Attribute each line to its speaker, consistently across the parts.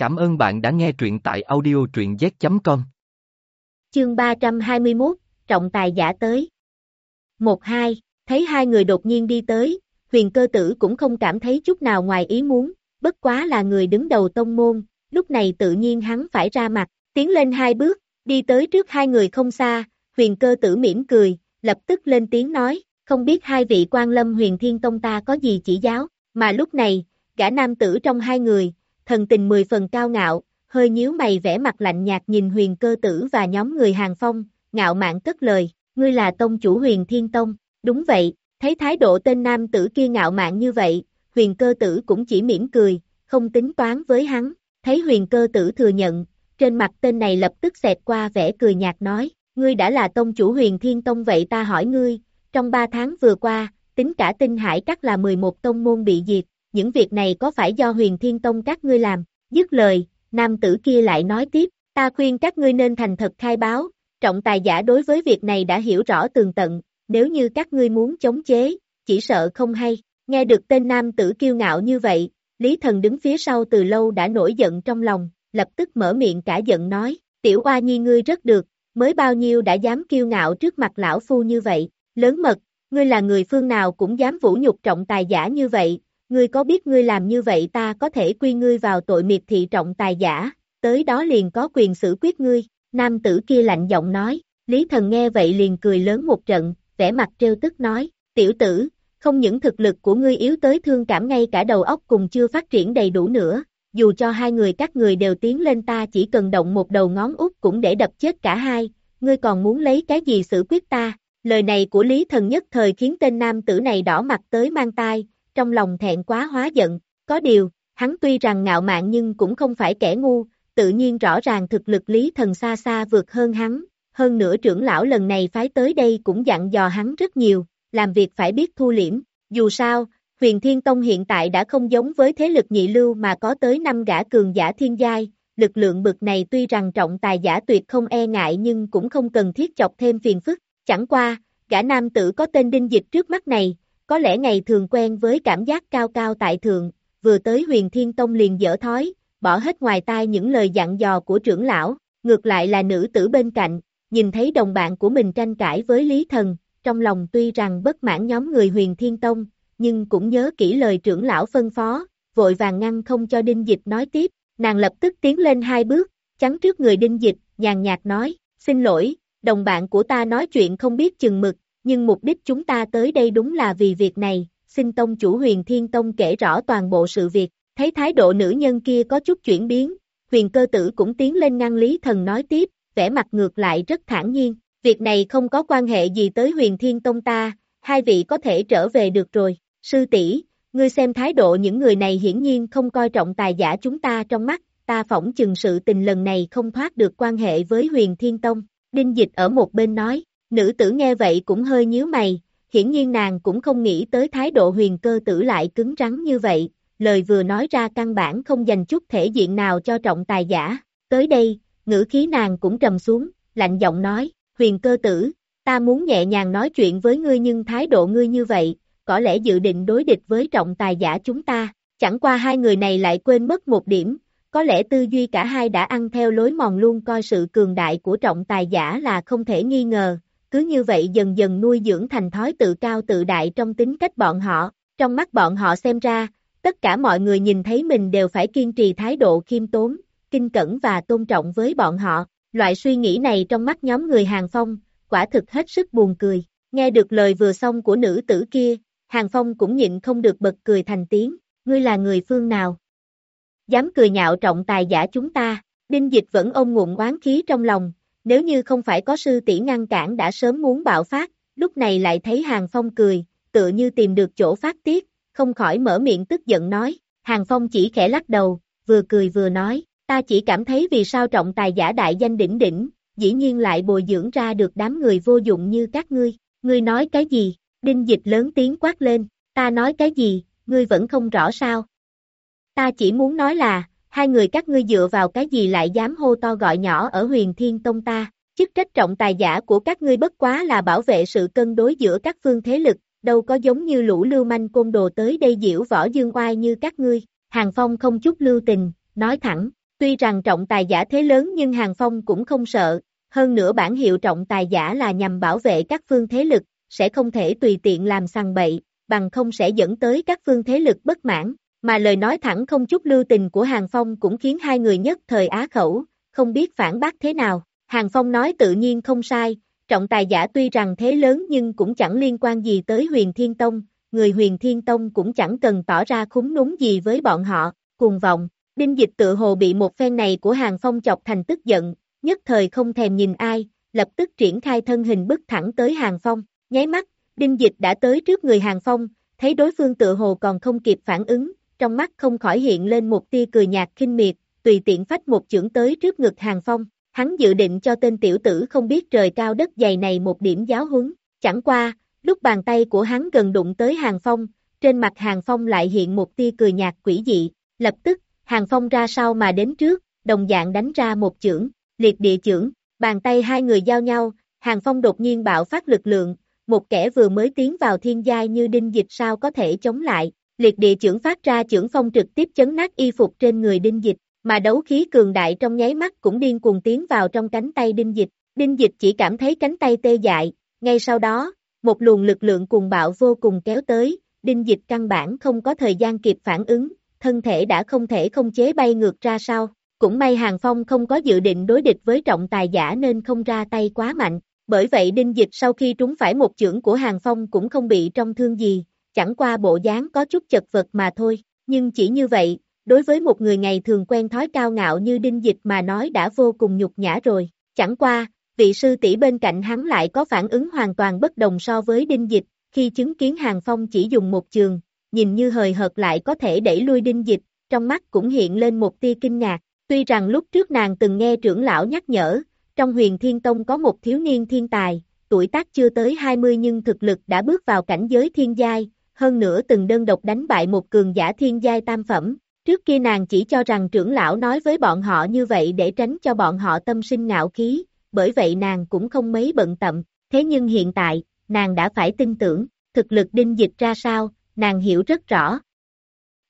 Speaker 1: Cảm ơn bạn đã nghe truyện tại audio truyện z.com.
Speaker 2: Chương 321, trọng tài giả tới. Một hai, thấy hai người đột nhiên đi tới, huyền cơ tử cũng không cảm thấy chút nào ngoài ý muốn, bất quá là người đứng đầu tông môn, lúc này tự nhiên hắn phải ra mặt, tiến lên hai bước, đi tới trước hai người không xa, huyền cơ tử mỉm cười, lập tức lên tiếng nói, không biết hai vị quan lâm huyền thiên tông ta có gì chỉ giáo, mà lúc này, gã nam tử trong hai người, thần tình mười phần cao ngạo, hơi nhíu mày vẽ mặt lạnh nhạt nhìn huyền cơ tử và nhóm người hàng phong, ngạo mạn cất lời, ngươi là tông chủ huyền thiên tông, đúng vậy, thấy thái độ tên nam tử kia ngạo mạn như vậy, huyền cơ tử cũng chỉ mỉm cười, không tính toán với hắn, thấy huyền cơ tử thừa nhận, trên mặt tên này lập tức xẹt qua vẻ cười nhạt nói, ngươi đã là tông chủ huyền thiên tông vậy ta hỏi ngươi, trong ba tháng vừa qua, tính cả tinh hải các là 11 tông môn bị diệt, những việc này có phải do huyền thiên tông các ngươi làm, dứt lời, nam tử kia lại nói tiếp, ta khuyên các ngươi nên thành thật khai báo, trọng tài giả đối với việc này đã hiểu rõ tường tận, nếu như các ngươi muốn chống chế, chỉ sợ không hay, nghe được tên nam tử kiêu ngạo như vậy, Lý Thần đứng phía sau từ lâu đã nổi giận trong lòng, lập tức mở miệng cả giận nói, tiểu oa nhi ngươi rất được, mới bao nhiêu đã dám kiêu ngạo trước mặt lão phu như vậy, lớn mật, ngươi là người phương nào cũng dám vũ nhục trọng tài giả như vậy, ngươi có biết ngươi làm như vậy ta có thể quy ngươi vào tội miệt thị trọng tài giả, tới đó liền có quyền xử quyết ngươi, nam tử kia lạnh giọng nói, Lý Thần nghe vậy liền cười lớn một trận, vẻ mặt trêu tức nói, tiểu tử, không những thực lực của ngươi yếu tới thương cảm ngay cả đầu óc cùng chưa phát triển đầy đủ nữa, dù cho hai người các người đều tiến lên ta chỉ cần động một đầu ngón út cũng để đập chết cả hai, ngươi còn muốn lấy cái gì xử quyết ta, lời này của Lý Thần nhất thời khiến tên nam tử này đỏ mặt tới mang tai, trong lòng thẹn quá hóa giận, có điều, hắn tuy rằng ngạo mạn nhưng cũng không phải kẻ ngu, tự nhiên rõ ràng thực lực Lý Thần xa xa vượt hơn hắn, hơn nữa trưởng lão lần này phái tới đây cũng dặn dò hắn rất nhiều, làm việc phải biết thu liễm, dù sao, huyền thiên tông hiện tại đã không giống với thế lực nhị lưu mà có tới 5 gã cường giả thiên giai, lực lượng bực này tuy rằng trọng tài giả tuyệt không e ngại nhưng cũng không cần thiết chọc thêm phiền phức, chẳng qua, gã nam tử có tên đinh dịch trước mắt này, có lẽ ngày thường quen với cảm giác cao cao tại thượng, vừa tới huyền thiên tông liền dở thói, bỏ hết ngoài tai những lời dặn dò của trưởng lão, ngược lại là nữ tử bên cạnh, nhìn thấy đồng bạn của mình tranh cãi với Lý Thần, trong lòng tuy rằng bất mãn nhóm người huyền thiên tông, nhưng cũng nhớ kỹ lời trưởng lão phân phó, vội vàng ngăn không cho đinh dịch nói tiếp, nàng lập tức tiến lên hai bước, chắn trước người đinh dịch, nhàn nhạt nói, xin lỗi, đồng bạn của ta nói chuyện không biết chừng mực, nhưng mục đích chúng ta tới đây đúng là vì việc này, xin tông chủ huyền thiên tông kể rõ toàn bộ sự việc, thấy thái độ nữ nhân kia có chút chuyển biến, huyền cơ tử cũng tiến lên ngăn lý thần nói tiếp, vẻ mặt ngược lại rất thản nhiên, việc này không có quan hệ gì tới huyền thiên tông ta, hai vị có thể trở về được rồi, sư tỷ ngươi xem thái độ những người này hiển nhiên không coi trọng tài giả chúng ta trong mắt, ta phỏng chừng sự tình lần này không thoát được quan hệ với huyền thiên tông, đinh dịch ở một bên nói, Nữ tử nghe vậy cũng hơi nhíu mày, hiển nhiên nàng cũng không nghĩ tới thái độ huyền cơ tử lại cứng rắn như vậy, lời vừa nói ra căn bản không dành chút thể diện nào cho trọng tài giả. Tới đây, ngữ khí nàng cũng trầm xuống, lạnh giọng nói, huyền cơ tử, ta muốn nhẹ nhàng nói chuyện với ngươi nhưng thái độ ngươi như vậy, có lẽ dự định đối địch với trọng tài giả chúng ta, chẳng qua hai người này lại quên mất một điểm, có lẽ tư duy cả hai đã ăn theo lối mòn luôn coi sự cường đại của trọng tài giả là không thể nghi ngờ, cứ như vậy dần dần nuôi dưỡng thành thói tự cao tự đại trong tính cách bọn họ, trong mắt bọn họ xem ra, tất cả mọi người nhìn thấy mình đều phải kiên trì thái độ khiêm tốn, kinh cẩn và tôn trọng với bọn họ, loại suy nghĩ này trong mắt nhóm người Hàng Phong, quả thực hết sức buồn cười, nghe được lời vừa xong của nữ tử kia, Hàng Phong cũng nhịn không được bật cười thành tiếng, ngươi là người phương nào? Dám cười nhạo trọng tài giả chúng ta, đinh dịch vẫn ôm ngụm oán khí trong lòng, nếu như không phải có sư tỷ ngăn cản đã sớm muốn bạo phát, lúc này lại thấy Hàng Phong cười, tựa như tìm được chỗ phát tiết, không khỏi mở miệng tức giận nói, Hàng Phong chỉ khẽ lắc đầu, vừa cười vừa nói, ta chỉ cảm thấy vì sao trọng tài giả đại danh đỉnh đỉnh, dĩ nhiên lại bồi dưỡng ra được đám người vô dụng như các ngươi, ngươi nói cái gì, đinh dịch lớn tiếng quát lên, ta nói cái gì, ngươi vẫn không rõ sao. Ta chỉ muốn nói là, hai người các ngươi dựa vào cái gì lại dám hô to gọi nhỏ ở huyền thiên tông ta, chức trách trọng tài giả của các ngươi bất quá là bảo vệ sự cân đối giữa các phương thế lực, đâu có giống như lũ lưu manh côn đồ tới đây diễu võ dương oai như các ngươi, hàng phong không chút lưu tình, nói thẳng, Tuy rằng trọng tài giả thế lớn nhưng Hàng Phong cũng không sợ, hơn nữa bản hiệu trọng tài giả là nhằm bảo vệ các phương thế lực, sẽ không thể tùy tiện làm sằng bậy, bằng không sẽ dẫn tới các phương thế lực bất mãn, mà lời nói thẳng không chút lưu tình của Hàng Phong cũng khiến hai người nhất thời á khẩu, không biết phản bác thế nào. Hàng Phong nói tự nhiên không sai, trọng tài giả tuy rằng thế lớn nhưng cũng chẳng liên quan gì tới huyền thiên tông, người huyền thiên tông cũng chẳng cần tỏ ra khúng núng gì với bọn họ, cùng vọng. Đinh dịch tự hồ bị một phen này của Hàng Phong chọc thành tức giận, nhất thời không thèm nhìn ai, lập tức triển khai thân hình bước thẳng tới Hàng Phong, nháy mắt, Đinh dịch đã tới trước người Hàng Phong, thấy đối phương tự hồ còn không kịp phản ứng, trong mắt không khỏi hiện lên một tia cười nhạt khinh miệt, tùy tiện phách một chưởng tới trước ngực Hàng Phong, hắn dự định cho tên tiểu tử không biết trời cao đất dày này một điểm giáo huấn, chẳng qua, lúc bàn tay của hắn gần đụng tới Hàng Phong, trên mặt Hàng Phong lại hiện một tia cười nhạt quỷ dị, lập tức, Hàng Phong ra sau mà đến trước, đồng dạng đánh ra một chưởng, liệt địa chưởng, bàn tay hai người giao nhau, Hàng Phong đột nhiên bạo phát lực lượng, một kẻ vừa mới tiến vào thiên giai như đinh dịch sao có thể chống lại, liệt địa chưởng phát ra chưởng phong trực tiếp chấn nát y phục trên người đinh dịch, mà đấu khí cường đại trong nháy mắt cũng điên cuồng tiến vào trong cánh tay đinh dịch, đinh dịch chỉ cảm thấy cánh tay tê dại, ngay sau đó, một luồng lực lượng cuồng bạo vô cùng kéo tới, đinh dịch căn bản không có thời gian kịp phản ứng, thân thể đã không thể không chế bay ngược ra sau. Cũng may Hàng Phong không có dự định đối địch với trọng tài giả nên không ra tay quá mạnh, bởi vậy đinh dịch sau khi trúng phải một chưởng của Hàng Phong cũng không bị trong thương gì, chẳng qua bộ dáng có chút chật vật mà thôi, nhưng chỉ như vậy, đối với một người ngày thường quen thói cao ngạo như đinh dịch mà nói đã vô cùng nhục nhã rồi, chẳng qua, vị sư tỷ bên cạnh hắn lại có phản ứng hoàn toàn bất đồng so với đinh dịch, khi chứng kiến Hàng Phong chỉ dùng một trường, nhìn như hời hợt lại có thể đẩy lui đinh dịch, trong mắt cũng hiện lên một tia kinh ngạc, tuy rằng lúc trước nàng từng nghe trưởng lão nhắc nhở, trong huyền thiên tông có một thiếu niên thiên tài, tuổi tác chưa tới 20 nhưng thực lực đã bước vào cảnh giới thiên giai, hơn nữa từng đơn độc đánh bại một cường giả thiên giai tam phẩm. Trước kia nàng chỉ cho rằng trưởng lão nói với bọn họ như vậy để tránh cho bọn họ tâm sinh ngạo khí, bởi vậy nàng cũng không mấy bận tâm, thế nhưng hiện tại, nàng đã phải tin tưởng, thực lực đinh dịch ra sao, nàng hiểu rất rõ.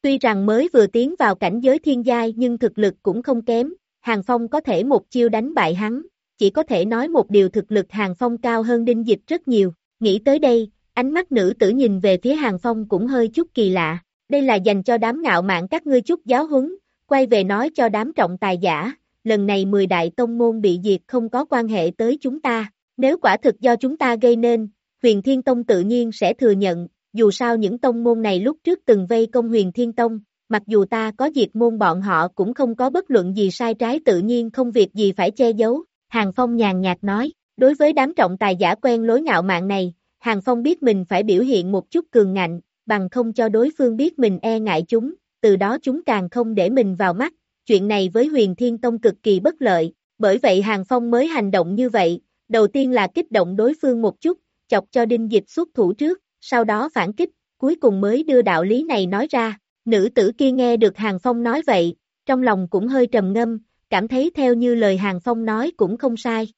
Speaker 2: Tuy rằng mới vừa tiến vào cảnh giới thiên giai nhưng thực lực cũng không kém, Hàng Phong có thể một chiêu đánh bại hắn, chỉ có thể nói một điều thực lực Hàng Phong cao hơn đinh dịch rất nhiều, nghĩ tới đây, ánh mắt nữ tử nhìn về phía Hàng Phong cũng hơi chút kỳ lạ, đây là dành cho đám ngạo mạn các ngươi chút giáo huấn, quay về nói cho đám trọng tài giả, lần này 10 đại tông môn bị diệt không có quan hệ tới chúng ta, nếu quả thực do chúng ta gây nên, huyền thiên tông tự nhiên sẽ thừa nhận, dù sao những tông môn này lúc trước từng vây công huyền thiên tông, mặc dù ta có diệt môn bọn họ cũng không có bất luận gì sai trái tự nhiên không việc gì phải che giấu, Hàng Phong nhàn nhạt nói, đối với đám trọng tài giả quen lối ngạo mạn này, Hàng Phong biết mình phải biểu hiện một chút cường ngạnh, bằng không cho đối phương biết mình e ngại chúng, từ đó chúng càng không để mình vào mắt, chuyện này với huyền thiên tông cực kỳ bất lợi, bởi vậy Hàng Phong mới hành động như vậy, đầu tiên là kích động đối phương một chút, chọc cho đinh dịch xuất thủ trước, sau đó phản kích, cuối cùng mới đưa đạo lý này nói ra, nữ tử kia nghe được Hàng Phong nói vậy, trong lòng cũng hơi trầm ngâm, cảm thấy theo như lời Hàng Phong nói cũng không sai.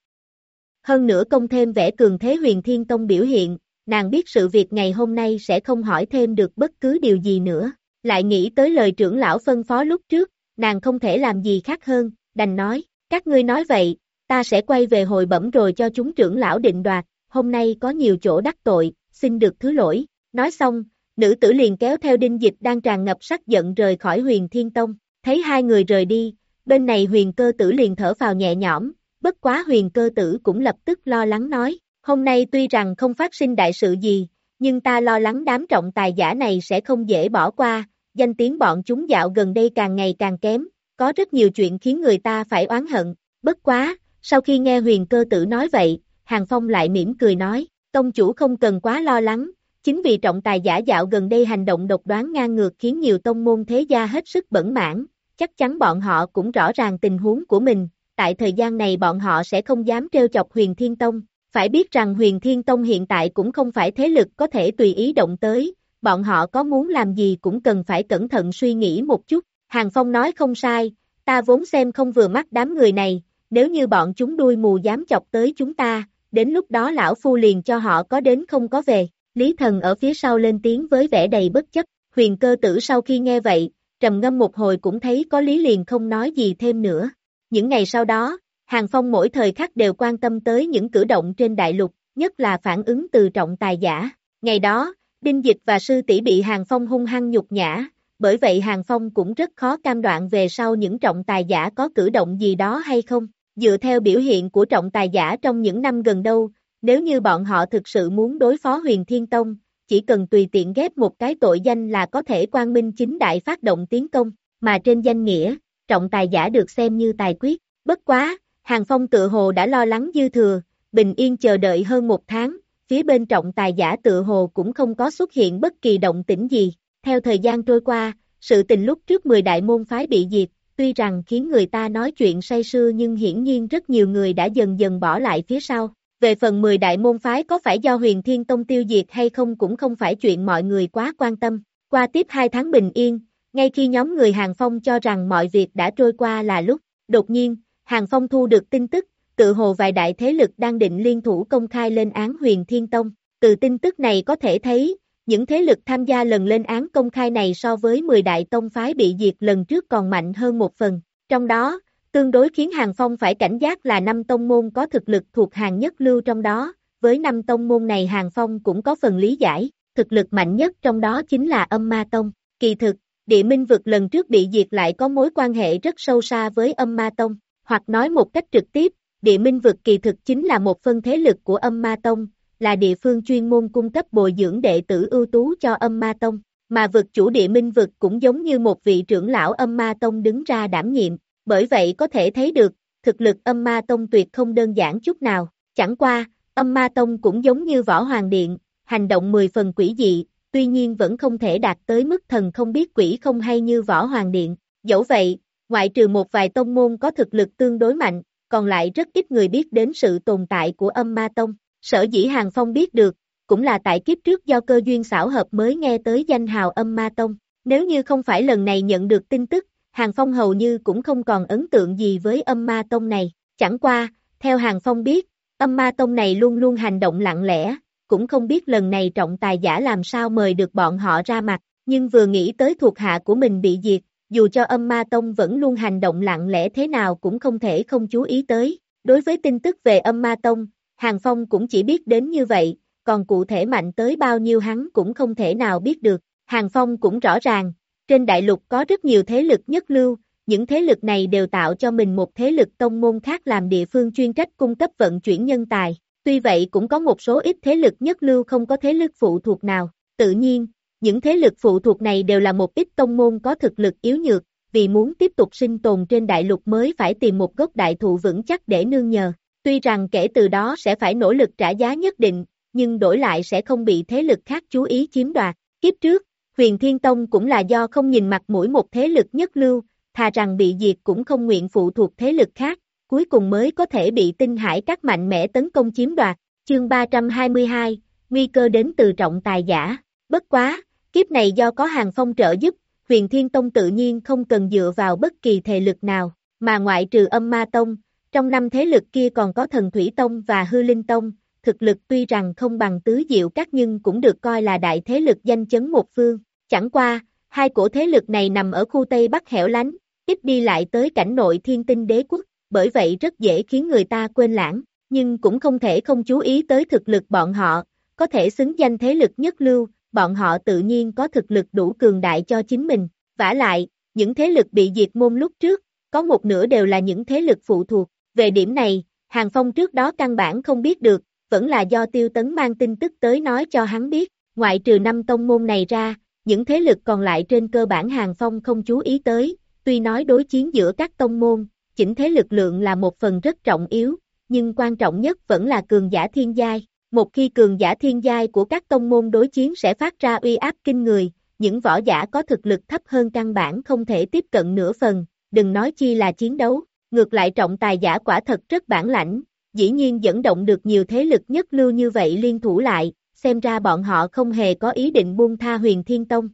Speaker 2: Hơn nữa công thêm vẻ cường thế huyền thiên tông biểu hiện, nàng biết sự việc ngày hôm nay sẽ không hỏi thêm được bất cứ điều gì nữa, lại nghĩ tới lời trưởng lão phân phó lúc trước, nàng không thể làm gì khác hơn, đành nói, các ngươi nói vậy, ta sẽ quay về hồi bẩm rồi cho chúng trưởng lão định đoạt, hôm nay có nhiều chỗ đắc tội, xin được thứ lỗi, nói xong, nữ tử liền kéo theo đinh dịch đang tràn ngập sắc giận rời khỏi huyền thiên tông, thấy hai người rời đi, bên này huyền cơ tử liền thở vào nhẹ nhõm, bất quá huyền cơ tử cũng lập tức lo lắng nói, hôm nay tuy rằng không phát sinh đại sự gì, nhưng ta lo lắng đám trọng tài giả này sẽ không dễ bỏ qua, danh tiếng bọn chúng dạo gần đây càng ngày càng kém, có rất nhiều chuyện khiến người ta phải oán hận, bất quá, sau khi nghe huyền cơ tử nói vậy, Hàng Phong lại mỉm cười nói, tông chủ không cần quá lo lắng, chính vì trọng tài giả dạo gần đây hành động độc đoán ngang ngược khiến nhiều tông môn thế gia hết sức bẩn mãn, chắc chắn bọn họ cũng rõ ràng tình huống của mình, tại thời gian này bọn họ sẽ không dám trêu chọc huyền thiên tông, phải biết rằng huyền thiên tông hiện tại cũng không phải thế lực có thể tùy ý động tới, bọn họ có muốn làm gì cũng cần phải cẩn thận suy nghĩ một chút, Hàng Phong nói không sai, ta vốn xem không vừa mắt đám người này, nếu như bọn chúng đuôi mù dám chọc tới chúng ta, đến lúc đó lão phu liền cho họ có đến không có về, Lý Thần ở phía sau lên tiếng với vẻ đầy bất chấp, huyền cơ tử sau khi nghe vậy, trầm ngâm một hồi cũng thấy có lý liền không nói gì thêm nữa. Những ngày sau đó, Hàng Phong mỗi thời khắc đều quan tâm tới những cử động trên đại lục, nhất là phản ứng từ trọng tài giả. Ngày đó, Đinh Dịch và sư tỷ bị Hàng Phong hung hăng nhục nhã, bởi vậy Hàng Phong cũng rất khó cam đoạn về sau những trọng tài giả có cử động gì đó hay không. Dựa theo biểu hiện của trọng tài giả trong những năm gần đâu, nếu như bọn họ thực sự muốn đối phó huyền thiên tông, chỉ cần tùy tiện ghép một cái tội danh là có thể quang minh chính đại phát động tiến công, mà trên danh nghĩa, trọng tài giả được xem như tài quyết. Bất quá, Hàng Phong tự hồ đã lo lắng dư thừa, bình yên chờ đợi hơn một tháng, phía bên trọng tài giả tự hồ cũng không có xuất hiện bất kỳ động tĩnh gì. Theo thời gian trôi qua, sự tình lúc trước 10 đại môn phái bị diệt, tuy rằng khiến người ta nói chuyện say sưa nhưng hiển nhiên rất nhiều người đã dần dần bỏ lại phía sau. Về phần 10 đại môn phái có phải do huyền thiên tông tiêu diệt hay không cũng không phải chuyện mọi người quá quan tâm. Qua tiếp 2 tháng bình yên, ngay khi nhóm người Hàng Phong cho rằng mọi việc đã trôi qua là lúc, đột nhiên, Hàng Phong thu được tin tức, tự hồ vài đại thế lực đang định liên thủ công khai lên án huyền thiên tông. Từ tin tức này có thể thấy, những thế lực tham gia lần lên án công khai này so với 10 đại tông phái bị diệt lần trước còn mạnh hơn một phần. Trong đó, tương đối khiến Hàng Phong phải cảnh giác là năm tông môn có thực lực thuộc hàng nhất lưu trong đó, với năm tông môn này Hàng Phong cũng có phần lý giải, thực lực mạnh nhất trong đó chính là âm ma tông. Kỳ thực, địa minh vực lần trước bị diệt lại có mối quan hệ rất sâu xa với âm ma tông, hoặc nói một cách trực tiếp, địa minh vực kỳ thực chính là một phân thế lực của âm ma tông, là địa phương chuyên môn cung cấp bồi dưỡng đệ tử ưu tú cho âm ma tông, mà vực chủ địa minh vực cũng giống như một vị trưởng lão âm ma tông đứng ra đảm nhiệm, bởi vậy có thể thấy được, thực lực âm ma tông tuyệt không đơn giản chút nào, chẳng qua, âm ma tông cũng giống như võ hoàng điện, hành động 10 phần quỷ dị, tuy nhiên vẫn không thể đạt tới mức thần không biết quỷ không hay như võ hoàng điện, dẫu vậy, ngoại trừ một vài tông môn có thực lực tương đối mạnh, còn lại rất ít người biết đến sự tồn tại của âm ma tông. Sở dĩ Hàng Phong biết được, cũng là tại kiếp trước do cơ duyên xảo hợp mới nghe tới danh hào âm ma tông. Nếu như không phải lần này nhận được tin tức, Hàng Phong hầu như cũng không còn ấn tượng gì với âm ma tông này. Chẳng qua, theo Hàng Phong biết, âm ma tông này luôn luôn hành động lặng lẽ, cũng không biết lần này trọng tài giả làm sao mời được bọn họ ra mặt, nhưng vừa nghĩ tới thuộc hạ của mình bị diệt, dù cho âm ma tông vẫn luôn hành động lặng lẽ thế nào cũng không thể không chú ý tới. Đối với tin tức về âm ma tông, Hàng Phong cũng chỉ biết đến như vậy, còn cụ thể mạnh tới bao nhiêu hắn cũng không thể nào biết được. Hàng Phong cũng rõ ràng, trên đại lục có rất nhiều thế lực nhất lưu, những thế lực này đều tạo cho mình một thế lực tông môn khác làm địa phương chuyên trách cung cấp vận chuyển nhân tài. Tuy vậy cũng có một số ít thế lực nhất lưu không có thế lực phụ thuộc nào. Tự nhiên, những thế lực phụ thuộc này đều là một ít tông môn có thực lực yếu nhược, vì muốn tiếp tục sinh tồn trên đại lục mới phải tìm một gốc đại thụ vững chắc để nương nhờ. Tuy rằng kể từ đó sẽ phải nỗ lực trả giá nhất định, nhưng đổi lại sẽ không bị thế lực khác chú ý chiếm đoạt. Kiếp trước, huyền thiên tông cũng là do không nhìn mặt mũi một thế lực nhất lưu, thà rằng bị diệt cũng không nguyện phụ thuộc thế lực khác, cuối cùng mới có thể bị tinh hải các mạnh mẽ tấn công chiếm đoạt. Chương 322, nguy cơ đến từ trọng tài giả. Bất quá, kiếp này do có hàng phong trợ giúp, huyền thiên tông tự nhiên không cần dựa vào bất kỳ thể lực nào, mà ngoại trừ âm ma tông, trong năm thế lực kia còn có thần thủy tông và hư linh tông, thực lực tuy rằng không bằng tứ diệu các nhưng cũng được coi là đại thế lực danh chấn một phương. Chẳng qua, hai cổ thế lực này nằm ở khu Tây Bắc hẻo lánh, ít đi lại tới cảnh nội thiên tinh đế quốc, bởi vậy rất dễ khiến người ta quên lãng, nhưng cũng không thể không chú ý tới thực lực bọn họ, có thể xứng danh thế lực nhất lưu, bọn họ tự nhiên có thực lực đủ cường đại cho chính mình. vả lại, những thế lực bị diệt môn lúc trước, có một nửa đều là những thế lực phụ thuộc. Về điểm này, Hàng Phong trước đó căn bản không biết được, vẫn là do tiêu tấn mang tin tức tới nói cho hắn biết, ngoại trừ năm tông môn này ra, những thế lực còn lại trên cơ bản Hàng Phong không chú ý tới, tuy nói đối chiến giữa các tông môn, chỉnh thế lực lượng là một phần rất trọng yếu, nhưng quan trọng nhất vẫn là cường giả thiên giai. Một khi cường giả thiên giai của các tông môn đối chiến sẽ phát ra uy áp kinh người, những võ giả có thực lực thấp hơn căn bản không thể tiếp cận nửa phần, đừng nói chi là chiến đấu. Ngược lại trọng tài giả quả thật rất bản lãnh, dĩ nhiên dẫn động được nhiều thế lực nhất lưu như vậy liên thủ lại, xem ra bọn họ không hề có ý định buông tha huyền thiên tông.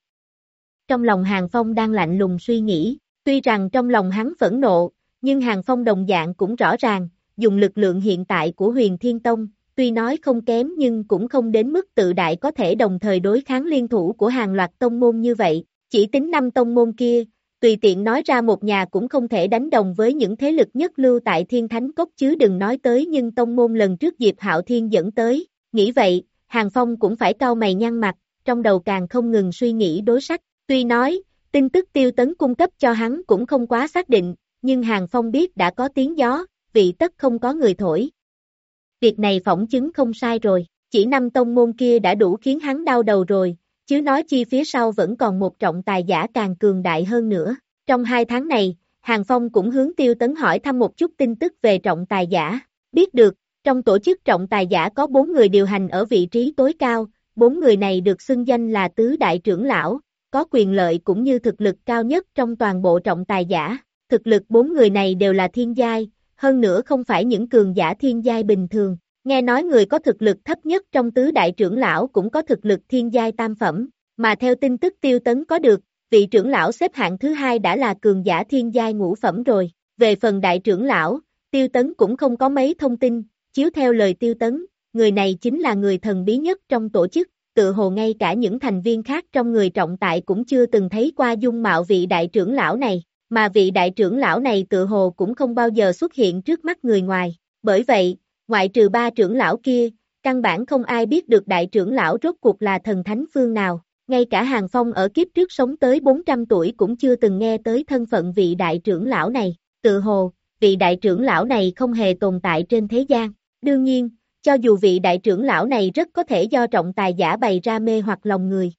Speaker 2: Trong lòng Hàng Phong đang lạnh lùng suy nghĩ, tuy rằng trong lòng hắn phẫn nộ, nhưng Hàng Phong đồng dạng cũng rõ ràng, dùng lực lượng hiện tại của huyền thiên tông, tuy nói không kém nhưng cũng không đến mức tự đại có thể đồng thời đối kháng liên thủ của hàng loạt tông môn như vậy, chỉ tính năm tông môn kia, tùy tiện nói ra một nhà cũng không thể đánh đồng với những thế lực nhất lưu tại Thiên Thánh Cốc chứ đừng nói tới nhưng tông môn lần trước Diệp Hạo Thiên dẫn tới, nghĩ vậy, Hàng Phong cũng phải cau mày nhăn mặt, trong đầu càng không ngừng suy nghĩ đối sách, tuy nói, tin tức tiêu tấn cung cấp cho hắn cũng không quá xác định, nhưng Hàng Phong biết đã có tiếng gió, vị tất không có người thổi. Việc này phỏng chứng không sai rồi, chỉ năm tông môn kia đã đủ khiến hắn đau đầu rồi, chứ nói chi phía sau vẫn còn một trọng tài giả càng cường đại hơn nữa. Trong hai tháng này, Hàng Phong cũng hướng tiêu tấn hỏi thăm một chút tin tức về trọng tài giả. Biết được, trong tổ chức trọng tài giả có bốn người điều hành ở vị trí tối cao, bốn người này được xưng danh là tứ đại trưởng lão, có quyền lợi cũng như thực lực cao nhất trong toàn bộ trọng tài giả. Thực lực bốn người này đều là thiên giai, hơn nữa không phải những cường giả thiên giai bình thường. Nghe nói người có thực lực thấp nhất trong tứ đại trưởng lão cũng có thực lực thiên giai tam phẩm, mà theo tin tức tiêu tấn có được, vị trưởng lão xếp hạng thứ hai đã là cường giả thiên giai ngũ phẩm rồi. Về phần đại trưởng lão, tiêu tấn cũng không có mấy thông tin, chiếu theo lời tiêu tấn, người này chính là người thần bí nhất trong tổ chức, tự hồ ngay cả những thành viên khác trong người trọng tại cũng chưa từng thấy qua dung mạo vị đại trưởng lão này, mà vị đại trưởng lão này tự hồ cũng không bao giờ xuất hiện trước mắt người ngoài. Bởi vậy, ngoại trừ ba trưởng lão kia, căn bản không ai biết được đại trưởng lão rốt cuộc là thần thánh phương nào. Ngay cả Hàng Phong ở kiếp trước sống tới 400 tuổi cũng chưa từng nghe tới thân phận vị đại trưởng lão này. Tự hồ, vị đại trưởng lão này không hề tồn tại trên thế gian. Đương nhiên, cho dù vị đại trưởng lão này rất có thể do trọng tài giả bày ra mê hoặc lòng người.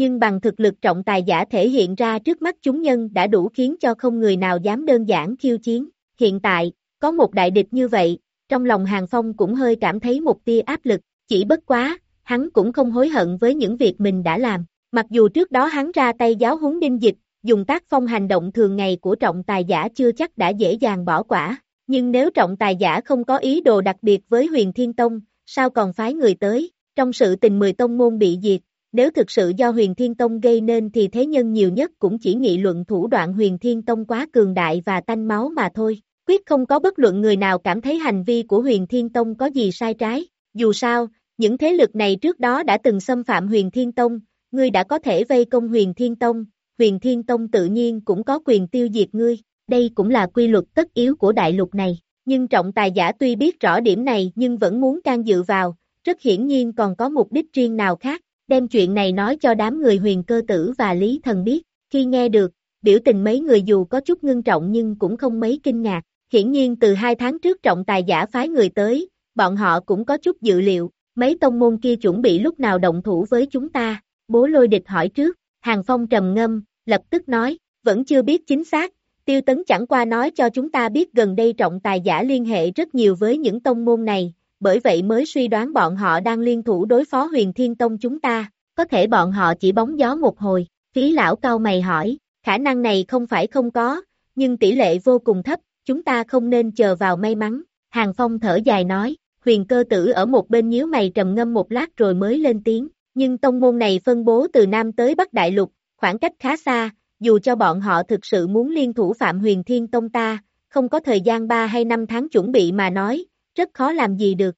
Speaker 2: Nhưng bằng thực lực trọng tài giả thể hiện ra trước mắt chúng nhân đã đủ khiến cho không người nào dám đơn giản khiêu chiến. Hiện tại, có một đại địch như vậy, trong lòng Hàng Phong cũng hơi cảm thấy một tia áp lực, chỉ bất quá, hắn cũng không hối hận với những việc mình đã làm. Mặc dù trước đó hắn ra tay giáo huấn đinh dịch, dùng tác phong hành động thường ngày của trọng tài giả chưa chắc đã dễ dàng bỏ quả, nhưng nếu trọng tài giả không có ý đồ đặc biệt với huyền thiên tông, sao còn phái người tới, trong sự tình mười tông môn bị diệt, nếu thực sự do huyền thiên tông gây nên thì thế nhân nhiều nhất cũng chỉ nghị luận thủ đoạn huyền thiên tông quá cường đại và tanh máu mà thôi, quyết không có bất luận người nào cảm thấy hành vi của huyền thiên tông có gì sai trái, dù sao, những thế lực này trước đó đã từng xâm phạm huyền thiên tông, ngươi đã có thể vây công huyền thiên tông, huyền thiên tông tự nhiên cũng có quyền tiêu diệt ngươi. Đây cũng là quy luật tất yếu của đại lục này. Nhưng trọng tài giả tuy biết rõ điểm này nhưng vẫn muốn can dự vào, rất hiển nhiên còn có mục đích riêng nào khác, đem chuyện này nói cho đám người huyền cơ tử và lý thần biết, khi nghe được, biểu tình mấy người dù có chút ngưng trọng nhưng cũng không mấy kinh ngạc, hiển nhiên từ hai tháng trước trọng tài giả phái người tới, bọn họ cũng có chút dự liệu, mấy tông môn kia chuẩn bị lúc nào động thủ với chúng ta, bố lôi địch hỏi trước, hàng phong trầm ngâm, lập tức nói, vẫn chưa biết chính xác, Tiêu Tấn chẳng qua nói cho chúng ta biết gần đây trọng tài giả liên hệ rất nhiều với những tông môn này, bởi vậy mới suy đoán bọn họ đang liên thủ đối phó huyền thiên tông chúng ta, có thể bọn họ chỉ bóng gió một hồi, phí lão cao mày hỏi, khả năng này không phải không có, nhưng tỷ lệ vô cùng thấp, chúng ta không nên chờ vào may mắn, Hàng Phong thở dài nói, huyền cơ tử ở một bên nhíu mày trầm ngâm một lát rồi mới lên tiếng, nhưng tông môn này phân bố từ Nam tới Bắc Đại Lục, khoảng cách khá xa, dù cho bọn họ thực sự muốn liên thủ Phạm Huyền Thiên Tông ta, không có thời gian 3 hay 5 tháng chuẩn bị mà nói, rất khó làm gì được.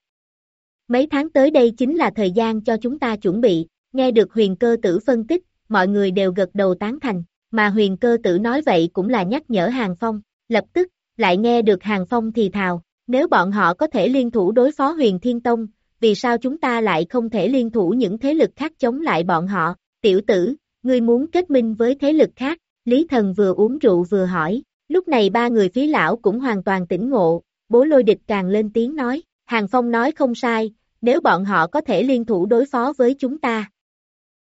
Speaker 2: Mấy tháng tới đây chính là thời gian cho chúng ta chuẩn bị, nghe được huyền cơ tử phân tích, mọi người đều gật đầu tán thành, mà huyền cơ tử nói vậy cũng là nhắc nhở Hàng Phong, lập tức, lại nghe được Hàng Phong thì thào, nếu bọn họ có thể liên thủ đối phó huyền Thiên Tông, vì sao chúng ta lại không thể liên thủ những thế lực khác chống lại bọn họ, tiểu tử, ngươi muốn kết minh với thế lực khác, Lý Thần vừa uống rượu vừa hỏi, lúc này ba người phí lão cũng hoàn toàn tỉnh ngộ, bố lôi địch càng lên tiếng nói, Hàng Phong nói không sai, nếu bọn họ có thể liên thủ đối phó với chúng ta.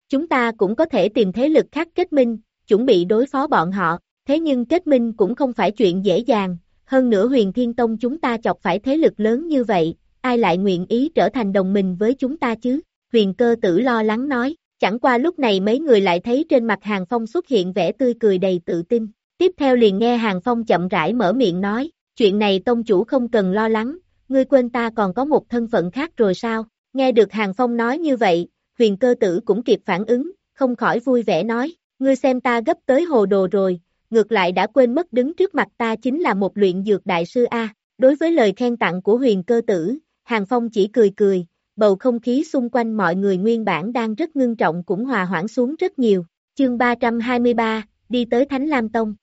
Speaker 2: Chúng ta cũng có thể tìm thế lực khác kết minh, chuẩn bị đối phó bọn họ, thế nhưng kết minh cũng không phải chuyện dễ dàng, hơn nữa huyền thiên tông chúng ta chọc phải thế lực lớn như vậy, ai lại nguyện ý trở thành đồng minh với chúng ta chứ? Huyền cơ tử lo lắng nói, Chẳng qua lúc này mấy người lại thấy trên mặt Hàng Phong xuất hiện vẻ tươi cười đầy tự tin. Tiếp theo liền nghe Hàng Phong chậm rãi mở miệng nói, chuyện này tông chủ không cần lo lắng, ngươi quên ta còn có một thân phận khác rồi sao? Nghe được Hàng Phong nói như vậy, huyền cơ tử cũng kịp phản ứng, không khỏi vui vẻ nói, ngươi xem ta gấp tới hồ đồ rồi, ngược lại đã quên mất đứng trước mặt ta chính là một luyện dược đại sư A. Đối với lời khen tặng của huyền cơ tử, Hàng Phong chỉ cười cười, bầu không khí xung quanh mọi người nguyên bản đang rất ngưng trọng cũng hòa hoãn xuống rất nhiều. Chương 323, đi tới Thánh Lam Tông.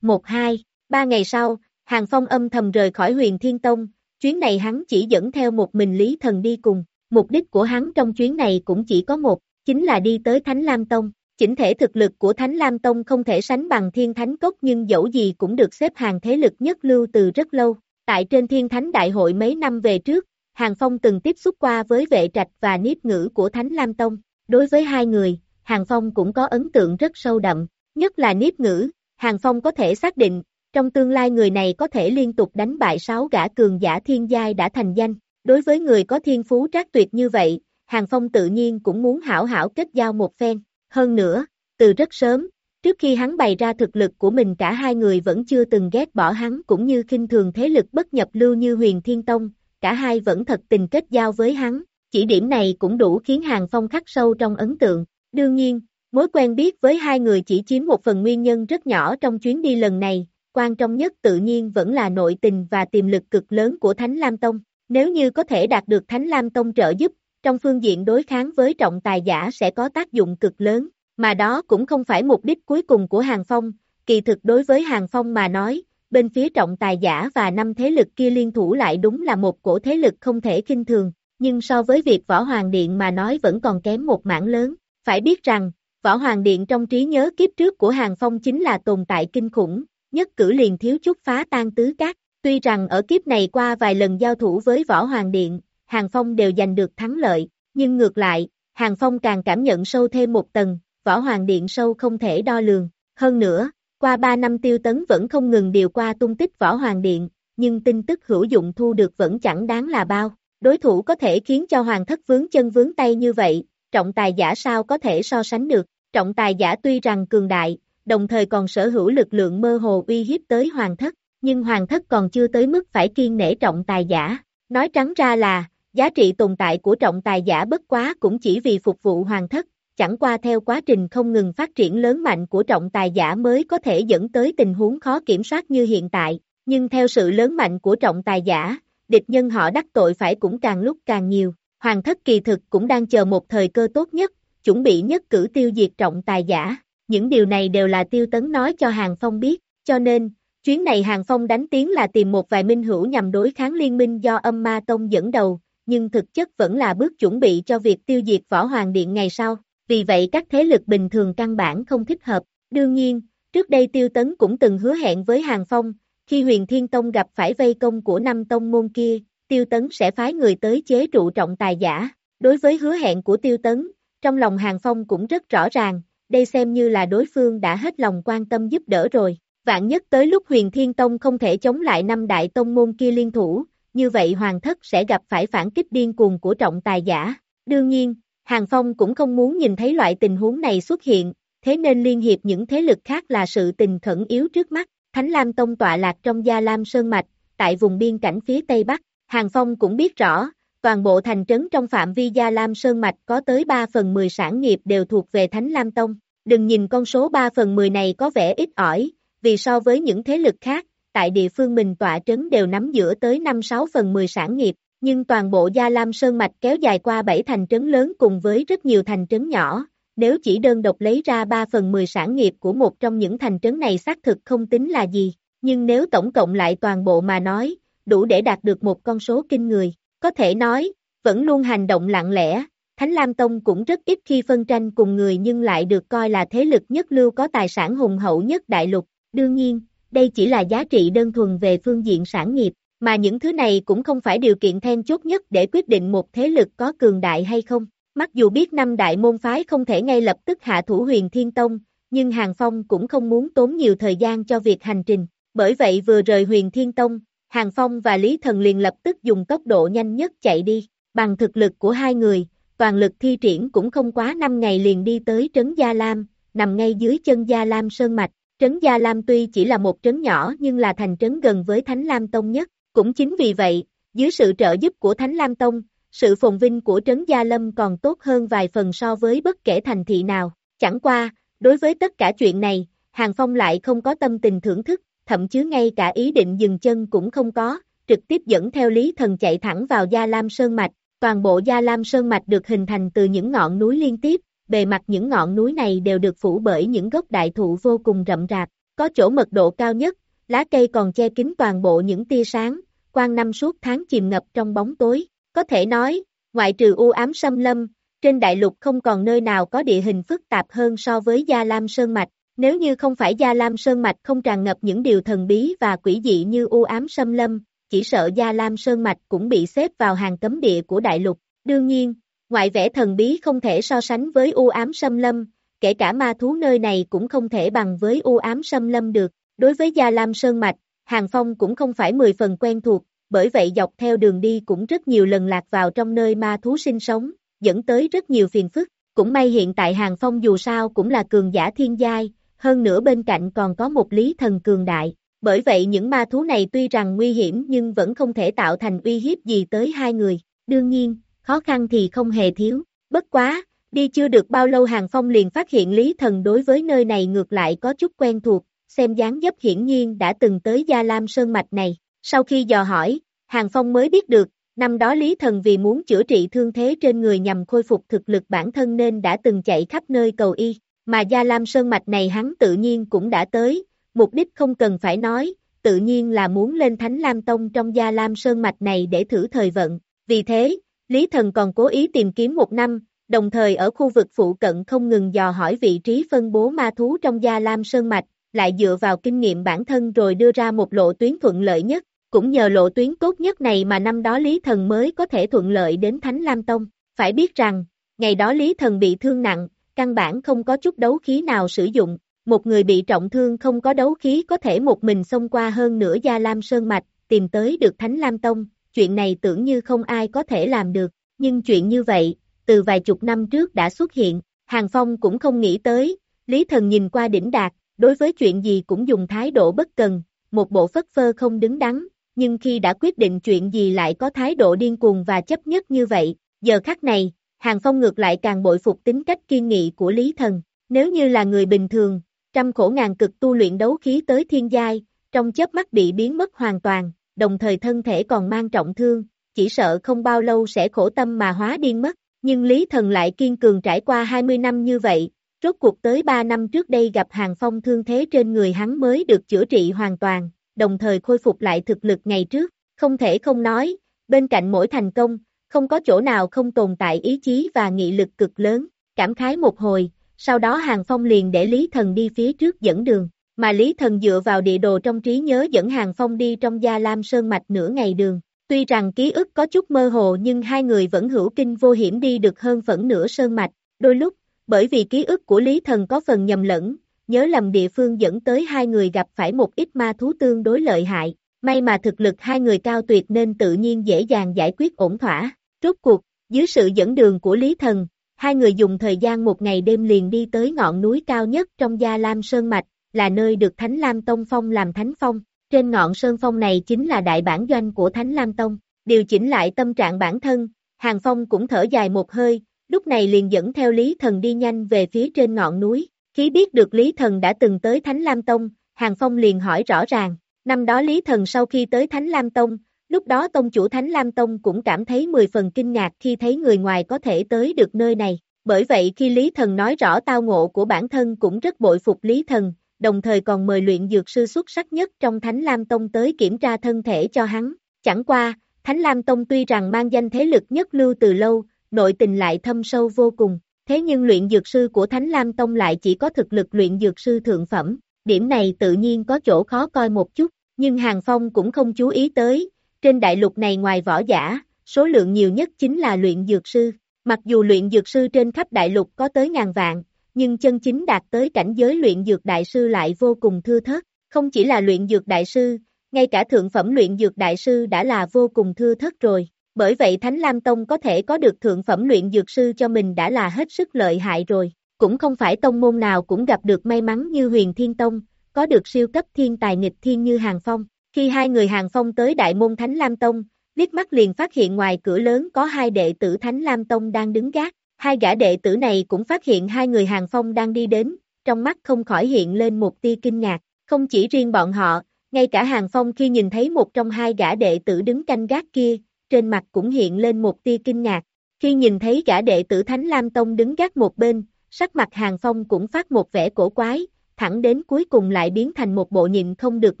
Speaker 2: Một hai, ba ngày sau, Hàng Phong âm thầm rời khỏi huyền Thiên Tông, chuyến này hắn chỉ dẫn theo một mình Lý Thần đi cùng, mục đích của hắn trong chuyến này cũng chỉ có một, chính là đi tới Thánh Lam Tông. Chỉnh thể thực lực của Thánh Lam Tông không thể sánh bằng Thiên Thánh Cốc nhưng dẫu gì cũng được xếp hàng thế lực nhất lưu từ rất lâu. Tại trên Thiên Thánh Đại hội mấy năm về trước, Hàng Phong từng tiếp xúc qua với vệ trạch và niếp ngữ của Thánh Lam Tông. Đối với hai người, Hàng Phong cũng có ấn tượng rất sâu đậm, nhất là niếp ngữ, Hàng Phong có thể xác định, trong tương lai người này có thể liên tục đánh bại sáu gã cường giả thiên giai đã thành danh. Đối với người có thiên phú trác tuyệt như vậy, Hàng Phong tự nhiên cũng muốn hảo hảo kết giao một phen. Hơn nữa, từ rất sớm, trước khi hắn bày ra thực lực của mình cả hai người vẫn chưa từng ghét bỏ hắn cũng như khinh thường thế lực bất nhập lưu như huyền thiên tông, cả hai vẫn thật tình kết giao với hắn, chỉ điểm này cũng đủ khiến Hàng Phong khắc sâu trong ấn tượng. Đương nhiên, mối quen biết với hai người chỉ chiếm một phần nguyên nhân rất nhỏ trong chuyến đi lần này, quan trọng nhất tự nhiên vẫn là nội tình và tiềm lực cực lớn của Thánh Lam Tông. Nếu như có thể đạt được Thánh Lam Tông trợ giúp, trong phương diện đối kháng với trọng tài giả sẽ có tác dụng cực lớn, mà đó cũng không phải mục đích cuối cùng của Hàng Phong, kỳ thực đối với Hàng Phong mà nói, bên phía trọng tài giả và năm thế lực kia liên thủ lại đúng là một cổ thế lực không thể kinh thường, nhưng so với việc Võ Hoàng Điện mà nói vẫn còn kém một mảng lớn, phải biết rằng, Võ Hoàng Điện trong trí nhớ kiếp trước của Hàng Phong chính là tồn tại kinh khủng, nhất cử liền thiếu chút phá tan tứ cát, tuy rằng ở kiếp này qua vài lần giao thủ với Võ Hoàng Điện, Hàng Phong đều giành được thắng lợi, nhưng ngược lại, Hàng Phong càng cảm nhận sâu thêm một tầng, Võ Hoàng Điện sâu không thể đo lường, hơn nữa, qua 3 năm tiêu tấn vẫn không ngừng điều qua tung tích Võ Hoàng Điện, nhưng tin tức hữu dụng thu được vẫn chẳng đáng là bao, đối thủ có thể khiến cho Hoàng thất vướng chân vướng tay như vậy, trọng tài giả sao có thể so sánh được, trọng tài giả tuy rằng cường đại, đồng thời còn sở hữu lực lượng mơ hồ uy hiếp tới hoàng thất, nhưng hoàng thất còn chưa tới mức phải kiên nể trọng tài giả. Nói trắng ra là, giá trị tồn tại của trọng tài giả bất quá cũng chỉ vì phục vụ hoàng thất, chẳng qua theo quá trình không ngừng phát triển lớn mạnh của trọng tài giả mới có thể dẫn tới tình huống khó kiểm soát như hiện tại, nhưng theo sự lớn mạnh của trọng tài giả, địch nhân họ đắc tội phải cũng càng lúc càng nhiều, hoàng thất kỳ thực cũng đang chờ một thời cơ tốt nhất, chuẩn bị nhất cử tiêu diệt trọng tài giả, những điều này đều là tiêu tấn nói cho Hàng Phong biết, cho nên, chuyến này Hàng Phong đánh tiếng là tìm một vài minh hữu nhằm đối kháng liên minh do âm ma tông dẫn đầu, nhưng thực chất vẫn là bước chuẩn bị cho việc tiêu diệt võ hoàng điện ngày sau, vì vậy các thế lực bình thường căn bản không thích hợp. Đương nhiên, trước đây tiêu tấn cũng từng hứa hẹn với Hàng Phong, khi huyền thiên tông gặp phải vây công của năm tông môn kia, tiêu tấn sẽ phái người tới chế trụ trọng tài giả. Đối với hứa hẹn của tiêu tấn, trong lòng Hàng Phong cũng rất rõ ràng, đây xem như là đối phương đã hết lòng quan tâm giúp đỡ rồi. Vạn nhất tới lúc huyền thiên tông không thể chống lại năm đại tông môn kia liên thủ, như vậy hoàng thất sẽ gặp phải phản kích điên cuồng của trọng tài giả. Đương nhiên, Hàng Phong cũng không muốn nhìn thấy loại tình huống này xuất hiện, thế nên liên hiệp những thế lực khác là sự tình khẩn yếu trước mắt. Thánh Lam Tông tọa lạc trong Gia Lam Sơn Mạch, tại vùng biên cảnh phía Tây Bắc. Hàng Phong cũng biết rõ, toàn bộ thành trấn trong phạm vi Gia Lam Sơn Mạch có tới 3 phần 10 sản nghiệp đều thuộc về Thánh Lam Tông. Đừng nhìn con số 3 phần 10 này có vẻ ít ỏi, vì so với những thế lực khác, tại địa phương mình tọa trấn đều nắm giữa tới 5-6 phần 10 sản nghiệp, nhưng toàn bộ Gia Lam Sơn Mạch kéo dài qua 7 thành trấn lớn cùng với rất nhiều thành trấn nhỏ, nếu chỉ đơn độc lấy ra 3 phần 10 sản nghiệp của một trong những thành trấn này xác thực không tính là gì, nhưng nếu tổng cộng lại toàn bộ mà nói, đủ để đạt được một con số kinh người. Có thể nói, vẫn luôn hành động lặng lẽ, Thánh Lam Tông cũng rất ít khi phân tranh cùng người nhưng lại được coi là thế lực nhất lưu có tài sản hùng hậu nhất đại lục. Đương nhiên, đây chỉ là giá trị đơn thuần về phương diện sản nghiệp, mà những thứ này cũng không phải điều kiện then chốt nhất để quyết định một thế lực có cường đại hay không. Mặc dù biết năm đại môn phái không thể ngay lập tức hạ thủ huyền thiên tông, nhưng Hàng Phong cũng không muốn tốn nhiều thời gian cho việc hành trình. Bởi vậy vừa rời huyền thiên tông, Hàng Phong và Lý Thần liền lập tức dùng tốc độ nhanh nhất chạy đi, bằng thực lực của hai người, toàn lực thi triển cũng không quá 5 ngày liền đi tới Trấn Gia Lam, nằm ngay dưới chân Gia Lam Sơn Mạch. Trấn Gia Lam tuy chỉ là một trấn nhỏ nhưng là thành trấn gần với Thánh Lam Tông nhất, cũng chính vì vậy, dưới sự trợ giúp của Thánh Lam Tông, sự phồn vinh của Trấn Gia Lâm còn tốt hơn vài phần so với bất kể thành thị nào. Chẳng qua, đối với tất cả chuyện này, Hàng Phong lại không có tâm tình thưởng thức, thậm chí ngay cả ý định dừng chân cũng không có, trực tiếp dẫn theo Lý Thần chạy thẳng vào Gia Lam Sơn Mạch. Toàn bộ Gia Lam Sơn Mạch được hình thành từ những ngọn núi liên tiếp, bề mặt những ngọn núi này đều được phủ bởi những gốc đại thụ vô cùng rậm rạp, có chỗ mật độ cao nhất, lá cây còn che kín toàn bộ những tia sáng, quang năm suốt tháng chìm ngập trong bóng tối, có thể nói, ngoại trừ u ám xâm lâm, trên đại lục không còn nơi nào có địa hình phức tạp hơn so với Gia Lam Sơn Mạch, nếu như không phải Gia Lam Sơn Mạch không tràn ngập những điều thần bí và quỷ dị như u ám xâm lâm, chỉ sợ Gia Lam Sơn Mạch cũng bị xếp vào hàng cấm địa của đại lục. Đương nhiên, ngoại vẻ thần bí không thể so sánh với u ám xâm lâm, kể cả ma thú nơi này cũng không thể bằng với u ám xâm lâm được. Đối với Gia Lam Sơn Mạch, Hàng Phong cũng không phải 10 phần quen thuộc, bởi vậy dọc theo đường đi cũng rất nhiều lần lạc vào trong nơi ma thú sinh sống, dẫn tới rất nhiều phiền phức. Cũng may hiện tại Hàng Phong dù sao cũng là cường giả thiên giai, hơn nữa bên cạnh còn có một lý thần cường đại. Bởi vậy những ma thú này tuy rằng nguy hiểm nhưng vẫn không thể tạo thành uy hiếp gì tới hai người. Đương nhiên, khó khăn thì không hề thiếu. Bất quá, đi chưa được bao lâu Hàng Phong liền phát hiện Lý Thần đối với nơi này ngược lại có chút quen thuộc, xem dáng dấp hiển nhiên đã từng tới Gia Lam Sơn Mạch này. Sau khi dò hỏi, Hàng Phong mới biết được, năm đó Lý Thần vì muốn chữa trị thương thế trên người nhằm khôi phục thực lực bản thân nên đã từng chạy khắp nơi cầu y, mà Gia Lam Sơn Mạch này hắn tự nhiên cũng đã tới, mục đích không cần phải nói, tự nhiên là muốn lên Thánh Lam Tông trong Gia Lam Sơn Mạch này để thử thời vận. Vì thế, Lý Thần còn cố ý tìm kiếm một năm, đồng thời ở khu vực phụ cận không ngừng dò hỏi vị trí phân bố ma thú trong Gia Lam Sơn Mạch, lại dựa vào kinh nghiệm bản thân rồi đưa ra một lộ tuyến thuận lợi nhất, cũng nhờ lộ tuyến tốt nhất này mà năm đó Lý Thần mới có thể thuận lợi đến Thánh Lam Tông. Phải biết rằng, ngày đó Lý Thần bị thương nặng, căn bản không có chút đấu khí nào sử dụng, một người bị trọng thương không có đấu khí có thể một mình xông qua hơn nửa Gia Lam Sơn Mạch, tìm tới được Thánh Lam Tông, chuyện này tưởng như không ai có thể làm được, nhưng chuyện như vậy, từ vài chục năm trước đã xuất hiện, Hàng Phong cũng không nghĩ tới, Lý Thần nhìn qua đỉnh đạt, đối với chuyện gì cũng dùng thái độ bất cần, một bộ phất phơ không đứng đắn, nhưng khi đã quyết định chuyện gì lại có thái độ điên cuồng và chấp nhất như vậy, giờ khắc này, Hàng Phong ngược lại càng bội phục tính cách kiên nghị của Lý Thần, nếu như là người bình thường, trăm khổ ngàn cực tu luyện đấu khí tới thiên giai, trong chớp mắt bị biến mất hoàn toàn, đồng thời thân thể còn mang trọng thương, chỉ sợ không bao lâu sẽ khổ tâm mà hóa điên mất, nhưng Lý Thần lại kiên cường trải qua 20 năm như vậy, rốt cuộc tới 3 năm trước đây gặp Hàng Phong thương thế trên người hắn mới được chữa trị hoàn toàn, đồng thời khôi phục lại thực lực ngày trước, không thể không nói, bên cạnh mỗi thành công, không có chỗ nào không tồn tại ý chí và nghị lực cực lớn, cảm khái một hồi, sau đó Hàng Phong liền để Lý Thần đi phía trước dẫn đường, mà Lý Thần dựa vào địa đồ trong trí nhớ dẫn Hàng Phong đi trong Gia Lam Sơn Mạch nửa ngày đường. Tuy rằng ký ức có chút mơ hồ nhưng hai người vẫn hữu kinh vô hiểm đi được hơn phẫn nửa sơn mạch, đôi lúc, bởi vì ký ức của Lý Thần có phần nhầm lẫn, nhớ lầm địa phương dẫn tới hai người gặp phải một ít ma thú tương đối lợi hại, may mà thực lực hai người cao tuyệt nên tự nhiên dễ dàng giải quyết ổn thỏa. Rốt cuộc, dưới sự dẫn đường của Lý Thần, hai người dùng thời gian một ngày đêm liền đi tới ngọn núi cao nhất trong Gia Lam Sơn Mạch, là nơi được Thánh Lam Tông Phong làm Thánh Phong. Trên ngọn Sơn Phong này chính là đại bản doanh của Thánh Lam Tông. Điều chỉnh lại tâm trạng bản thân, Hàng Phong cũng thở dài một hơi, lúc này liền dẫn theo Lý Thần đi nhanh về phía trên ngọn núi. Khi biết được Lý Thần đã từng tới Thánh Lam Tông, Hàng Phong liền hỏi rõ ràng, năm đó Lý Thần sau khi tới Thánh Lam Tông, lúc đó Tông chủ Thánh Lam Tông cũng cảm thấy 10 phần kinh ngạc khi thấy người ngoài có thể tới được nơi này. Bởi vậy khi Lý Thần nói rõ tao ngộ của bản thân cũng rất bội phục Lý Thần, đồng thời còn mời luyện dược sư xuất sắc nhất trong Thánh Lam Tông tới kiểm tra thân thể cho hắn. Chẳng qua, Thánh Lam Tông tuy rằng mang danh thế lực nhất lưu từ lâu, nội tình lại thâm sâu vô cùng, thế nhưng luyện dược sư của Thánh Lam Tông lại chỉ có thực lực luyện dược sư thượng phẩm, điểm này tự nhiên có chỗ khó coi một chút, nhưng Hàng Phong cũng không chú ý tới, trên đại lục này ngoài võ giả, số lượng nhiều nhất chính là luyện dược sư, mặc dù luyện dược sư trên khắp đại lục có tới ngàn vạn, nhưng chân chính đạt tới cảnh giới luyện dược đại sư lại vô cùng thưa thớt, không chỉ là luyện dược đại sư, ngay cả thượng phẩm luyện dược đại sư đã là vô cùng thưa thớt rồi. Bởi vậy Thánh Lam Tông có thể có được thượng phẩm luyện dược sư cho mình đã là hết sức lợi hại rồi. Cũng không phải tông môn nào cũng gặp được may mắn như huyền thiên tông, có được siêu cấp thiên tài nghịch thiên như Hàng Phong. Khi hai người Hàng Phong tới đại môn Thánh Lam Tông, liếc mắt liền phát hiện ngoài cửa lớn có hai đệ tử Thánh Lam Tông đang đứng gác. Hai gã đệ tử này cũng phát hiện hai người Hàng Phong đang đi đến, trong mắt không khỏi hiện lên một tia kinh ngạc. Không chỉ riêng bọn họ, ngay cả Hàng Phong khi nhìn thấy một trong hai gã đệ tử đứng canh gác kia, trên mặt cũng hiện lên một tia kinh ngạc. Khi nhìn thấy gã đệ tử Thánh Lam Tông đứng gác một bên, sắc mặt Hàng Phong cũng phát một vẻ cổ quái, thẳng đến cuối cùng lại biến thành một bộ nhịn không được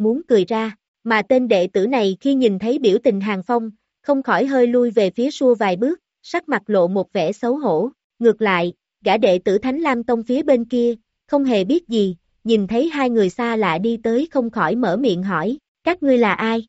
Speaker 2: muốn cười ra, mà tên đệ tử này khi nhìn thấy biểu tình Hàng Phong, không khỏi hơi lui về phía xua vài bước, sắc mặt lộ một vẻ xấu hổ, ngược lại, gã đệ tử Thánh Lam Tông phía bên kia, không hề biết gì, nhìn thấy hai người xa lạ đi tới không khỏi mở miệng hỏi, các ngươi là ai?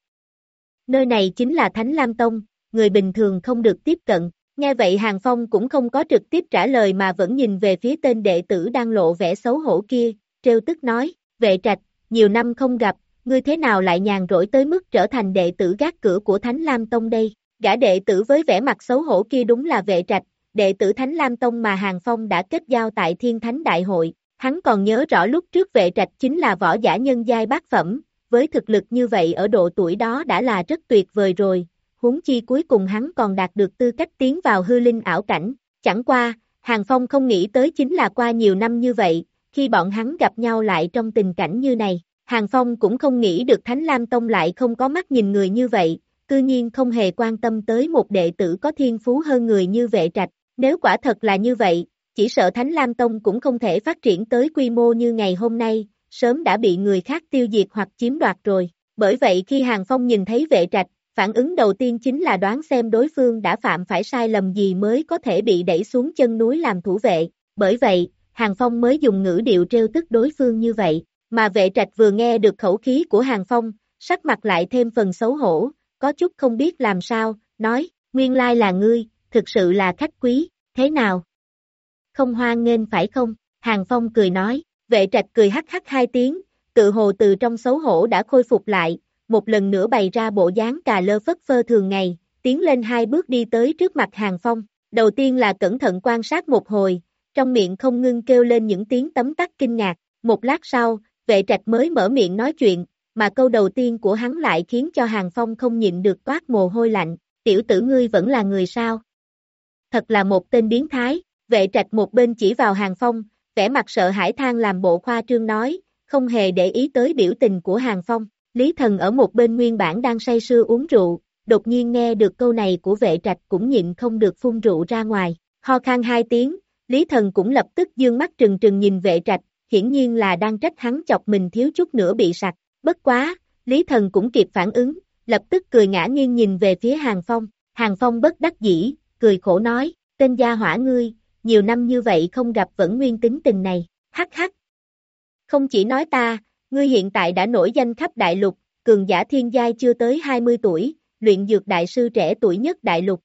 Speaker 2: Nơi này chính là Thánh Lam Tông, người bình thường không được tiếp cận, nghe vậy Hàng Phong cũng không có trực tiếp trả lời mà vẫn nhìn về phía tên đệ tử đang lộ vẻ xấu hổ kia, trêu tức nói, vệ trạch, nhiều năm không gặp, ngươi thế nào lại nhàn rỗi tới mức trở thành đệ tử gác cửa của Thánh Lam Tông đây? Gã đệ tử với vẻ mặt xấu hổ kia đúng là vệ trạch, đệ tử Thánh Lam Tông mà Hàng Phong đã kết giao tại Thiên Thánh Đại hội. Hắn còn nhớ rõ lúc trước vệ trạch chính là võ giả nhân giai bát phẩm, với thực lực như vậy ở độ tuổi đó đã là rất tuyệt vời rồi, huống chi cuối cùng hắn còn đạt được tư cách tiến vào hư linh ảo cảnh. Chẳng qua, Hàng Phong không nghĩ tới chính là qua nhiều năm như vậy, khi bọn hắn gặp nhau lại trong tình cảnh như này, Hàng Phong cũng không nghĩ được Thánh Lam Tông lại không có mắt nhìn người như vậy, cư nhiên không hề quan tâm tới một đệ tử có thiên phú hơn người như vệ trạch, nếu quả thật là như vậy, chỉ sợ Thánh Lam Tông cũng không thể phát triển tới quy mô như ngày hôm nay, sớm đã bị người khác tiêu diệt hoặc chiếm đoạt rồi. Bởi vậy khi Hàng Phong nhìn thấy vệ trạch, phản ứng đầu tiên chính là đoán xem đối phương đã phạm phải sai lầm gì mới có thể bị đẩy xuống chân núi làm thủ vệ. Bởi vậy, Hàng Phong mới dùng ngữ điệu trêu tức đối phương như vậy, mà vệ trạch vừa nghe được khẩu khí của Hàng Phong, sắc mặt lại thêm phần xấu hổ, có chút không biết làm sao, nói, nguyên lai là ngươi, thực sự là khách quý, thế nào? Không hoan nghênh phải không? Hàng Phong cười nói, vệ trạch cười hắc hắc hai tiếng, tự hồ từ trong xấu hổ đã khôi phục lại, một lần nữa bày ra bộ dáng cà lơ phất phơ thường ngày, tiến lên hai bước đi tới trước mặt Hàng Phong, đầu tiên là cẩn thận quan sát một hồi, trong miệng không ngưng kêu lên những tiếng tấm tắc kinh ngạc, một lát sau, vệ trạch mới mở miệng nói chuyện, mà câu đầu tiên của hắn lại khiến cho Hàng Phong không nhịn được toát mồ hôi lạnh, tiểu tử ngươi vẫn là người sao? Thật là một tên biến thái, vệ trạch một bên chỉ vào Hàng Phong, vẻ mặt sợ hãi than làm bộ khoa trương nói, không hề để ý tới biểu tình của Hàng Phong. Lý Thần ở một bên nguyên bản đang say sưa uống rượu, đột nhiên nghe được câu này của vệ trạch cũng nhịn không được phun rượu ra ngoài, ho khan hai tiếng, Lý Thần cũng lập tức dương mắt trừng trừng nhìn vệ trạch, hiển nhiên là đang trách hắn chọc mình thiếu chút nữa bị sặc, bất quá, Lý Thần cũng kịp phản ứng, lập tức cười ngã nghiêng nhìn về phía Hàng Phong, Hàng Phong bất đắc dĩ, cười khổ nói, tên gia hỏa ngươi, nhiều năm như vậy không gặp vẫn nguyên tính tình này, hắc hắc. Không chỉ nói ta, ngươi hiện tại đã nổi danh khắp đại lục, cường giả thiên giai chưa tới 20 tuổi, luyện dược đại sư trẻ tuổi nhất đại lục.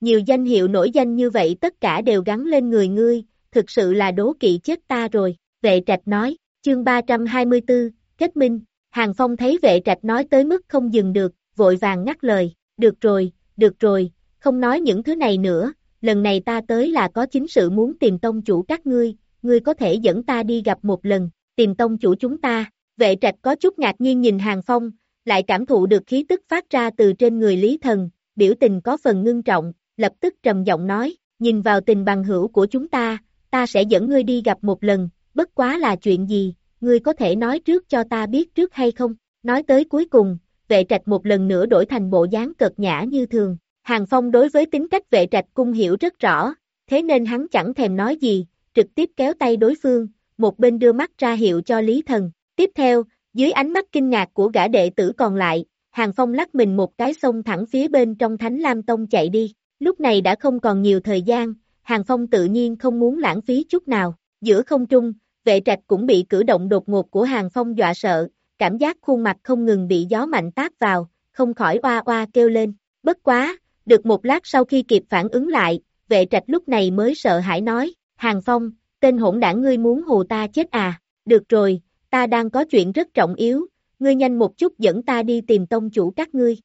Speaker 2: Nhiều danh hiệu nổi danh như vậy tất cả đều gắn lên người ngươi, thực sự là đố kỵ chết ta rồi, vệ trạch nói, chương 324, kết minh, Hàng Phong thấy vệ trạch nói tới mức không dừng được, vội vàng ngắt lời, được rồi, được rồi, không nói những thứ này nữa, lần này ta tới là có chính sự muốn tìm tông chủ các ngươi, ngươi có thể dẫn ta đi gặp một lần, tìm tông chủ chúng ta, vệ trạch có chút ngạc nhiên nhìn Hàng Phong, lại cảm thụ được khí tức phát ra từ trên người Lý Thần, biểu tình có phần ngưng trọng, lập tức trầm giọng nói, nhìn vào tình bằng hữu của chúng ta, ta sẽ dẫn ngươi đi gặp một lần, bất quá là chuyện gì, ngươi có thể nói trước cho ta biết trước hay không, nói tới cuối cùng, vệ trạch một lần nữa đổi thành bộ dáng cợt nhã như thường, Hàng Phong đối với tính cách vệ trạch cung hiểu rất rõ, thế nên hắn chẳng thèm nói gì, trực tiếp kéo tay đối phương, một bên đưa mắt ra hiệu cho Lý Thần. Tiếp theo, dưới ánh mắt kinh ngạc của gã đệ tử còn lại, Hàng Phong lắc mình một cái sông thẳng phía bên trong Thánh Lam Tông chạy đi. Lúc này đã không còn nhiều thời gian, Hàng Phong tự nhiên không muốn lãng phí chút nào. Giữa không trung, vệ trạch cũng bị cử động đột ngột của Hàng Phong dọa sợ, cảm giác khuôn mặt không ngừng bị gió mạnh tác vào, không khỏi oa oa kêu lên. Bất quá, được một lát sau khi kịp phản ứng lại, vệ trạch lúc này mới sợ hãi nói, Hàng Phong, tên hỗn đảng ngươi muốn hù ta chết à, được rồi, ta đang có chuyện rất trọng yếu, ngươi nhanh một chút dẫn ta đi tìm tông chủ các ngươi.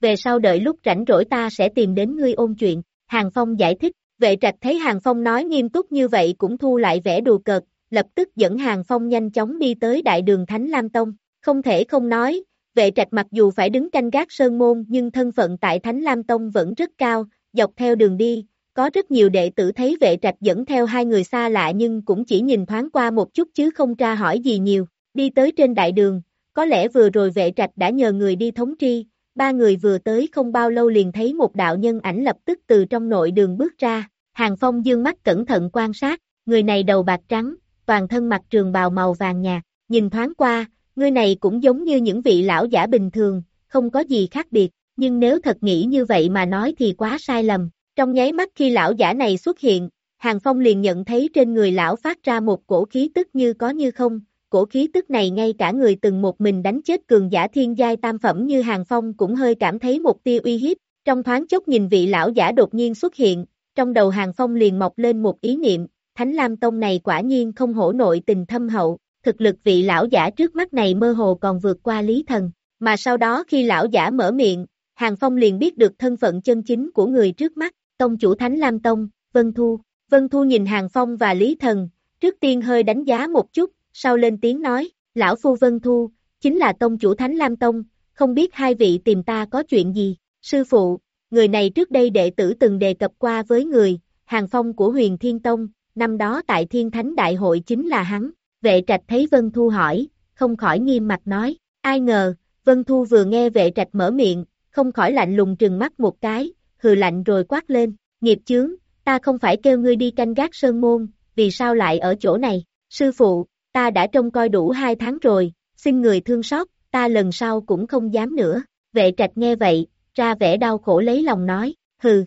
Speaker 2: Về sau đợi lúc rảnh rỗi ta sẽ tìm đến ngươi ôn chuyện, Hàng Phong giải thích, vệ trạch thấy Hàng Phong nói nghiêm túc như vậy cũng thu lại vẻ đùa cợt, lập tức dẫn Hàng Phong nhanh chóng đi tới đại đường Thánh Lam Tông, không thể không nói, vệ trạch mặc dù phải đứng canh gác sơn môn nhưng thân phận tại Thánh Lam Tông vẫn rất cao, dọc theo đường đi, có rất nhiều đệ tử thấy vệ trạch dẫn theo hai người xa lạ nhưng cũng chỉ nhìn thoáng qua một chút chứ không tra hỏi gì nhiều, đi tới trên đại đường, có lẽ vừa rồi vệ trạch đã nhờ người đi thống tri, ba người vừa tới không bao lâu liền thấy một đạo nhân ảnh lập tức từ trong nội đường bước ra, hàng phong dương mắt cẩn thận quan sát, người này đầu bạc trắng, toàn thân mặc trường bào màu vàng nhạt, nhìn thoáng qua, người này cũng giống như những vị lão giả bình thường, không có gì khác biệt, nhưng nếu thật nghĩ như vậy mà nói thì quá sai lầm. Trong nháy mắt khi lão giả này xuất hiện, Hàng Phong liền nhận thấy trên người lão phát ra một cổ khí tức như có như không, cổ khí tức này ngay cả người từng một mình đánh chết cường giả thiên giai tam phẩm như Hàng Phong cũng hơi cảm thấy một tia uy hiếp, trong thoáng chốc nhìn vị lão giả đột nhiên xuất hiện, trong đầu Hàng Phong liền mọc lên một ý niệm, Thánh Lam Tông này quả nhiên không hổ nội tình thâm hậu, thực lực vị lão giả trước mắt này mơ hồ còn vượt qua lý thần, mà sau đó khi lão giả mở miệng, Hàng Phong liền biết được thân phận chân chính của người trước mắt, Tông chủ Thánh Lam Tông, Vân Thu. Vân Thu nhìn Hàng Phong và Lý Thần, trước tiên hơi đánh giá một chút, sau lên tiếng nói, Lão Phu Vân Thu, chính là Tông chủ Thánh Lam Tông, không biết hai vị tìm ta có chuyện gì, sư phụ, người này trước đây đệ tử từng đề cập qua với người, Hàng Phong của huyền Thiên Tông, năm đó tại Thiên Thánh Đại hội chính là hắn, vệ trạch thấy Vân Thu hỏi, không khỏi nghiêm mặt nói, ai ngờ, Vân Thu vừa nghe vệ trạch mở miệng, không khỏi lạnh lùng trừng mắt một cái, hừ lạnh rồi quát lên, nghiệp chướng, ta không phải kêu ngươi đi canh gác sơn môn, vì sao lại ở chỗ này, sư phụ, ta đã trông coi đủ hai tháng rồi, xin người thương xót, ta lần sau cũng không dám nữa, vệ trạch nghe vậy, ra vẻ đau khổ lấy lòng nói, hừ.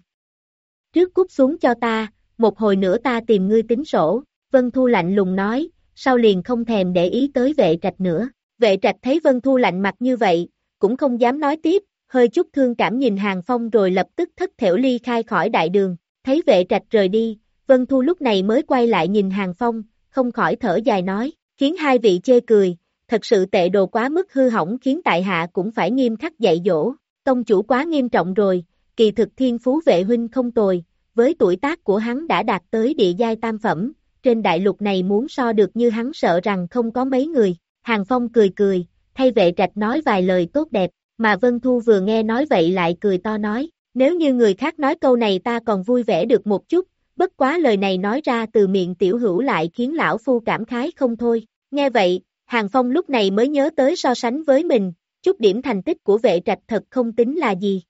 Speaker 2: Trước cút xuống cho ta, một hồi nữa ta tìm ngươi tính sổ, Vân Thu lạnh lùng nói, sau liền không thèm để ý tới vệ trạch nữa, vệ trạch thấy Vân Thu lạnh mặt như vậy, cũng không dám nói tiếp, hơi chút thương cảm nhìn Hàng Phong rồi lập tức thất thểu ly khai khỏi đại đường, thấy vệ trạch rời đi, Vân Thu lúc này mới quay lại nhìn Hàng Phong, không khỏi thở dài nói, khiến hai vị chê cười, thật sự tệ đồ quá mức hư hỏng khiến tại hạ cũng phải nghiêm khắc dạy dỗ, tông chủ quá nghiêm trọng rồi, kỳ thực thiên phú vệ huynh không tồi, với tuổi tác của hắn đã đạt tới địa giai tam phẩm, trên đại lục này muốn so được như hắn sợ rằng không có mấy người, Hàng Phong cười cười, thay vệ trạch nói vài lời tốt đẹp, mà Vân Thu vừa nghe nói vậy lại cười to nói, nếu như người khác nói câu này ta còn vui vẻ được một chút, bất quá lời này nói ra từ miệng tiểu hữu lại khiến lão phu cảm khái không thôi. Nghe vậy, Hàng Phong lúc này mới nhớ tới so sánh với mình, chút điểm thành tích của vệ trạch thật không tính là gì.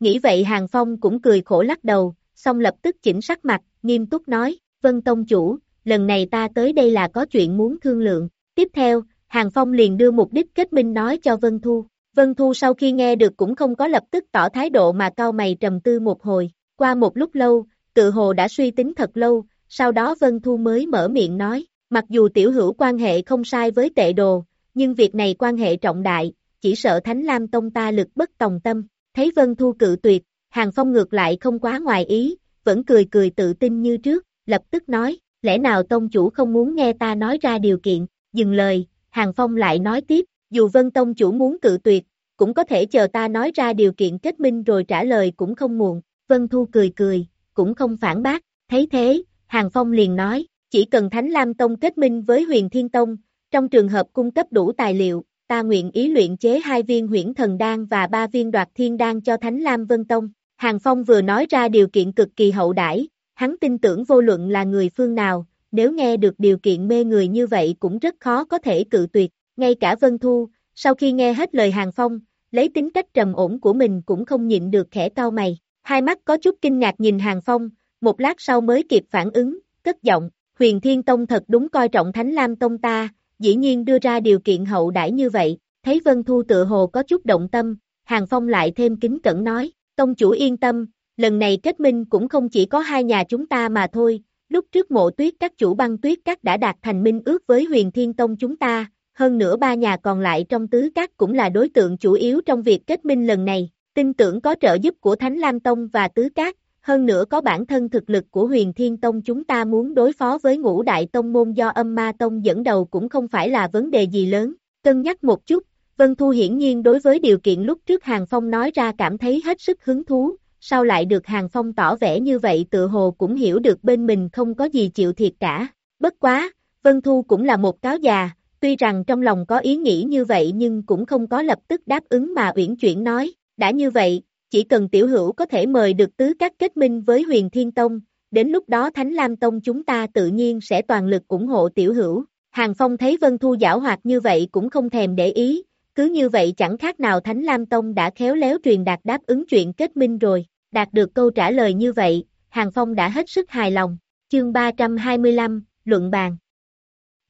Speaker 2: Nghĩ vậy Hàng Phong cũng cười khổ lắc đầu, xong lập tức chỉnh sắc mặt, nghiêm túc nói, Vân Tông Chủ, lần này ta tới đây là có chuyện muốn thương lượng. Tiếp theo, Hàng Phong liền đưa mục đích kết minh nói cho Vân Thu. Vân Thu sau khi nghe được cũng không có lập tức tỏ thái độ mà cao mày trầm tư một hồi, qua một lúc lâu, tự hồ đã suy tính thật lâu, sau đó Vân Thu mới mở miệng nói, mặc dù tiểu hữu quan hệ không sai với tệ đồ, nhưng việc này quan hệ trọng đại, chỉ sợ Thánh Lam Tông ta lực bất tòng tâm, thấy Vân Thu cự tuyệt, Hàng Phong ngược lại không quá ngoài ý, vẫn cười cười tự tin như trước, lập tức nói, lẽ nào Tông chủ không muốn nghe ta nói ra điều kiện, dừng lời, Hàng Phong lại nói tiếp, dù Vân Tông chủ muốn cự tuyệt, cũng có thể chờ ta nói ra điều kiện kết minh rồi trả lời cũng không muộn. Vân Thu cười cười, cũng không phản bác, thấy thế, Hàng Phong liền nói, chỉ cần Thánh Lam Tông kết minh với huyền Thiên Tông, trong trường hợp cung cấp đủ tài liệu, ta nguyện ý luyện chế hai viên huyễn thần đan và ba viên đoạt thiên đan cho Thánh Lam Vân Tông. Hàng Phong vừa nói ra điều kiện cực kỳ hậu đãi, hắn tin tưởng vô luận là người phương nào, nếu nghe được điều kiện mê người như vậy cũng rất khó có thể cự tuyệt, ngay cả Vân Thu, sau khi nghe hết lời Hàng Phong, lấy tính cách trầm ổn của mình cũng không nhịn được khẽ cau mày, hai mắt có chút kinh ngạc nhìn Hàng Phong, một lát sau mới kịp phản ứng, cất giọng, huyền thiên tông thật đúng coi trọng Thánh Lam Tông ta, dĩ nhiên đưa ra điều kiện hậu đãi như vậy, thấy Vân Thu tự hồ có chút động tâm, Hàng Phong lại thêm kính cẩn nói, tông chủ yên tâm, lần này kết minh cũng không chỉ có hai nhà chúng ta mà thôi, lúc trước mộ tuyết các chủ băng tuyết các đã đạt thành minh ước với huyền thiên tông chúng ta, hơn nữa ba nhà còn lại trong tứ các cũng là đối tượng chủ yếu trong việc kết minh lần này, tin tưởng có trợ giúp của Thánh Lam Tông và tứ các, hơn nữa có bản thân thực lực của huyền thiên tông chúng ta muốn đối phó với ngũ đại tông môn do âm ma tông dẫn đầu cũng không phải là vấn đề gì lớn, cân nhắc một chút, Vân Thu hiển nhiên đối với điều kiện lúc trước Hàng Phong nói ra cảm thấy hết sức hứng thú, sau lại được Hàng Phong tỏ vẻ như vậy tự hồ cũng hiểu được bên mình không có gì chịu thiệt cả, bất quá, Vân Thu cũng là một cáo già, Tuy rằng trong lòng có ý nghĩ như vậy nhưng cũng không có lập tức đáp ứng mà uyển chuyển nói, đã như vậy, chỉ cần tiểu hữu có thể mời được tứ các kết minh với huyền thiên tông, đến lúc đó Thánh Lam Tông chúng ta tự nhiên sẽ toàn lực ủng hộ tiểu hữu. Hàng Phong thấy Vân Thu giảo hoạt như vậy cũng không thèm để ý, cứ như vậy chẳng khác nào Thánh Lam Tông đã khéo léo truyền đạt đáp ứng chuyện kết minh rồi, đạt được câu trả lời như vậy, Hàng Phong đã hết sức hài lòng. chương 325, luận bàn.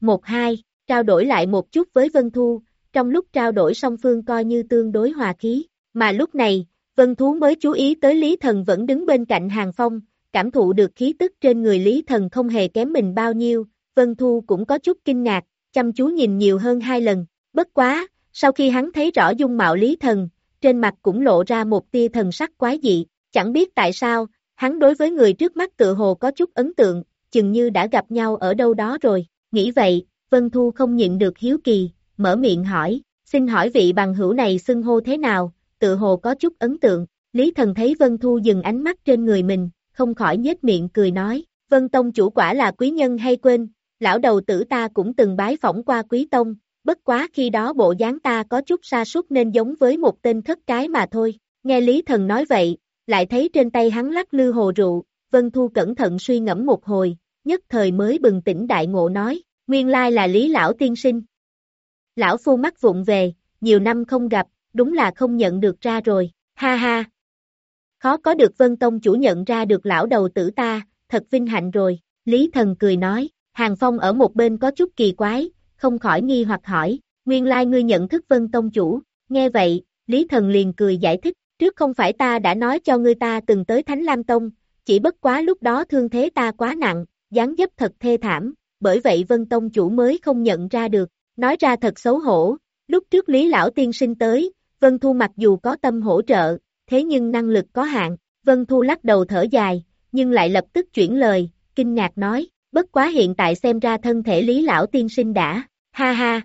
Speaker 2: 1-2, trao đổi lại một chút với Vân Thu, trong lúc trao đổi song phương coi như tương đối hòa khí, mà lúc này, Vân Thú mới chú ý tới Lý Thần vẫn đứng bên cạnh Hàng Phong, cảm thụ được khí tức trên người Lý Thần không hề kém mình bao nhiêu, Vân Thu cũng có chút kinh ngạc, chăm chú nhìn nhiều hơn hai lần, bất quá, sau khi hắn thấy rõ dung mạo Lý Thần, trên mặt cũng lộ ra một tia thần sắc quái dị, chẳng biết tại sao, hắn đối với người trước mắt tự hồ có chút ấn tượng, chừng như đã gặp nhau ở đâu đó rồi, nghĩ vậy, Vân Thu không nhịn được hiếu kỳ, mở miệng hỏi, xin hỏi vị bằng hữu này xưng hô thế nào, tự hồ có chút ấn tượng, Lý Thần thấy Vân Thu dừng ánh mắt trên người mình, không khỏi nhếch miệng cười nói, Vân Tông chủ quả là quý nhân hay quên, lão đầu tử ta cũng từng bái phỏng qua quý tông, bất quá khi đó bộ dáng ta có chút sa sút nên giống với một tên thất cái mà thôi, nghe Lý Thần nói vậy, lại thấy trên tay hắn lắc lư hồ rượu, Vân Thu cẩn thận suy ngẫm một hồi, nhất thời mới bừng tỉnh đại ngộ nói, nguyên lai là Lý Lão tiên sinh. Lão Phu mắt vụng về, nhiều năm không gặp, đúng là không nhận được ra rồi, ha ha. Khó có được Vân Tông chủ nhận ra được lão đầu tử ta, thật vinh hạnh rồi, Lý Thần cười nói, Hàng Phong ở một bên có chút kỳ quái, không khỏi nghi hoặc hỏi, nguyên lai ngươi nhận thức Vân Tông chủ, nghe vậy, Lý Thần liền cười giải thích, trước không phải ta đã nói cho ngươi ta từng tới Thánh Lam Tông, chỉ bất quá lúc đó thương thế ta quá nặng, dáng dấp thật thê thảm, bởi vậy Vân Tông chủ mới không nhận ra được, nói ra thật xấu hổ, lúc trước Lý Lão Tiên sinh tới, Vân Thu mặc dù có tâm hỗ trợ, thế nhưng năng lực có hạn, Vân Thu lắc đầu thở dài, nhưng lại lập tức chuyển lời, kinh ngạc nói, bất quá hiện tại xem ra thân thể Lý Lão Tiên sinh đã, ha ha.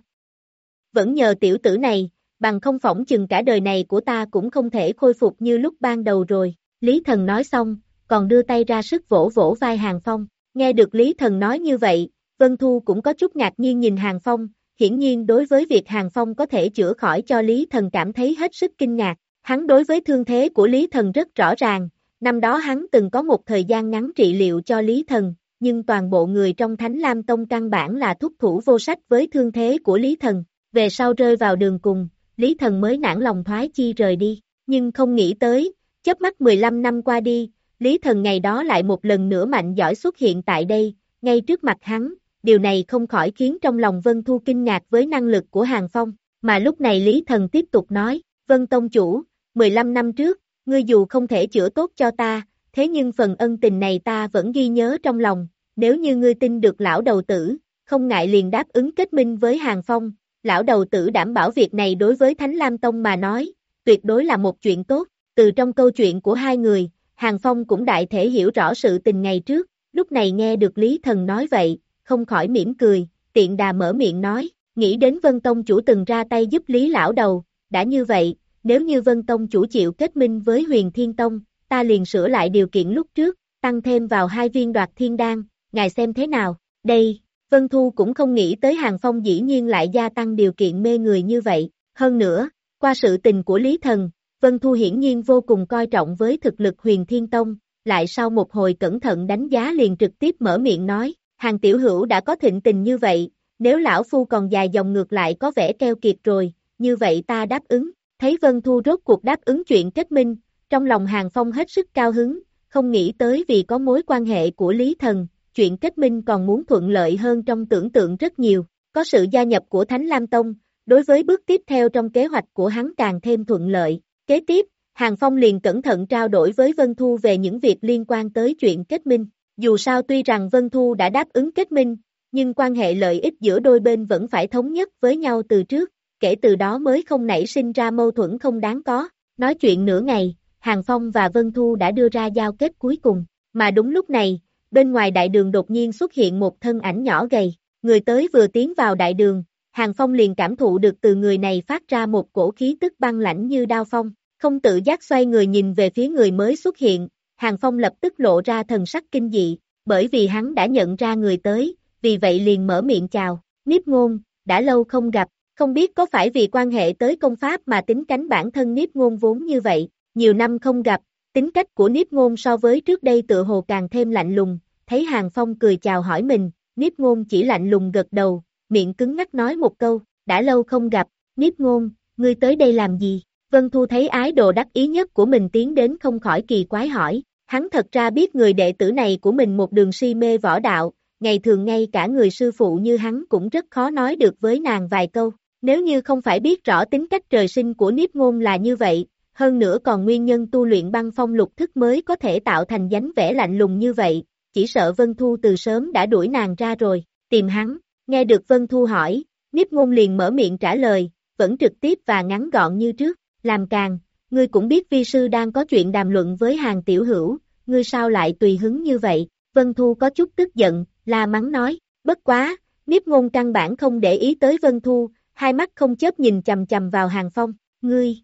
Speaker 2: Vẫn nhờ tiểu tử này, bằng không phỏng chừng cả đời này của ta cũng không thể khôi phục như lúc ban đầu rồi, Lý Thần nói xong, còn đưa tay ra sức vỗ vỗ vai Hàng Phong, nghe được Lý Thần nói như vậy, Vân Thu cũng có chút ngạc nhiên nhìn Hàng Phong, hiển nhiên đối với việc Hàng Phong có thể chữa khỏi cho Lý Thần cảm thấy hết sức kinh ngạc, hắn đối với thương thế của Lý Thần rất rõ ràng, năm đó hắn từng có một thời gian ngắn trị liệu cho Lý Thần, nhưng toàn bộ người trong Thánh Lam Tông căn bản là thúc thủ vô sách với thương thế của Lý Thần, về sau rơi vào đường cùng, Lý Thần mới nản lòng thoái chi rời đi, nhưng không nghĩ tới, chớp mắt 15 năm qua đi, Lý Thần ngày đó lại một lần nữa mạnh giỏi xuất hiện tại đây, ngay trước mặt hắn, điều này không khỏi khiến trong lòng Vân Thu kinh ngạc với năng lực của Hàng Phong, mà lúc này Lý Thần tiếp tục nói, Vân Tông Chủ, 15 năm trước, ngươi dù không thể chữa tốt cho ta, thế nhưng phần ân tình này ta vẫn ghi nhớ trong lòng, nếu như ngươi tin được lão đầu tử, không ngại liền đáp ứng kết minh với Hàng Phong, lão đầu tử đảm bảo việc này đối với Thánh Lam Tông mà nói, tuyệt đối là một chuyện tốt, từ trong câu chuyện của hai người, Hàng Phong cũng đại thể hiểu rõ sự tình ngày trước, lúc này nghe được Lý Thần nói vậy, không khỏi mỉm cười, tiện đà mở miệng nói, nghĩ đến Vân Tông chủ từng ra tay giúp Lý Lão đầu, đã như vậy, nếu như Vân Tông chủ chịu kết minh với Huyền Thiên Tông, ta liền sửa lại điều kiện lúc trước, tăng thêm vào hai viên đoạt thiên đan, ngài xem thế nào, đây, Vân Thu cũng không nghĩ tới Hàng Phong dĩ nhiên lại gia tăng điều kiện mê người như vậy, hơn nữa, qua sự tình của Lý Thần, Vân Thu hiển nhiên vô cùng coi trọng với thực lực huyền thiên tông, lại sau một hồi cẩn thận đánh giá liền trực tiếp mở miệng nói, hàng tiểu hữu đã có thịnh tình như vậy, nếu lão phu còn dài dòng ngược lại có vẻ keo kiệt rồi, như vậy ta đáp ứng, thấy Vân Thu rốt cuộc đáp ứng chuyện kết minh, trong lòng hàng phong hết sức cao hứng, không nghĩ tới vì có mối quan hệ của Lý Thần, chuyện kết minh còn muốn thuận lợi hơn trong tưởng tượng rất nhiều, có sự gia nhập của Thánh Lam Tông, đối với bước tiếp theo trong kế hoạch của hắn càng thêm thuận lợi. Kế tiếp, Hàng Phong liền cẩn thận trao đổi với Vân Thu về những việc liên quan tới chuyện kết minh. Dù sao tuy rằng Vân Thu đã đáp ứng kết minh, nhưng quan hệ lợi ích giữa đôi bên vẫn phải thống nhất với nhau từ trước, kể từ đó mới không nảy sinh ra mâu thuẫn không đáng có. Nói chuyện nửa ngày, Hàng Phong và Vân Thu đã đưa ra giao kết cuối cùng, mà đúng lúc này, bên ngoài đại đường đột nhiên xuất hiện một thân ảnh nhỏ gầy, người tới vừa tiến vào đại đường, Hàng Phong liền cảm thụ được từ người này phát ra một cổ khí tức băng lãnh như đao phong, không tự giác xoay người nhìn về phía người mới xuất hiện, Hàng Phong lập tức lộ ra thần sắc kinh dị, bởi vì hắn đã nhận ra người tới, vì vậy liền mở miệng chào, Niếp Ngôn, đã lâu không gặp, không biết có phải vì quan hệ tới công pháp mà tính cánh bản thân Niếp Ngôn vốn như vậy, nhiều năm không gặp, tính cách của Niếp Ngôn so với trước đây tự hồ càng thêm lạnh lùng, thấy Hàng Phong cười chào hỏi mình, Niếp Ngôn chỉ lạnh lùng gật đầu, miệng cứng ngắc nói một câu, đã lâu không gặp, Niếp Ngôn, ngươi tới đây làm gì? Vân Thu thấy ái đồ đắc ý nhất của mình tiến đến không khỏi kỳ quái hỏi, Hắn thật ra biết người đệ tử này của mình một đường si mê võ đạo, ngày thường ngay cả người sư phụ như hắn cũng rất khó nói được với nàng vài câu. Nếu như không phải biết rõ tính cách trời sinh của Niếp Ngôn là như vậy, hơn nữa còn nguyên nhân tu luyện băng phong lục thức mới có thể tạo thành dáng vẻ lạnh lùng như vậy, chỉ sợ Vân Thu từ sớm đã đuổi nàng ra rồi, tìm hắn, nghe được Vân Thu hỏi, Niếp Ngôn liền mở miệng trả lời, vẫn trực tiếp và ngắn gọn như trước, làm càng, ngươi cũng biết vi sư đang có chuyện đàm luận với hàng tiểu hữu, ngươi sao lại tùy hứng như vậy, Vân Thu có chút tức giận, la mắng nói, bất quá, Niếp Ngôn căn bản không để ý tới Vân Thu, hai mắt không chớp nhìn chầm chầm vào hàng phong, ngươi.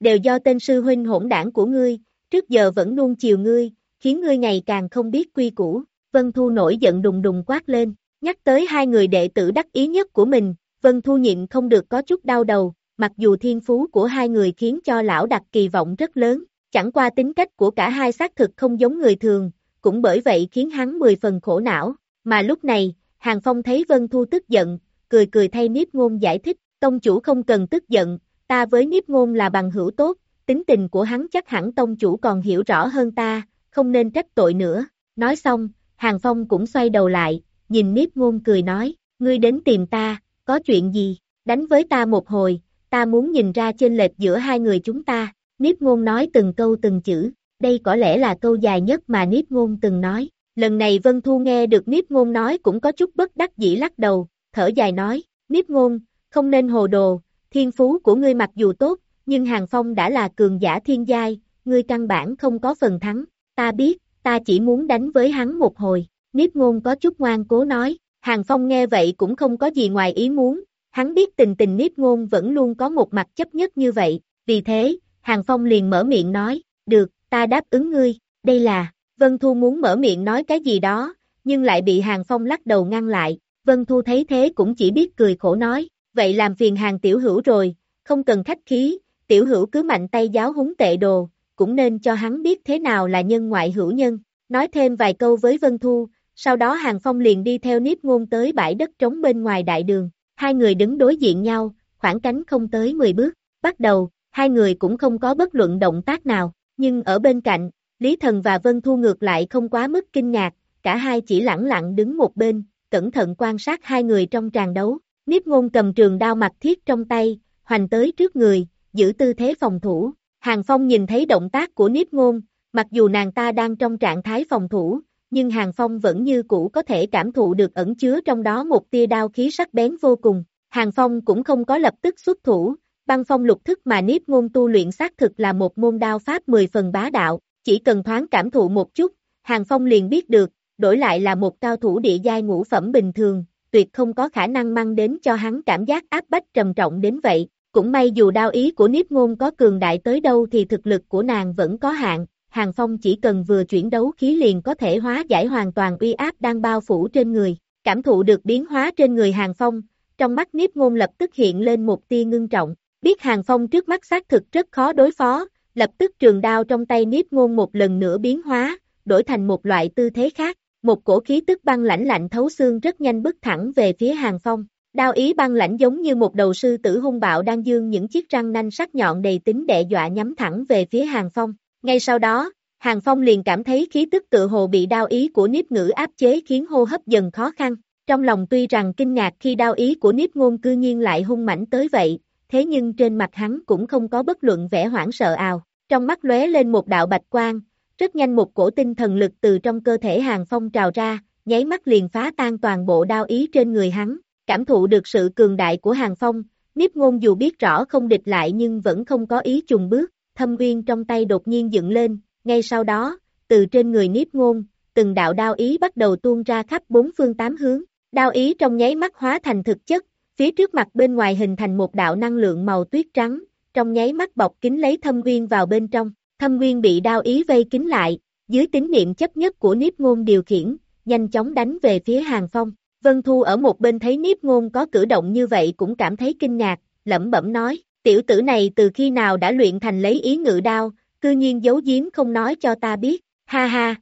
Speaker 2: Đều do tên sư huynh hỗn đảng của ngươi, trước giờ vẫn nuông chiều ngươi, khiến ngươi ngày càng không biết quy củ. Vân Thu nổi giận đùng đùng quát lên, nhắc tới hai người đệ tử đắc ý nhất của mình, Vân Thu nhịn không được có chút đau đầu, mặc dù thiên phú của hai người khiến cho lão đặt kỳ vọng rất lớn, chẳng qua tính cách của cả hai xác thực không giống người thường, cũng bởi vậy khiến hắn mười phần khổ não, mà lúc này, Hàng Phong thấy Vân Thu tức giận, cười cười thay Niếp Ngôn giải thích, tông chủ không cần tức giận, ta với Niếp Ngôn là bằng hữu tốt, tính tình của hắn chắc hẳn tông chủ còn hiểu rõ hơn ta, không nên trách tội nữa. Nói xong, Hàng Phong cũng xoay đầu lại, nhìn Niếp Ngôn cười nói, ngươi đến tìm ta, có chuyện gì, đánh với ta một hồi, ta muốn nhìn ra chênh lệch giữa hai người chúng ta. Niếp Ngôn nói từng câu từng chữ, đây có lẽ là câu dài nhất mà Niếp Ngôn từng nói. Lần này Vân Thu nghe được Niếp Ngôn nói cũng có chút bất đắc dĩ lắc đầu, thở dài nói, Niếp Ngôn, không nên hồ đồ, thiên phú của ngươi mặc dù tốt, nhưng Hàng Phong đã là cường giả thiên giai, ngươi căn bản không có phần thắng, ta biết, ta chỉ muốn đánh với hắn một hồi, Niếp Ngôn có chút ngoan cố nói, Hàng Phong nghe vậy cũng không có gì ngoài ý muốn, hắn biết tình tình Niếp Ngôn vẫn luôn có một mặt chấp nhất như vậy, vì thế, Hàng Phong liền mở miệng nói, được, ta đáp ứng ngươi, đây là, Vân Thu muốn mở miệng nói cái gì đó, nhưng lại bị Hàng Phong lắc đầu ngăn lại, Vân Thu thấy thế cũng chỉ biết cười khổ nói, vậy làm phiền hàng tiểu hữu rồi, không cần khách khí, tiểu hữu cứ mạnh tay giáo húng tệ đồ, cũng nên cho hắn biết thế nào là nhân ngoại hữu nhân, nói thêm vài câu với Vân Thu, sau đó Hàng Phong liền đi theo Niếp Ngôn tới bãi đất trống bên ngoài đại đường, hai người đứng đối diện nhau, khoảng cánh không tới 10 bước, bắt đầu, hai người cũng không có bất luận động tác nào, nhưng ở bên cạnh, Lý Thần và Vân Thu ngược lại không quá mức kinh ngạc, cả hai chỉ lặng lặng đứng một bên, cẩn thận quan sát hai người trong tràn đấu. Niếp ngôn cầm trường đao mặt thiết trong tay, hoành tới trước người, giữ tư thế phòng thủ. Hàng Phong nhìn thấy động tác của Niếp ngôn, mặc dù nàng ta đang trong trạng thái phòng thủ, nhưng Hàng Phong vẫn như cũ có thể cảm thụ được ẩn chứa trong đó một tia đao khí sắc bén vô cùng. Hàng Phong cũng không có lập tức xuất thủ, băng phong lục thức mà Niếp ngôn tu luyện xác thực là một môn đao pháp 10 phần bá đạo, chỉ cần thoáng cảm thụ một chút, Hàng Phong liền biết được, đổi lại là một cao thủ địa giai ngũ phẩm bình thường, tuyệt không có khả năng mang đến cho hắn cảm giác áp bách trầm trọng đến vậy. Cũng may dù đao ý của Niếp Ngôn có cường đại tới đâu thì thực lực của nàng vẫn có hạn, Hàng Phong chỉ cần vừa chuyển đấu khí liền có thể hóa giải hoàn toàn uy áp đang bao phủ trên người. Cảm thụ được biến hóa trên người Hàng Phong, trong mắt Niếp Ngôn lập tức hiện lên một tia ngưng trọng. Biết Hàng Phong trước mắt xác thực rất khó đối phó, lập tức trường đao trong tay Niếp Ngôn một lần nữa biến hóa, đổi thành một loại tư thế khác, một cổ khí tức băng lãnh lạnh thấu xương rất nhanh bước thẳng về phía Hàng Phong. Đao ý băng lãnh giống như một đầu sư tử hung bạo đang dương những chiếc răng nanh sắc nhọn đầy tính đe dọa nhắm thẳng về phía Hàng Phong. Ngay sau đó, Hàng Phong liền cảm thấy khí tức tự hồ bị đao ý của Niếp Ngữ áp chế khiến hô hấp dần khó khăn. Trong lòng tuy rằng kinh ngạc khi đao ý của Niếp Ngôn cư nhiên lại hung mãnh tới vậy, thế nhưng trên mặt hắn cũng không có bất luận vẻ hoảng sợ ào. Trong mắt lóe lên một đạo bạch quang, rất nhanh một cổ tinh thần lực từ trong cơ thể hàng phong trào ra, nháy mắt liền phá tan toàn bộ đao ý trên người hắn, cảm thụ được sự cường đại của hàng phong, Niếp ngôn dù biết rõ không địch lại nhưng vẫn không có ý chùng bước, thâm uyên trong tay đột nhiên dựng lên, ngay sau đó, từ trên người Niếp ngôn, từng đạo đao ý bắt đầu tuôn ra khắp bốn phương tám hướng, đao ý trong nháy mắt hóa thành thực chất, phía trước mặt bên ngoài hình thành một đạo năng lượng màu tuyết trắng, trong nháy mắt bọc kín lấy thâm uyên vào bên trong, Thâm uyên bị đao ý vây kín lại, dưới tín niệm chấp nhất của Niếp Ngôn điều khiển, nhanh chóng đánh về phía Hàng Phong. Vân Thu ở một bên thấy Niếp Ngôn có cử động như vậy cũng cảm thấy kinh ngạc, lẩm bẩm nói, tiểu tử này từ khi nào đã luyện thành lấy ý ngự đao, cư nhiên giấu giếm không nói cho ta biết, ha ha.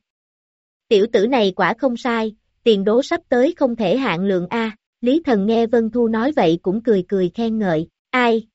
Speaker 2: Tiểu tử này quả không sai, tiền đố sắp tới không thể hạn lượng A, Lý Thần nghe Vân Thu nói vậy cũng cười cười khen ngợi, ai?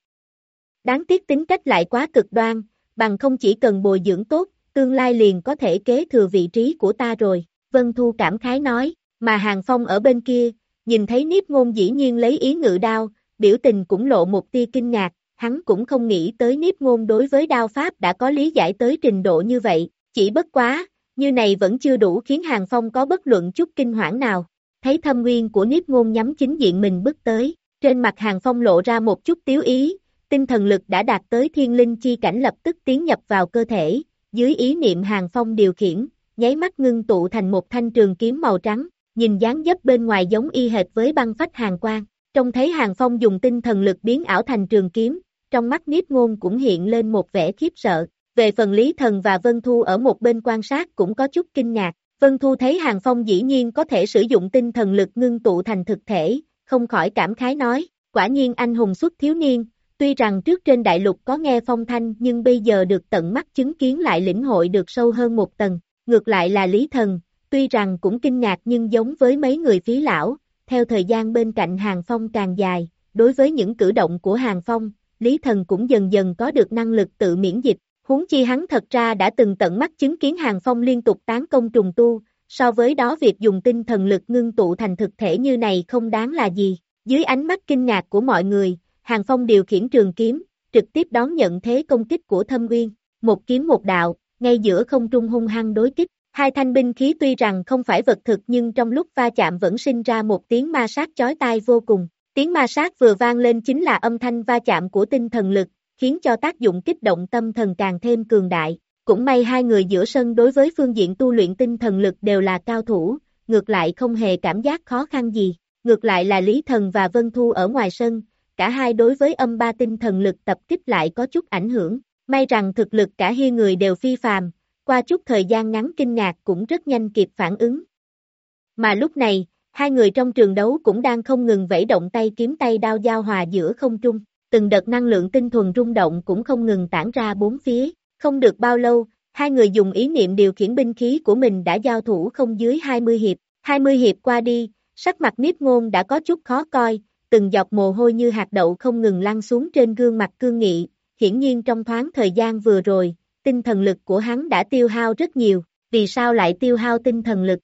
Speaker 2: Đáng tiếc tính cách lại quá cực đoan, bằng không chỉ cần bồi dưỡng tốt, tương lai liền có thể kế thừa vị trí của ta rồi, Vân Thu cảm khái nói, mà Hàng Phong ở bên kia, nhìn thấy Niếp Ngôn dĩ nhiên lấy ý ngự đao, biểu tình cũng lộ một tia kinh ngạc, hắn cũng không nghĩ tới Niếp Ngôn đối với đao pháp đã có lý giải tới trình độ như vậy, chỉ bất quá, như này vẫn chưa đủ khiến Hàng Phong có bất luận chút kinh hoảng nào, thấy thâm nguyên của Niếp Ngôn nhắm chính diện mình bước tới, trên mặt Hàng Phong lộ ra một chút tiếu ý, tinh thần lực đã đạt tới thiên linh chi cảnh lập tức tiến nhập vào cơ thể, dưới ý niệm Hàng Phong điều khiển, nháy mắt ngưng tụ thành một thanh trường kiếm màu trắng, nhìn dáng dấp bên ngoài giống y hệt với băng phách hàng quang. Trông thấy Hàng Phong dùng tinh thần lực biến ảo thành trường kiếm, trong mắt Niếp Ngôn cũng hiện lên một vẻ khiếp sợ. Về phần Lý Thần và Vân Thu ở một bên quan sát cũng có chút kinh ngạc. Vân Thu thấy Hàng Phong dĩ nhiên có thể sử dụng tinh thần lực ngưng tụ thành thực thể, không khỏi cảm khái nói, quả nhiên anh hùng xuất thiếu niên, tuy rằng trước trên đại lục có nghe phong thanh nhưng bây giờ được tận mắt chứng kiến lại lĩnh hội được sâu hơn một tầng, ngược lại là Lý Thần, tuy rằng cũng kinh ngạc nhưng giống với mấy người phí lão, theo thời gian bên cạnh Hàng Phong càng dài, đối với những cử động của Hàng Phong, Lý Thần cũng dần dần có được năng lực tự miễn dịch, huống chi hắn thật ra đã từng tận mắt chứng kiến Hàng Phong liên tục tán công trùng tu, so với đó việc dùng tinh thần lực ngưng tụ thành thực thể như này không đáng là gì. Dưới ánh mắt kinh ngạc của mọi người, Hàng Phong điều khiển trường kiếm, trực tiếp đón nhận thế công kích của Thâm Nguyên, một kiếm một đạo, ngay giữa không trung hung hăng đối kích. Hai thanh binh khí tuy rằng không phải vật thực nhưng trong lúc va chạm vẫn sinh ra một tiếng ma sát chói tai vô cùng. Tiếng ma sát vừa vang lên chính là âm thanh va chạm của tinh thần lực, khiến cho tác dụng kích động tâm thần càng thêm cường đại. Cũng may hai người giữa sân đối với phương diện tu luyện tinh thần lực đều là cao thủ, ngược lại không hề cảm giác khó khăn gì. Ngược lại là Lý Thần và Vân Thu ở ngoài sân, cả hai đối với âm ba tinh thần lực tập kích lại có chút ảnh hưởng. May rằng thực lực cả hai người đều phi phàm, qua chút thời gian ngắn kinh ngạc cũng rất nhanh kịp phản ứng. Mà lúc này, hai người trong trường đấu cũng đang không ngừng vẫy động tay kiếm tay đao giao hòa giữa không trung, từng đợt năng lượng tinh thuần rung động cũng không ngừng tản ra bốn phía, không được bao lâu, hai người dùng ý niệm điều khiển binh khí của mình đã giao thủ không dưới 20 hiệp, 20 hiệp qua đi, sắc mặt Niếp Ngôn đã có chút khó coi, từng giọt mồ hôi như hạt đậu không ngừng lăn xuống trên gương mặt cương nghị, hiển nhiên trong thoáng thời gian vừa rồi, tinh thần lực của hắn đã tiêu hao rất nhiều, vì sao lại tiêu hao tinh thần lực?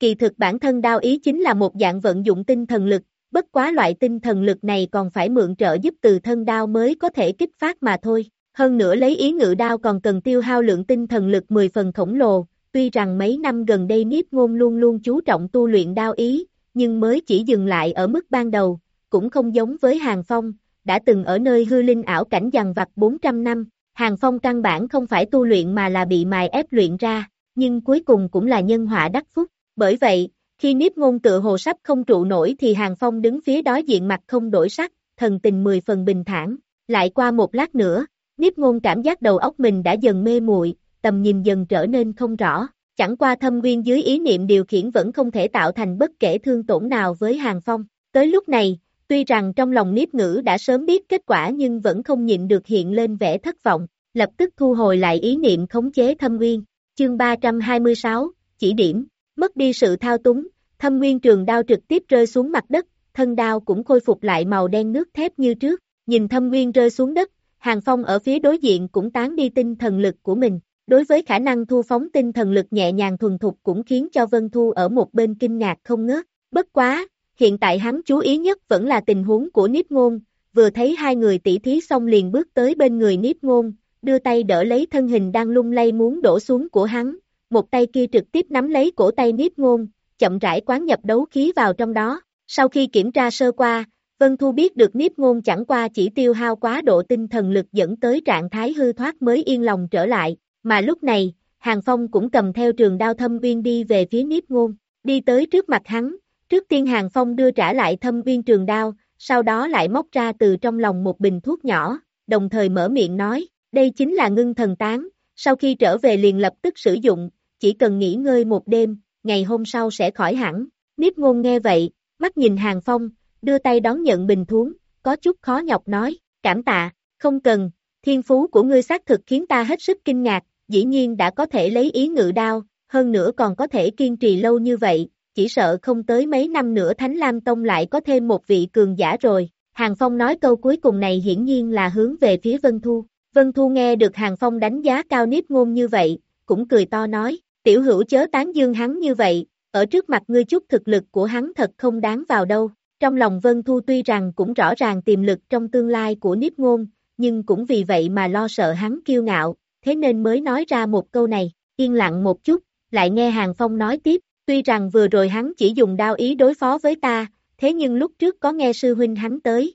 Speaker 2: Kỳ thực bản thân đao ý chính là một dạng vận dụng tinh thần lực, bất quá loại tinh thần lực này còn phải mượn trợ giúp từ thân đao mới có thể kích phát mà thôi. Hơn nữa lấy ý ngự đao còn cần tiêu hao lượng tinh thần lực 10 phần khổng lồ, tuy rằng mấy năm gần đây Niếp Ngôn luôn luôn chú trọng tu luyện đao ý, nhưng mới chỉ dừng lại ở mức ban đầu, cũng không giống với Hàng Phong, đã từng ở nơi hư linh ảo cảnh dằn vặt 400 năm, Hàng Phong căn bản không phải tu luyện mà là bị mài ép luyện ra, nhưng cuối cùng cũng là nhân họa đắc phúc. Bởi vậy, khi Niếp Ngôn tự hồ sắp không trụ nổi thì Hàng Phong đứng phía đối diện mặt không đổi sắc, thần tình mười phần bình thản. Lại qua một lát nữa, Niếp Ngôn cảm giác đầu óc mình đã dần mê muội, tầm nhìn dần trở nên không rõ. Chẳng qua thâm nguyên dưới ý niệm điều khiển vẫn không thể tạo thành bất kể thương tổn nào với Hàng Phong. Tới lúc này, Tuy rằng trong lòng Niếp Ngữ đã sớm biết kết quả nhưng vẫn không nhịn được hiện lên vẻ thất vọng, lập tức thu hồi lại ý niệm khống chế thâm nguyên. Chương 326, chỉ điểm, mất đi sự thao túng, thâm nguyên trường đao trực tiếp rơi xuống mặt đất, thân đao cũng khôi phục lại màu đen nước thép như trước, nhìn thâm nguyên rơi xuống đất, hàng phong ở phía đối diện cũng tán đi tinh thần lực của mình. Đối với khả năng thu phóng tinh thần lực nhẹ nhàng thuần thục cũng khiến cho Vân Thu ở một bên kinh ngạc không ngớt. Bất quá, hiện tại hắn chú ý nhất vẫn là tình huống của Niếp Ngôn, vừa thấy hai người tỷ thí xong liền bước tới bên người Niếp Ngôn, đưa tay đỡ lấy thân hình đang lung lay muốn đổ xuống của hắn, một tay kia trực tiếp nắm lấy cổ tay Niếp Ngôn, chậm rãi quán nhập đấu khí vào trong đó. Sau khi kiểm tra sơ qua, Vân Thu biết được Niếp Ngôn chẳng qua chỉ tiêu hao quá độ tinh thần lực dẫn tới trạng thái hư thoát mới yên lòng trở lại, mà lúc này, Hàng Phong cũng cầm theo trường đao thâm uyên đi về phía Niếp Ngôn, đi tới trước mặt hắn, Trước tiên Hàng Phong đưa trả lại thâm viên trường đao, sau đó lại móc ra từ trong lòng một bình thuốc nhỏ, đồng thời mở miệng nói, đây chính là ngưng thần tán, sau khi trở về liền lập tức sử dụng, chỉ cần nghỉ ngơi một đêm, ngày hôm sau sẽ khỏi hẳn. Niếp ngôn nghe vậy, mắt nhìn Hàng Phong, đưa tay đón nhận bình thuốc, có chút khó nhọc nói, cảm tạ, không cần, thiên phú của ngươi xác thực khiến ta hết sức kinh ngạc, dĩ nhiên đã có thể lấy ý ngự đao, hơn nữa còn có thể kiên trì lâu như vậy, chỉ sợ không tới mấy năm nữa Thánh Lam Tông lại có thêm một vị cường giả rồi. Hàng Phong nói câu cuối cùng này hiển nhiên là hướng về phía Vân Thu. Vân Thu nghe được Hàng Phong đánh giá cao Niếp Ngôn như vậy, cũng cười to nói, tiểu hữu chớ tán dương hắn như vậy, ở trước mặt ngươi chút thực lực của hắn thật không đáng vào đâu. Trong lòng Vân Thu tuy rằng cũng rõ ràng tiềm lực trong tương lai của Niếp Ngôn, nhưng cũng vì vậy mà lo sợ hắn kiêu ngạo, thế nên mới nói ra một câu này, yên lặng một chút, lại nghe Hàng Phong nói tiếp, tuy rằng vừa rồi hắn chỉ dùng đao ý đối phó với ta, thế nhưng lúc trước có nghe sư huynh hắn tới.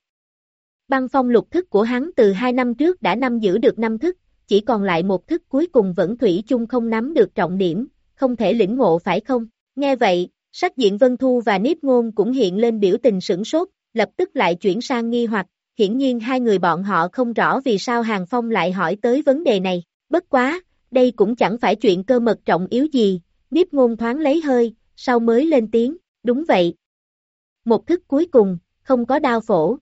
Speaker 2: Băng phong lục thức của hắn từ hai năm trước đã năm giữ được năm thức, chỉ còn lại một thức cuối cùng vẫn thủy chung không nắm được trọng điểm, không thể lĩnh ngộ phải không? Nghe vậy, sắc diện Vân Thu và Niếp Ngôn cũng hiện lên biểu tình sửng sốt, lập tức lại chuyển sang nghi hoặc, hiển nhiên hai người bọn họ không rõ vì sao Hàng Phong lại hỏi tới vấn đề này, bất quá, đây cũng chẳng phải chuyện cơ mật trọng yếu gì, Niếp Ngôn thoáng lấy hơi, sau mới lên tiếng, đúng vậy. Một thức cuối cùng, không có đao phổ.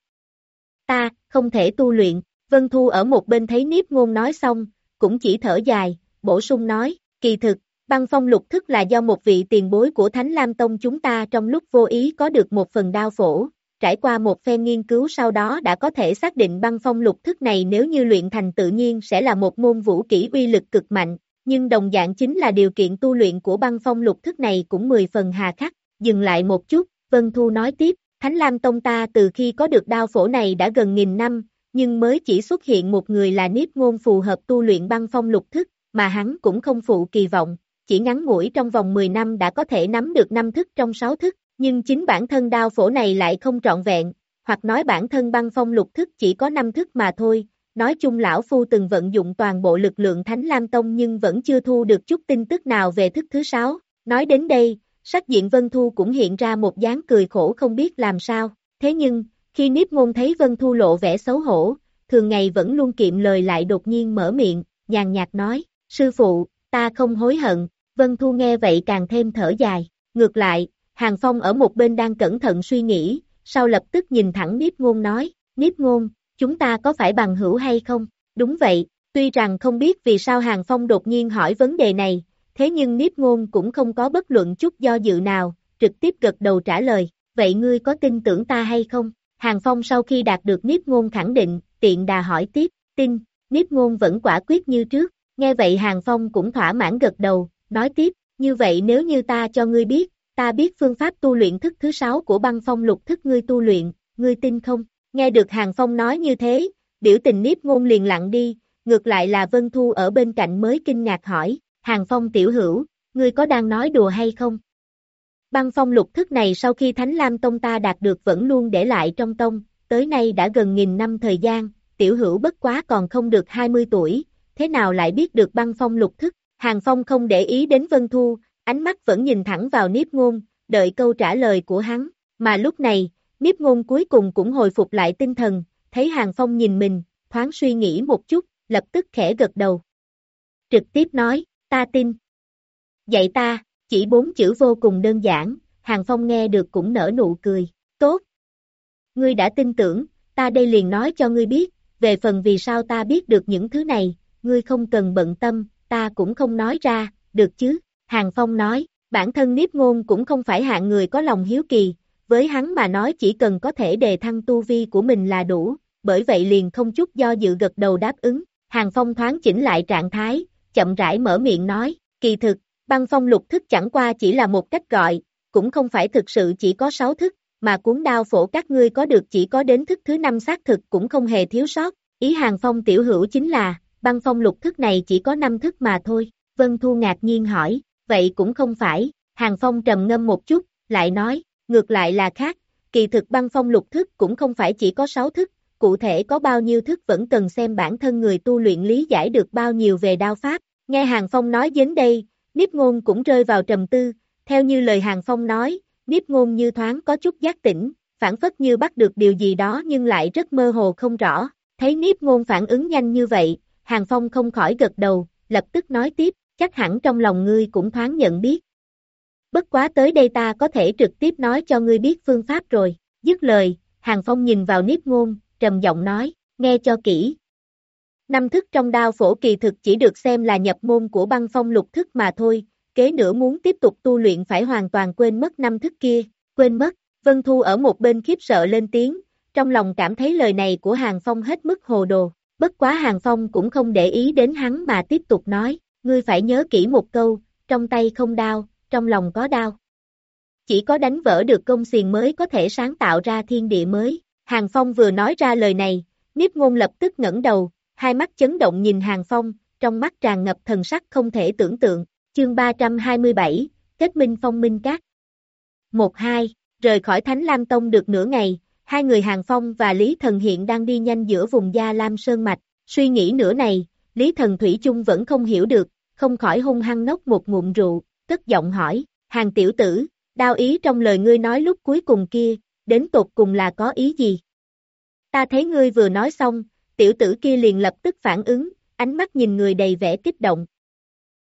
Speaker 2: Ta, không thể tu luyện, Vân Thu ở một bên thấy Niếp Ngôn nói xong, cũng chỉ thở dài, bổ sung nói, kỳ thực, băng phong lục thức là do một vị tiền bối của Thánh Lam Tông chúng ta trong lúc vô ý có được một phần đao phổ, trải qua một phen nghiên cứu sau đó đã có thể xác định băng phong lục thức này nếu như luyện thành tự nhiên sẽ là một môn vũ kỹ uy lực cực mạnh, nhưng đồng dạng chính là điều kiện tu luyện của băng phong lục thức này cũng 10 phần hà khắc, dừng lại một chút, Vân Thu nói tiếp, Thánh Lam Tông ta từ khi có được đao phổ này đã gần nghìn năm, nhưng mới chỉ xuất hiện một người là Niếp Ngôn phù hợp tu luyện băng phong lục thức, mà hắn cũng không phụ kỳ vọng, chỉ ngắn ngủi trong vòng 10 năm đã có thể nắm được năm thức trong 6 thức, nhưng chính bản thân đao phổ này lại không trọn vẹn, hoặc nói bản thân băng phong lục thức chỉ có 5 thức mà thôi, nói chung lão phu từng vận dụng toàn bộ lực lượng Thánh Lam Tông nhưng vẫn chưa thu được chút tin tức nào về thức thứ 6, nói đến đây, sắc diện Vân Thu cũng hiện ra một dáng cười khổ không biết làm sao, thế nhưng, khi Niếp Ngôn thấy Vân Thu lộ vẻ xấu hổ, thường ngày vẫn luôn kiệm lời lại đột nhiên mở miệng, nhàn nhạt nói, sư phụ, ta không hối hận, Vân Thu nghe vậy càng thêm thở dài, ngược lại, Hàng Phong ở một bên đang cẩn thận suy nghĩ, sau lập tức nhìn thẳng Niếp Ngôn nói, Niếp Ngôn, chúng ta có phải bằng hữu hay không? Đúng vậy, tuy rằng không biết vì sao Hàng Phong đột nhiên hỏi vấn đề này, thế nhưng Niếp Ngôn cũng không có bất luận chút do dự nào, trực tiếp gật đầu trả lời, vậy ngươi có tin tưởng ta hay không? Hàng Phong sau khi đạt được Niếp Ngôn khẳng định, tiện đà hỏi tiếp, tin, Niếp Ngôn vẫn quả quyết như trước, nghe vậy Hàng Phong cũng thỏa mãn gật đầu, nói tiếp, như vậy nếu như ta cho ngươi biết, ta biết phương pháp tu luyện thức thứ sáu của băng phong lục thức ngươi tu luyện, ngươi tin không? Nghe được Hàng Phong nói như thế, biểu tình Niếp Ngôn liền lặng đi, ngược lại là Vân Thu ở bên cạnh mới kinh ngạc hỏi, Hàng Phong tiểu hữu, ngươi có đang nói đùa hay không? Băng phong lục thức này sau khi Thánh Lam Tông ta đạt được vẫn luôn để lại trong tông, tới nay đã gần nghìn năm thời gian, tiểu hữu bất quá còn không được 20 tuổi, thế nào lại biết được băng phong lục thức? Hàng Phong không để ý đến Vân Thu, ánh mắt vẫn nhìn thẳng vào Niếp Ngôn, đợi câu trả lời của hắn, mà lúc này, Niếp Ngôn cuối cùng cũng hồi phục lại tinh thần, thấy Hàng Phong nhìn mình, thoáng suy nghĩ một chút, lập tức khẽ gật đầu. Trực tiếp nói, ta tin. Dạy ta, chỉ bốn chữ vô cùng đơn giản, Hàng Phong nghe được cũng nở nụ cười, tốt. Ngươi đã tin tưởng, ta đây liền nói cho ngươi biết, về phần vì sao ta biết được những thứ này, ngươi không cần bận tâm, ta cũng không nói ra, được chứ, Hàng Phong nói, bản thân Niếp Ngôn cũng không phải hạng người có lòng hiếu kỳ, với hắn mà nói chỉ cần có thể đề thăng tu vi của mình là đủ, bởi vậy liền không chút do dự gật đầu đáp ứng, Hàng Phong thoáng chỉnh lại trạng thái, chậm rãi mở miệng nói, kỳ thực, băng phong lục thức chẳng qua chỉ là một cách gọi, cũng không phải thực sự chỉ có sáu thức, mà cuốn đao phổ các ngươi có được chỉ có đến thức thứ năm xác thực cũng không hề thiếu sót, ý Hàng Phong tiểu hữu chính là, băng phong lục thức này chỉ có năm thức mà thôi, Vân Thu ngạc nhiên hỏi, vậy cũng không phải, Hàng Phong trầm ngâm một chút, lại nói, ngược lại là khác, kỳ thực băng phong lục thức cũng không phải chỉ có sáu thức, cụ thể có bao nhiêu thức vẫn cần xem bản thân người tu luyện lý giải được bao nhiêu về đao pháp, nghe Hàng Phong nói đến đây, Niếp Ngôn cũng rơi vào trầm tư, theo như lời Hàng Phong nói, Niếp Ngôn như thoáng có chút giác tỉnh, phản phất như bắt được điều gì đó nhưng lại rất mơ hồ không rõ, thấy Niếp Ngôn phản ứng nhanh như vậy, Hàng Phong không khỏi gật đầu, lập tức nói tiếp, chắc hẳn trong lòng ngươi cũng thoáng nhận biết. Bất quá tới đây ta có thể trực tiếp nói cho ngươi biết phương pháp rồi, dứt lời, Hàng Phong nhìn vào Niếp Ngôn, trầm giọng nói, nghe cho kỹ. Năm thức trong đao phổ kỳ thực chỉ được xem là nhập môn của băng phong lục thức mà thôi, kế nữa muốn tiếp tục tu luyện phải hoàn toàn quên mất năm thức kia, quên mất, Vân Thu ở một bên khiếp sợ lên tiếng, trong lòng cảm thấy lời này của Hàng Phong hết mức hồ đồ, Bất quá Hàng Phong cũng không để ý đến hắn mà tiếp tục nói, ngươi phải nhớ kỹ một câu, trong tay không đao, trong lòng có đao. Chỉ có đánh vỡ được công xiền mới có thể sáng tạo ra thiên địa mới. Hàng Phong vừa nói ra lời này, Niếp Ngôn lập tức ngẩng đầu, hai mắt chấn động nhìn Hàng Phong, trong mắt tràn ngập thần sắc không thể tưởng tượng. Chương 327, Kết Minh Phong Minh Các 1-2, rời khỏi Thánh Lam Tông được nửa ngày, hai người Hàng Phong và Lý Thần hiện đang đi nhanh giữa vùng Gia Lam Sơn Mạch, suy nghĩ nửa này, Lý Thần Thủy chung vẫn không hiểu được, không khỏi hung hăng nốc một ngụm rượu, cất giọng hỏi, hàng tiểu tử, đao ý trong lời ngươi nói lúc cuối cùng kia, đến tột cùng là có ý gì? Ta thấy ngươi vừa nói xong, tiểu tử kia liền lập tức phản ứng, ánh mắt nhìn người đầy vẻ kích động.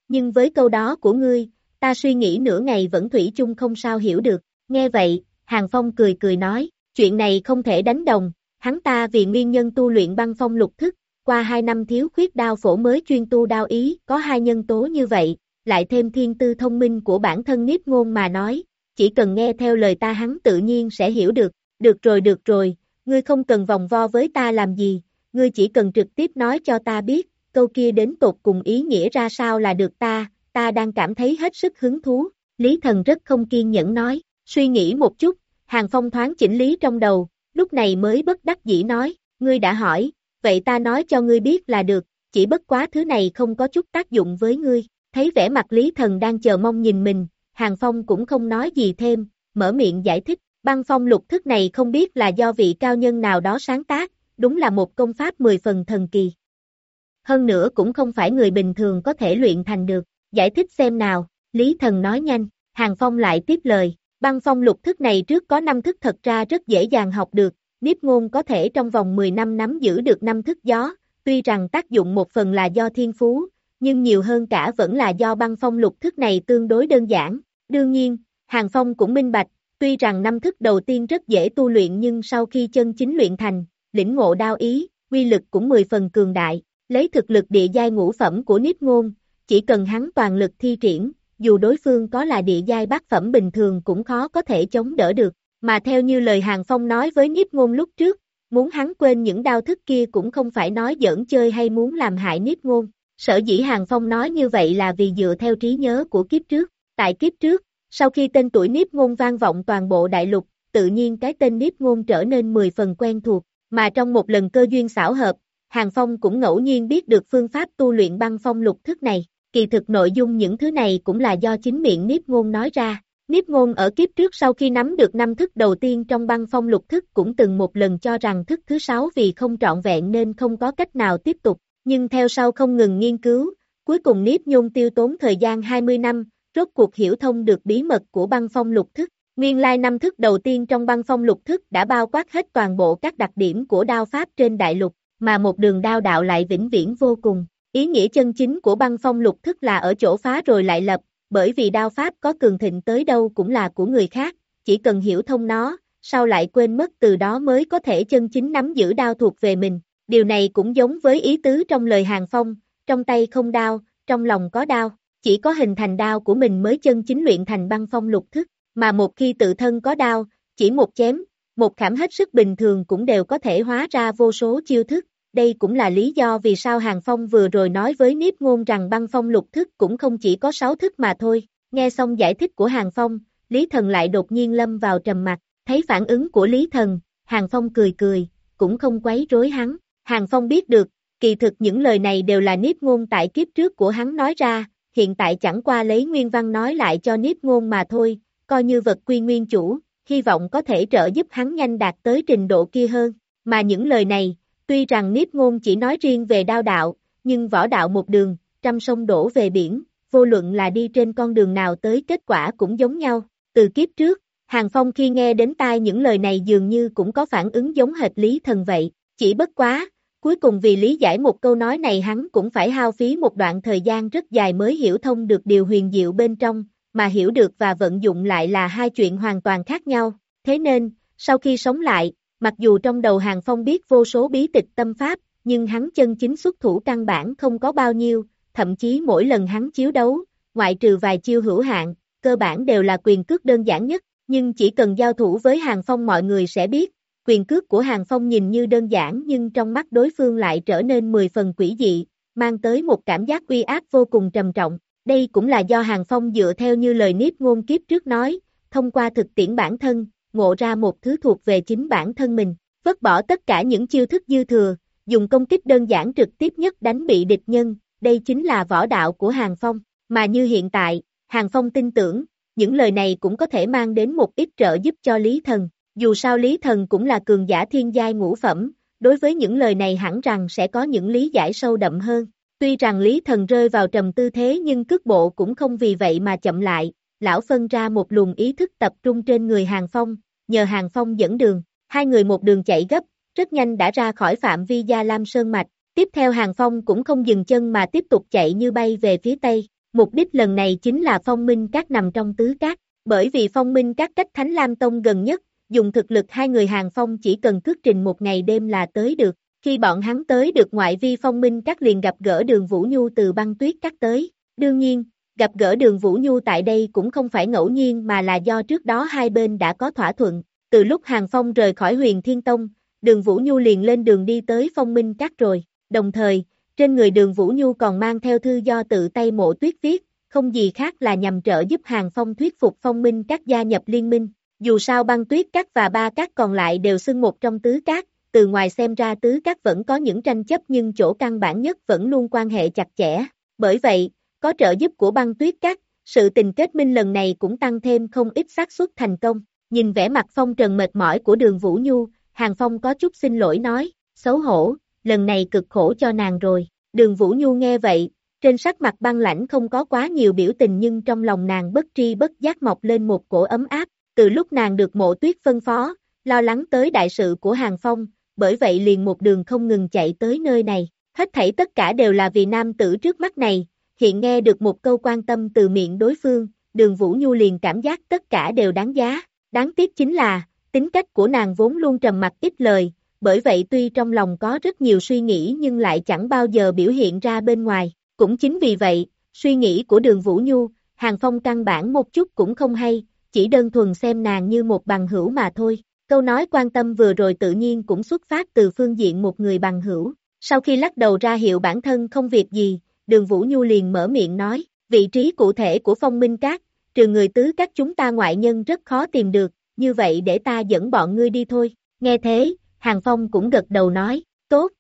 Speaker 2: Nhưng với câu đó của ngươi, ta suy nghĩ nửa ngày vẫn thủy chung không sao hiểu được, nghe vậy, Hàng Phong cười cười nói, chuyện này không thể đánh đồng, hắn ta vì nguyên nhân tu luyện băng phong lục thức, qua hai năm thiếu khuyết đao phổ mới chuyên tu đao ý, có hai nhân tố như vậy, lại thêm thiên tư thông minh của bản thân Niếp Ngôn mà nói, chỉ cần nghe theo lời ta hắn tự nhiên sẽ hiểu được, được rồi được rồi, ngươi không cần vòng vo với ta làm gì, ngươi chỉ cần trực tiếp nói cho ta biết, câu kia đến tột cùng ý nghĩa ra sao là được ta, ta đang cảm thấy hết sức hứng thú, Lý Thần rất không kiên nhẫn nói, suy nghĩ một chút, Hàng Phong thoáng chỉnh lý trong đầu, lúc này mới bất đắc dĩ nói, ngươi đã hỏi, vậy ta nói cho ngươi biết là được, chỉ bất quá thứ này không có chút tác dụng với ngươi, thấy vẻ mặt Lý Thần đang chờ mong nhìn mình, Hàng Phong cũng không nói gì thêm, mở miệng giải thích, băng phong lục thức này không biết là do vị cao nhân nào đó sáng tác, đúng là một công pháp mười phần thần kỳ. Hơn nữa cũng không phải người bình thường có thể luyện thành được, giải thích xem nào, Lý Thần nói nhanh, Hàng Phong lại tiếp lời, băng phong lục thức này trước có năm thức thật ra rất dễ dàng học được, Niếp ngôn có thể trong vòng 10 năm nắm giữ được năm thức gió, tuy rằng tác dụng một phần là do thiên phú, nhưng nhiều hơn cả vẫn là do băng phong lục thức này tương đối đơn giản. Đương nhiên, Hàng Phong cũng minh bạch, tuy rằng năm thức đầu tiên rất dễ tu luyện nhưng sau khi chân chính luyện thành, lĩnh ngộ đao ý, quy lực cũng 10 phần cường đại, lấy thực lực địa giai ngũ phẩm của Niếp Ngôn, chỉ cần hắn toàn lực thi triển, dù đối phương có là địa giai bát phẩm bình thường cũng khó có thể chống đỡ được, mà theo như lời Hàng Phong nói với Niếp Ngôn lúc trước, muốn hắn quên những đao thức kia cũng không phải nói giỡn chơi hay muốn làm hại Niếp Ngôn. Sở dĩ Hàng Phong nói như vậy là vì dựa theo trí nhớ của kiếp trước. Tại kiếp trước, sau khi tên tuổi Niếp Ngôn vang vọng toàn bộ đại lục, tự nhiên cái tên Niếp Ngôn trở nên 10 phần quen thuộc, mà trong một lần cơ duyên xảo hợp, Hàng Phong cũng ngẫu nhiên biết được phương pháp tu luyện băng phong lục thức này. Kỳ thực nội dung những thứ này cũng là do chính miệng Niếp Ngôn nói ra, Niếp ngôn ở kiếp trước sau khi nắm được năm thức đầu tiên trong băng phong lục thức cũng từng một lần cho rằng thức thứ sáu vì không trọn vẹn nên không có cách nào tiếp tục, nhưng theo sau không ngừng nghiên cứu, cuối cùng Niếp nhung tiêu tốn thời gian 20 năm, rốt cuộc hiểu thông được bí mật của băng phong lục thức. Nguyên lai năm thức đầu tiên trong băng phong lục thức đã bao quát hết toàn bộ các đặc điểm của đao pháp trên đại lục, mà một đường đao đạo lại vĩnh viễn vô cùng. Ý nghĩa chân chính của băng phong lục thức là ở chỗ phá rồi lại lập, bởi vì đao pháp có cường thịnh tới đâu cũng là của người khác, chỉ cần hiểu thông nó, sau lại quên mất từ đó mới có thể chân chính nắm giữ đao thuộc về mình. Điều này cũng giống với ý tứ trong lời Hàng Phong, trong tay không đao, trong lòng có đao, chỉ có hình thành đao của mình mới chân chính luyện thành băng phong lục thức, mà một khi tự thân có đao, chỉ một chém, một khảm hết sức bình thường cũng đều có thể hóa ra vô số chiêu thức, đây cũng là lý do vì sao Hàng Phong vừa rồi nói với Niếp Ngôn rằng băng phong lục thức cũng không chỉ có sáu thức mà thôi. Nghe xong giải thích của Hàng Phong, Lý Thần lại đột nhiên lâm vào trầm mặt, thấy phản ứng của Lý Thần, Hàng Phong cười cười, cũng không quấy rối hắn. Hàng Phong biết được, kỳ thực những lời này đều là Niếp Ngôn tại kiếp trước của hắn nói ra, hiện tại chẳng qua lấy nguyên văn nói lại cho Niếp Ngôn mà thôi, coi như vật quy nguyên chủ, hy vọng có thể trợ giúp hắn nhanh đạt tới trình độ kia hơn. Mà những lời này, Tuy rằng Niếp Ngôn chỉ nói riêng về đao đạo, nhưng võ đạo một đường, trăm sông đổ về biển, vô luận là đi trên con đường nào tới kết quả cũng giống nhau. Từ kiếp trước, Hàng Phong khi nghe đến tai những lời này dường như cũng có phản ứng giống hệt Lý Thần vậy, chỉ bất quá, cuối cùng vì lý giải một câu nói này hắn cũng phải hao phí một đoạn thời gian rất dài mới hiểu thông được điều huyền diệu bên trong, mà hiểu được và vận dụng lại là hai chuyện hoàn toàn khác nhau, thế nên, sau khi sống lại, Mặc dù trong đầu Hàng Phong biết vô số bí tịch tâm pháp, nhưng hắn chân chính xuất thủ căn bản không có bao nhiêu, thậm chí mỗi lần hắn chiếu đấu, ngoại trừ vài chiêu hữu hạn, cơ bản đều là quyền cước đơn giản nhất, nhưng chỉ cần giao thủ với Hàng Phong mọi người sẽ biết, quyền cước của Hàng Phong nhìn như đơn giản nhưng trong mắt đối phương lại trở nên 10 phần quỷ dị, mang tới một cảm giác uy áp vô cùng trầm trọng. Đây cũng là do Hàng Phong dựa theo như lời Niếp ngôn kiếp trước nói, thông qua thực tiễn bản thân, ngộ ra một thứ thuộc về chính bản thân mình, vứt bỏ tất cả những chiêu thức dư thừa, dùng công kích đơn giản trực tiếp nhất đánh bị địch nhân, đây chính là võ đạo của Hàng Phong, mà như hiện tại, Hàng Phong tin tưởng, những lời này cũng có thể mang đến một ít trợ giúp cho Lý Thần, dù sao Lý Thần cũng là cường giả thiên giai ngũ phẩm, đối với những lời này hẳn rằng sẽ có những lý giải sâu đậm hơn. Tuy rằng Lý Thần rơi vào trầm tư thế nhưng cước bộ cũng không vì vậy mà chậm lại, lão phân ra một luồng ý thức tập trung trên người Hàng Phong, nhờ Hàng Phong dẫn đường, hai người một đường chạy gấp, rất nhanh đã ra khỏi phạm vi Gia Lam Sơn Mạch, tiếp theo Hàng Phong cũng không dừng chân mà tiếp tục chạy như bay về phía Tây, mục đích lần này chính là phong minh các nằm trong tứ cát, bởi vì phong minh các cách Thánh Lam Tông gần nhất, dùng thực lực hai người Hàng Phong chỉ cần cước trình một ngày đêm là tới được, khi bọn hắn tới được ngoại vi phong minh các liền gặp gỡ đường Vũ Nhu từ băng tuyết cắt tới, đương nhiên, gặp gỡ đường Vũ Nhu tại đây cũng không phải ngẫu nhiên mà là do trước đó hai bên đã có thỏa thuận, từ lúc Hàng Phong rời khỏi huyền Thiên Tông, đường Vũ Nhu liền lên đường đi tới phong minh các rồi, đồng thời, trên người đường Vũ Nhu còn mang theo thư do tự tay mộ tuyết viết, không gì khác là nhằm trợ giúp Hàng Phong thuyết phục phong minh các gia nhập liên minh, dù sao băng tuyết các và ba các còn lại đều xưng một trong tứ các, từ ngoài xem ra tứ các vẫn có những tranh chấp nhưng chỗ căn bản nhất vẫn luôn quan hệ chặt chẽ, bởi vậy, có trợ giúp của băng tuyết các, sự tình kết minh lần này cũng tăng thêm không ít xác suất thành công. Nhìn vẻ mặt phong trần mệt mỏi của đường Vũ Nhu, Hàng Phong có chút xin lỗi nói, xấu hổ, lần này cực khổ cho nàng rồi. Đường Vũ Nhu nghe vậy, trên sắc mặt băng lãnh không có quá nhiều biểu tình nhưng trong lòng nàng bất tri bất giác mọc lên một cổ ấm áp, từ lúc nàng được mộ tuyết phân phó, lo lắng tới đại sự của Hàng Phong, bởi vậy liền một đường không ngừng chạy tới nơi này, hết thảy tất cả đều là vì nam tử trước mắt này, hiện nghe được một câu quan tâm từ miệng đối phương, đường Vũ Nhu liền cảm giác tất cả đều đáng giá, đáng tiếc chính là, tính cách của nàng vốn luôn trầm mặc ít lời, bởi vậy tuy trong lòng có rất nhiều suy nghĩ nhưng lại chẳng bao giờ biểu hiện ra bên ngoài, cũng chính vì vậy, suy nghĩ của đường Vũ Nhu, Hàng Phong căn bản một chút cũng không hay, chỉ đơn thuần xem nàng như một bằng hữu mà thôi. Câu nói quan tâm vừa rồi tự nhiên cũng xuất phát từ phương diện một người bằng hữu. Sau khi lắc đầu ra hiệu bản thân không việc gì, đường Vũ Nhu liền mở miệng nói, vị trí cụ thể của phong minh cát, trừ người tứ các chúng ta ngoại nhân rất khó tìm được, như vậy để ta dẫn bọn ngươi đi thôi. Nghe thế, Hàng Phong cũng gật đầu nói, tốt.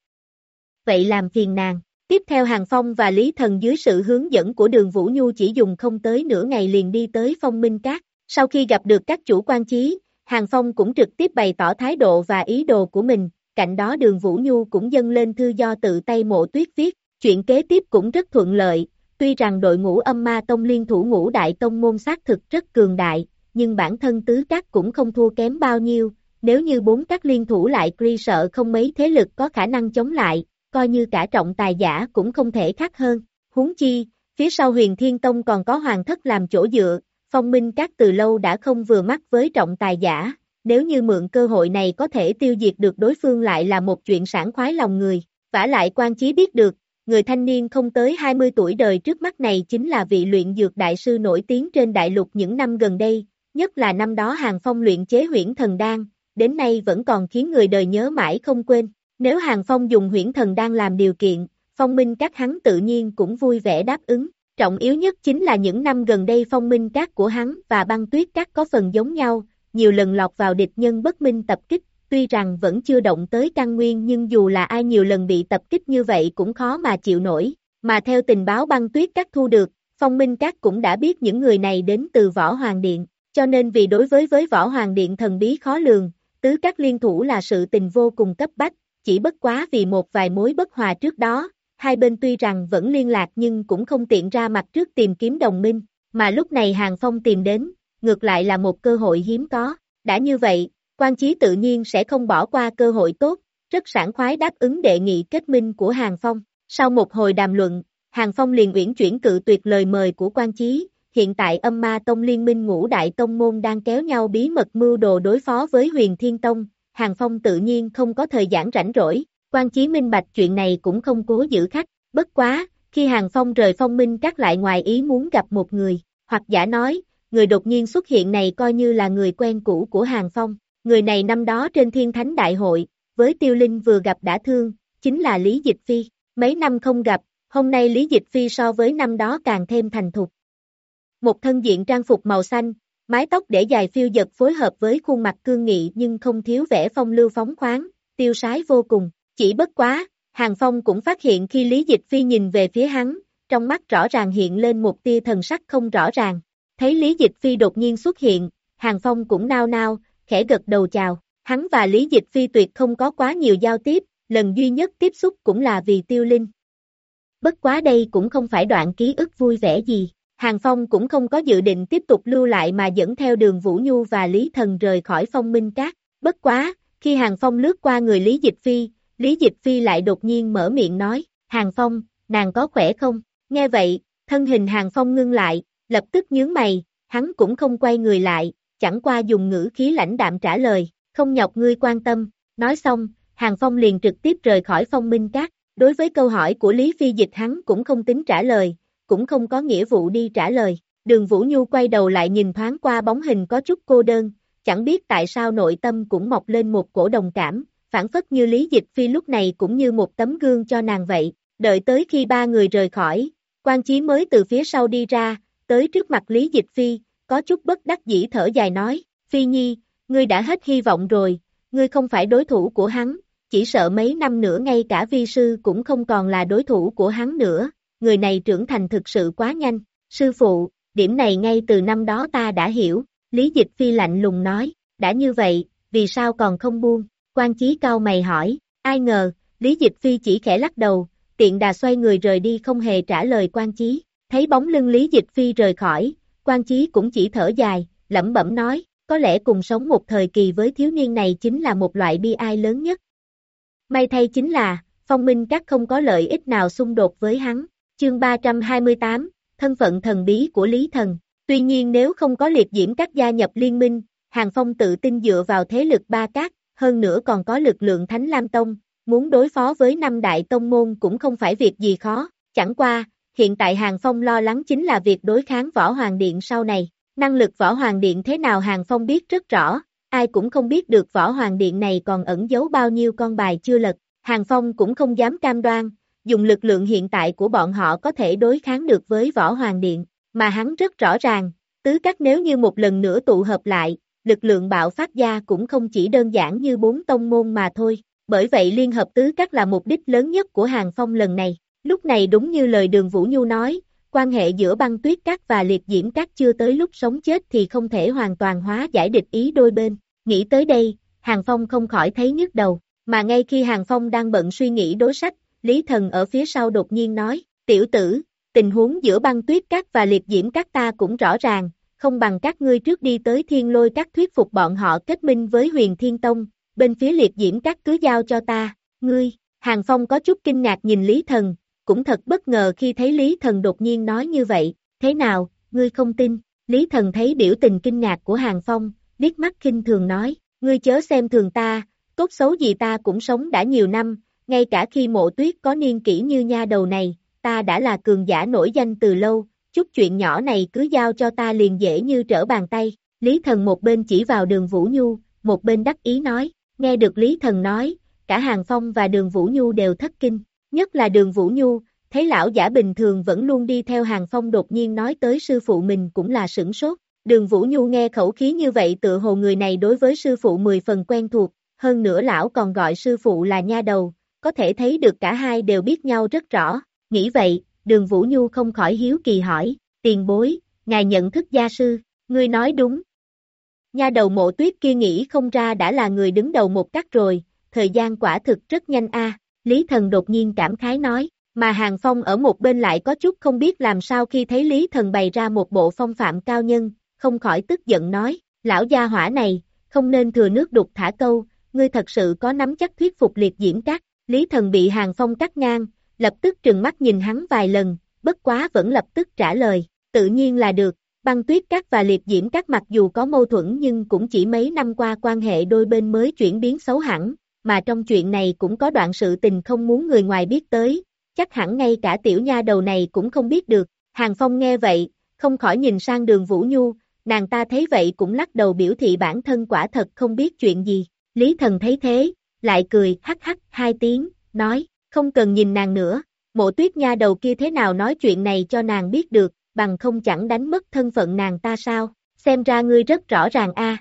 Speaker 2: Vậy làm phiền nàng. Tiếp theo Hàng Phong và Lý Thần dưới sự hướng dẫn của đường Vũ Nhu chỉ dùng không tới nửa ngày liền đi tới phong minh cát. Sau khi gặp được các chủ quan chí, Hàng Phong cũng trực tiếp bày tỏ thái độ và ý đồ của mình, cạnh đó đường Vũ Nhu cũng dâng lên thư do tự tay mộ tuyết viết, chuyện kế tiếp cũng rất thuận lợi, tuy rằng đội ngũ âm ma tông liên thủ ngũ đại tông môn xác thực rất cường đại, nhưng bản thân tứ các cũng không thua kém bao nhiêu, nếu như bốn các liên thủ lại Cree sợ không mấy thế lực có khả năng chống lại, coi như cả trọng tài giả cũng không thể khác hơn, huống chi, phía sau huyền thiên tông còn có hoàng thất làm chỗ dựa, phong minh các từ lâu đã không vừa mắt với trọng tài giả, nếu như mượn cơ hội này có thể tiêu diệt được đối phương lại là một chuyện sản khoái lòng người, vả lại quan chí biết được, người thanh niên không tới 20 tuổi đời trước mắt này chính là vị luyện dược đại sư nổi tiếng trên đại lục những năm gần đây, nhất là năm đó Hàng Phong luyện chế huyễn thần đan, đến nay vẫn còn khiến người đời nhớ mãi không quên. Nếu Hàng Phong dùng huyễn thần đan làm điều kiện, phong minh các hắn tự nhiên cũng vui vẻ đáp ứng. Trọng yếu nhất chính là những năm gần đây phong minh các của hắn và băng tuyết các có phần giống nhau, nhiều lần lọt vào địch nhân bất minh tập kích, tuy rằng vẫn chưa động tới căn nguyên nhưng dù là ai nhiều lần bị tập kích như vậy cũng khó mà chịu nổi, mà theo tình báo băng tuyết các thu được, phong minh các cũng đã biết những người này đến từ Võ Hoàng Điện, cho nên vì đối với với Võ Hoàng Điện thần bí khó lường, tứ các liên thủ là sự tình vô cùng cấp bách, chỉ bất quá vì một vài mối bất hòa trước đó, hai bên tuy rằng vẫn liên lạc nhưng cũng không tiện ra mặt trước tìm kiếm đồng minh, mà lúc này Hàng Phong tìm đến, ngược lại là một cơ hội hiếm có, đã như vậy, quan chí tự nhiên sẽ không bỏ qua cơ hội tốt, rất sảng khoái đáp ứng đề nghị kết minh của Hàng Phong. Sau một hồi đàm luận, Hàng Phong liền uyển chuyển cự tuyệt lời mời của quan chí, hiện tại âm ma tông liên minh ngũ đại tông môn đang kéo nhau bí mật mưu đồ đối phó với huyền thiên tông, Hàng Phong tự nhiên không có thời gian rảnh rỗi, quan chí minh bạch chuyện này cũng không cố giữ khách, bất quá, khi Hàng Phong rời phong minh các lại ngoài ý muốn gặp một người, hoặc giả nói, người đột nhiên xuất hiện này coi như là người quen cũ của Hàng Phong, người này năm đó trên thiên thánh đại hội, với tiêu linh vừa gặp đã thương, chính là Lý Dịch Phi, mấy năm không gặp, hôm nay Lý Dịch Phi so với năm đó càng thêm thành thục. Một thân diện trang phục màu xanh, mái tóc để dài phiêu dật phối hợp với khuôn mặt cương nghị nhưng không thiếu vẻ phong lưu phóng khoáng, tiêu sái vô cùng, chỉ bất quá, Hàng Phong cũng phát hiện khi Lý Dịch Phi nhìn về phía hắn, trong mắt rõ ràng hiện lên một tia thần sắc không rõ ràng. Thấy Lý Dịch Phi đột nhiên xuất hiện, Hàng Phong cũng nao nao, khẽ gật đầu chào. Hắn và Lý Dịch Phi tuyệt không có quá nhiều giao tiếp, lần duy nhất tiếp xúc cũng là vì tiêu linh. Bất quá đây cũng không phải đoạn ký ức vui vẻ gì. Hàng Phong cũng không có dự định tiếp tục lưu lại mà dẫn theo đường Vũ Nhu và Lý Thần rời khỏi phong minh cát. Bất quá, khi Hàng Phong lướt qua người Lý Dịch Phi, Lý Dịch Phi lại đột nhiên mở miệng nói, Hàng Phong, nàng có khỏe không? Nghe vậy, thân hình Hàng Phong ngưng lại, lập tức nhướng mày, hắn cũng không quay người lại, chẳng qua dùng ngữ khí lãnh đạm trả lời, không nhọc ngươi quan tâm, nói xong, Hàng Phong liền trực tiếp rời khỏi phong minh cát, đối với câu hỏi của Lý Phi Dịch hắn cũng không tính trả lời, cũng không có nghĩa vụ đi trả lời, đường Vũ Nhu quay đầu lại nhìn thoáng qua bóng hình có chút cô đơn, chẳng biết tại sao nội tâm cũng mọc lên một cổ đồng cảm, phản phất như Lý Dịch Phi lúc này cũng như một tấm gương cho nàng vậy, đợi tới khi ba người rời khỏi, quan chí mới từ phía sau đi ra, tới trước mặt Lý Dịch Phi, có chút bất đắc dĩ thở dài nói, Phi Nhi, ngươi đã hết hy vọng rồi, ngươi không phải đối thủ của hắn, chỉ sợ mấy năm nữa ngay cả vi sư cũng không còn là đối thủ của hắn nữa, người này trưởng thành thực sự quá nhanh, sư phụ, điểm này ngay từ năm đó ta đã hiểu, Lý Dịch Phi lạnh lùng nói, đã như vậy, vì sao còn không buông, quan chí cao mày hỏi, ai ngờ, Lý Dịch Phi chỉ khẽ lắc đầu, tiện đà xoay người rời đi không hề trả lời quan chí, thấy bóng lưng Lý Dịch Phi rời khỏi, quan chí cũng chỉ thở dài, lẩm bẩm nói, có lẽ cùng sống một thời kỳ với thiếu niên này chính là một loại bi ai lớn nhất. May thay chính là, phong minh các không có lợi ích nào xung đột với hắn. Chương 328, thân phận thần bí của Lý Thần. Tuy nhiên nếu không có liệt diễm các gia nhập liên minh, Hàng Phong tự tin dựa vào thế lực ba cát hơn nữa còn có lực lượng Thánh Lam Tông, muốn đối phó với năm đại tông môn cũng không phải việc gì khó, chẳng qua, hiện tại Hàng Phong lo lắng chính là việc đối kháng Võ Hoàng Điện sau này. Năng lực Võ Hoàng Điện thế nào Hàng Phong biết rất rõ, ai cũng không biết được Võ Hoàng Điện này còn ẩn giấu bao nhiêu con bài chưa lật. Hàng Phong cũng không dám cam đoan, dùng lực lượng hiện tại của bọn họ có thể đối kháng được với Võ Hoàng Điện, mà hắn rất rõ ràng, tứ các nếu như một lần nữa tụ hợp lại, lực lượng bạo phát gia cũng không chỉ đơn giản như bốn tông môn mà thôi, bởi vậy liên hợp tứ các là mục đích lớn nhất của Hàng Phong lần này. Lúc này đúng như lời đường Vũ Nhu nói, quan hệ giữa băng tuyết các và liệt diễm các chưa tới lúc sống chết thì không thể hoàn toàn hóa giải địch ý đôi bên. Nghĩ tới đây, Hàng Phong không khỏi thấy nhức đầu, mà ngay khi Hàng Phong đang bận suy nghĩ đối sách, Lý Thần ở phía sau đột nhiên nói, tiểu tử, tình huống giữa băng tuyết các và liệt diễm các ta cũng rõ ràng, không bằng các ngươi trước đi tới thiên lôi các thuyết phục bọn họ kết minh với huyền thiên tông, bên phía liệt diễm các cứ giao cho ta, ngươi, Hàng Phong có chút kinh ngạc nhìn Lý Thần, cũng thật bất ngờ khi thấy Lý Thần đột nhiên nói như vậy, thế nào, ngươi không tin, Lý Thần thấy biểu tình kinh ngạc của Hàng Phong, liếc mắt kinh thường nói, ngươi chớ xem thường ta, tốt xấu gì ta cũng sống đã nhiều năm, ngay cả khi mộ tuyết có niên kỷ như nha đầu này, ta đã là cường giả nổi danh từ lâu, chút chuyện nhỏ này cứ giao cho ta liền dễ như trở bàn tay, Lý Thần một bên chỉ vào đường Vũ Nhu, một bên đắc ý nói, nghe được Lý Thần nói, cả Hàng Phong và đường Vũ Nhu đều thất kinh, nhất là đường Vũ Nhu, thấy lão giả bình thường vẫn luôn đi theo Hàng Phong đột nhiên nói tới sư phụ mình cũng là sửng sốt, đường Vũ Nhu nghe khẩu khí như vậy tự hồ người này đối với sư phụ mười phần quen thuộc, hơn nữa lão còn gọi sư phụ là nha đầu, có thể thấy được cả hai đều biết nhau rất rõ, nghĩ vậy, đường Vũ Nhu không khỏi hiếu kỳ hỏi, tiền bối, ngài nhận thức gia sư, ngươi nói đúng. Nha đầu mộ tuyết kia nghĩ không ra đã là người đứng đầu một cắt rồi, thời gian quả thực rất nhanh a. Lý Thần đột nhiên cảm khái nói, mà Hàng Phong ở một bên lại có chút không biết làm sao khi thấy Lý Thần bày ra một bộ phong phạm cao nhân, không khỏi tức giận nói, lão gia hỏa này, không nên thừa nước đục thả câu, ngươi thật sự có nắm chắc thuyết phục liệt diễm cắt, Lý Thần bị Hàng Phong cắt ngang, lập tức trừng mắt nhìn hắn vài lần, bất quá vẫn lập tức trả lời, tự nhiên là được, băng tuyết các và liệt diễm các mặc dù có mâu thuẫn nhưng cũng chỉ mấy năm qua quan hệ đôi bên mới chuyển biến xấu hẳn, mà trong chuyện này cũng có đoạn sự tình không muốn người ngoài biết tới, chắc hẳn ngay cả tiểu nha đầu này cũng không biết được, Hàng Phong nghe vậy, không khỏi nhìn sang đường Vũ Nhu, nàng ta thấy vậy cũng lắc đầu biểu thị bản thân quả thật không biết chuyện gì, Lý Thần thấy thế, lại cười hắc hắc hai tiếng, nói, không cần nhìn nàng nữa, mộ tuyết nha đầu kia thế nào nói chuyện này cho nàng biết được, bằng không chẳng đánh mất thân phận nàng ta sao, xem ra ngươi rất rõ ràng a.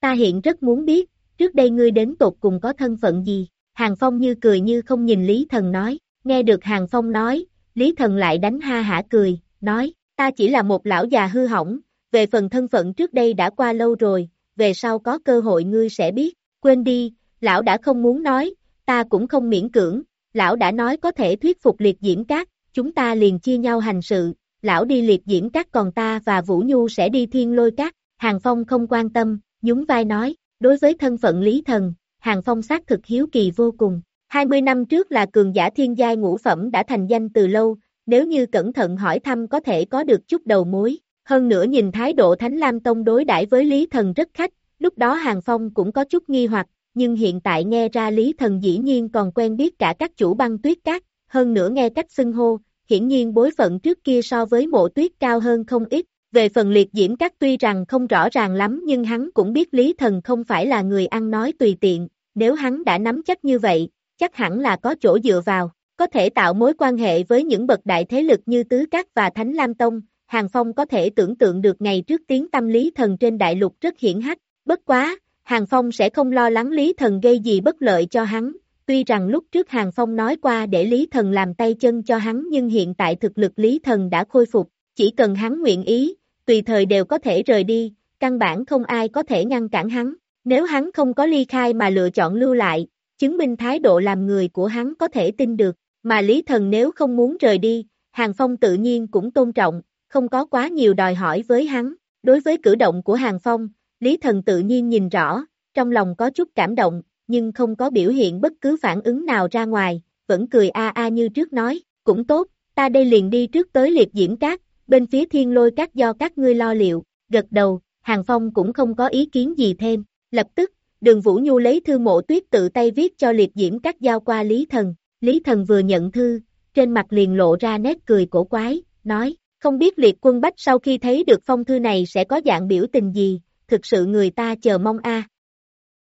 Speaker 2: Ta hiện rất muốn biết, trước đây ngươi đến tột cùng có thân phận gì, Hàng Phong như cười như không nhìn Lý Thần nói, nghe được Hàng Phong nói, Lý Thần lại đánh ha hả cười, nói, ta chỉ là một lão già hư hỏng, về phần thân phận trước đây đã qua lâu rồi, về sau có cơ hội ngươi sẽ biết, quên đi, lão đã không muốn nói, ta cũng không miễn cưỡng, lão đã nói có thể thuyết phục liệt diễm các, chúng ta liền chia nhau hành sự, lão đi liệt diễm các còn ta và Vũ Nhu sẽ đi thiên lôi các, Hàng Phong không quan tâm, nhún vai nói, đối với thân phận lý thần, Hàng Phong xác thực hiếu kỳ vô cùng. 20 năm trước là cường giả thiên giai ngũ phẩm đã thành danh từ lâu, nếu như cẩn thận hỏi thăm có thể có được chút đầu mối. Hơn nữa nhìn thái độ Thánh Lam Tông đối đãi với Lý Thần rất khách, lúc đó Hàng Phong cũng có chút nghi hoặc, nhưng hiện tại nghe ra Lý Thần dĩ nhiên còn quen biết cả các chủ băng tuyết cát, hơn nữa nghe cách xưng hô, hiển nhiên bối phận trước kia so với mộ tuyết cao hơn không ít. Về phần liệt diễm các tuy rằng không rõ ràng lắm nhưng hắn cũng biết Lý Thần không phải là người ăn nói tùy tiện, nếu hắn đã nắm chắc như vậy, chắc hẳn là có chỗ dựa vào, có thể tạo mối quan hệ với những bậc đại thế lực như Tứ cát và Thánh Lam Tông, Hàng Phong có thể tưởng tượng được ngày trước tiếng tâm lý thần trên đại lục rất hiển hách, bất quá, Hàng Phong sẽ không lo lắng Lý Thần gây gì bất lợi cho hắn, tuy rằng lúc trước Hàng Phong nói qua để Lý Thần làm tay chân cho hắn nhưng hiện tại thực lực Lý Thần đã khôi phục, chỉ cần hắn nguyện ý, tùy thời đều có thể rời đi, căn bản không ai có thể ngăn cản hắn, nếu hắn không có ly khai mà lựa chọn lưu lại, chứng minh thái độ làm người của hắn có thể tin được, mà Lý Thần nếu không muốn rời đi, Hàng Phong tự nhiên cũng tôn trọng, không có quá nhiều đòi hỏi với hắn, đối với cử động của Hàng Phong, Lý Thần tự nhiên nhìn rõ, trong lòng có chút cảm động, nhưng không có biểu hiện bất cứ phản ứng nào ra ngoài, vẫn cười a a như trước nói, cũng tốt, ta đây liền đi trước tới liệt diễm cát, bên phía thiên lôi các do các ngươi lo liệu, gật đầu, Hàng Phong cũng không có ý kiến gì thêm, lập tức, đường Vũ Nhu lấy thư mộ tuyết tự tay viết cho liệt diễm các giao qua Lý Thần, Lý Thần vừa nhận thư, trên mặt liền lộ ra nét cười cổ quái, nói, không biết liệt quân bách sau khi thấy được phong thư này sẽ có dạng biểu tình gì, thực sự người ta chờ mong a.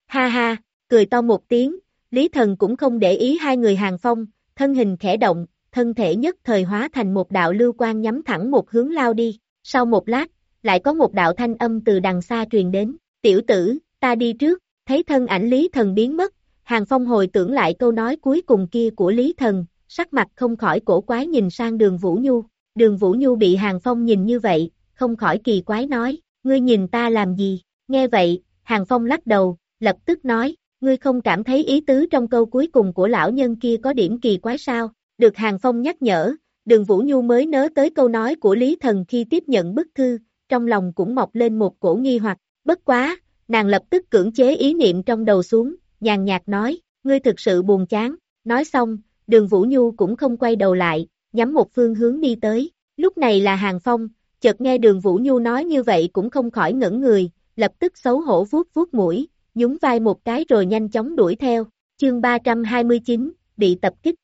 Speaker 2: Ha ha, cười to một tiếng, Lý Thần cũng không để ý hai người hàng phong, thân hình khẽ động, thân thể nhất thời hóa thành một đạo lưu quan nhắm thẳng một hướng lao đi, sau một lát, lại có một đạo thanh âm từ đằng xa truyền đến, tiểu tử, ta đi trước, thấy thân ảnh Lý Thần biến mất, Hàng Phong hồi tưởng lại câu nói cuối cùng kia của Lý Thần, sắc mặt không khỏi cổ quái nhìn sang đường Vũ Nhu, đường Vũ Nhu bị Hàng Phong nhìn như vậy, không khỏi kỳ quái nói, ngươi nhìn ta làm gì, nghe vậy, Hàng Phong lắc đầu, lập tức nói, ngươi không cảm thấy ý tứ trong câu cuối cùng của lão nhân kia có điểm kỳ quái sao, được Hàng Phong nhắc nhở, đường Vũ Nhu mới nhớ tới câu nói của Lý Thần khi tiếp nhận bức thư, trong lòng cũng mọc lên một cổ nghi hoặc, bất quá, nàng lập tức cưỡng chế ý niệm trong đầu xuống, nhàn nhạt nói, ngươi thực sự buồn chán, nói xong, đường Vũ Nhu cũng không quay đầu lại, nhắm một phương hướng đi tới, lúc này là Hàng Phong, chợt nghe đường Vũ Nhu nói như vậy cũng không khỏi ngẩn người, lập tức xấu hổ vuốt vuốt mũi, nhún vai một cái rồi nhanh chóng đuổi theo, chương 329, bị tập kích.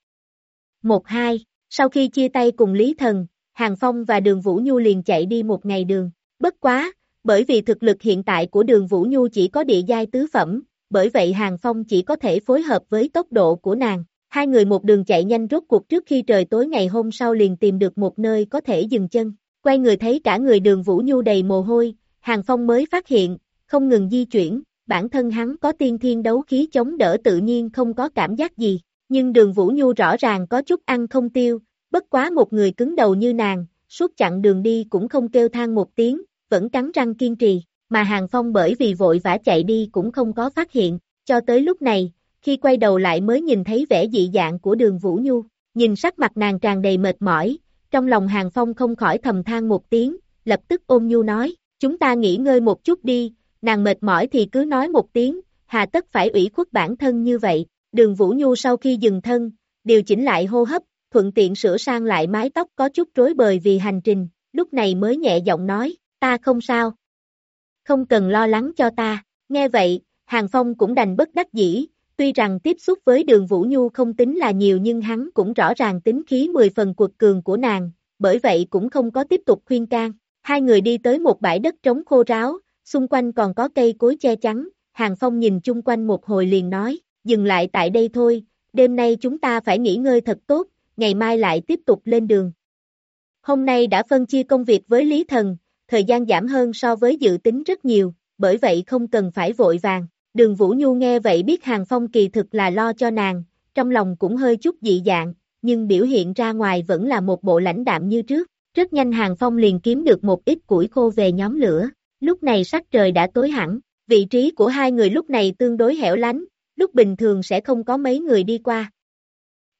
Speaker 2: 1-2, sau khi chia tay cùng Lý Thần, Hàng Phong và đường Vũ Nhu liền chạy đi một ngày đường, bất quá, bởi vì thực lực hiện tại của đường Vũ Nhu chỉ có địa giai tứ phẩm, bởi vậy Hàng Phong chỉ có thể phối hợp với tốc độ của nàng. Hai người một đường chạy nhanh rốt cuộc trước khi trời tối ngày hôm sau liền tìm được một nơi có thể dừng chân. Quay người thấy cả người đường Vũ Nhu đầy mồ hôi, Hàng Phong mới phát hiện, không ngừng di chuyển, bản thân hắn có tiên thiên đấu khí chống đỡ tự nhiên không có cảm giác gì. Nhưng đường Vũ Nhu rõ ràng có chút ăn không tiêu, bất quá một người cứng đầu như nàng, suốt chặng đường đi cũng không kêu than một tiếng, vẫn cắn răng kiên trì, mà Hàng Phong bởi vì vội vã chạy đi cũng không có phát hiện, cho tới lúc này, khi quay đầu lại mới nhìn thấy vẻ dị dạng của đường Vũ Nhu, nhìn sắc mặt nàng tràn đầy mệt mỏi, trong lòng Hàng Phong không khỏi thầm than một tiếng, lập tức ôm Nhu nói, chúng ta nghỉ ngơi một chút đi, nàng mệt mỏi thì cứ nói một tiếng, hà tất phải ủy khuất bản thân như vậy, đường Vũ Nhu sau khi dừng thân, điều chỉnh lại hô hấp, thuận tiện sửa sang lại mái tóc có chút rối bời vì hành trình, lúc này mới nhẹ giọng nói, ta không sao. Không cần lo lắng cho ta, nghe vậy, Hàng Phong cũng đành bất đắc dĩ, tuy rằng tiếp xúc với đường Vũ Nhu không tính là nhiều nhưng hắn cũng rõ ràng tính khí 10 phần cuộc cường của nàng, bởi vậy cũng không có tiếp tục khuyên can. Hai người đi tới một bãi đất trống khô ráo, xung quanh còn có cây cối che chắn, Hàng Phong nhìn chung quanh một hồi liền nói, dừng lại tại đây thôi, đêm nay chúng ta phải nghỉ ngơi thật tốt, ngày mai lại tiếp tục lên đường. Hôm nay đã phân chia công việc với Lý Thần, thời gian giảm hơn so với dự tính rất nhiều, bởi vậy không cần phải vội vàng. Đường Vũ Nhu nghe vậy biết Hàng Phong kỳ thực là lo cho nàng, trong lòng cũng hơi chút dị dạng, nhưng biểu hiện ra ngoài vẫn là một bộ lãnh đạm như trước. Rất nhanh Hàng Phong liền kiếm được một ít củi khô về nhóm lửa, lúc này sắc trời đã tối hẳn, vị trí của hai người lúc này tương đối hẻo lánh, lúc bình thường sẽ không có mấy người đi qua.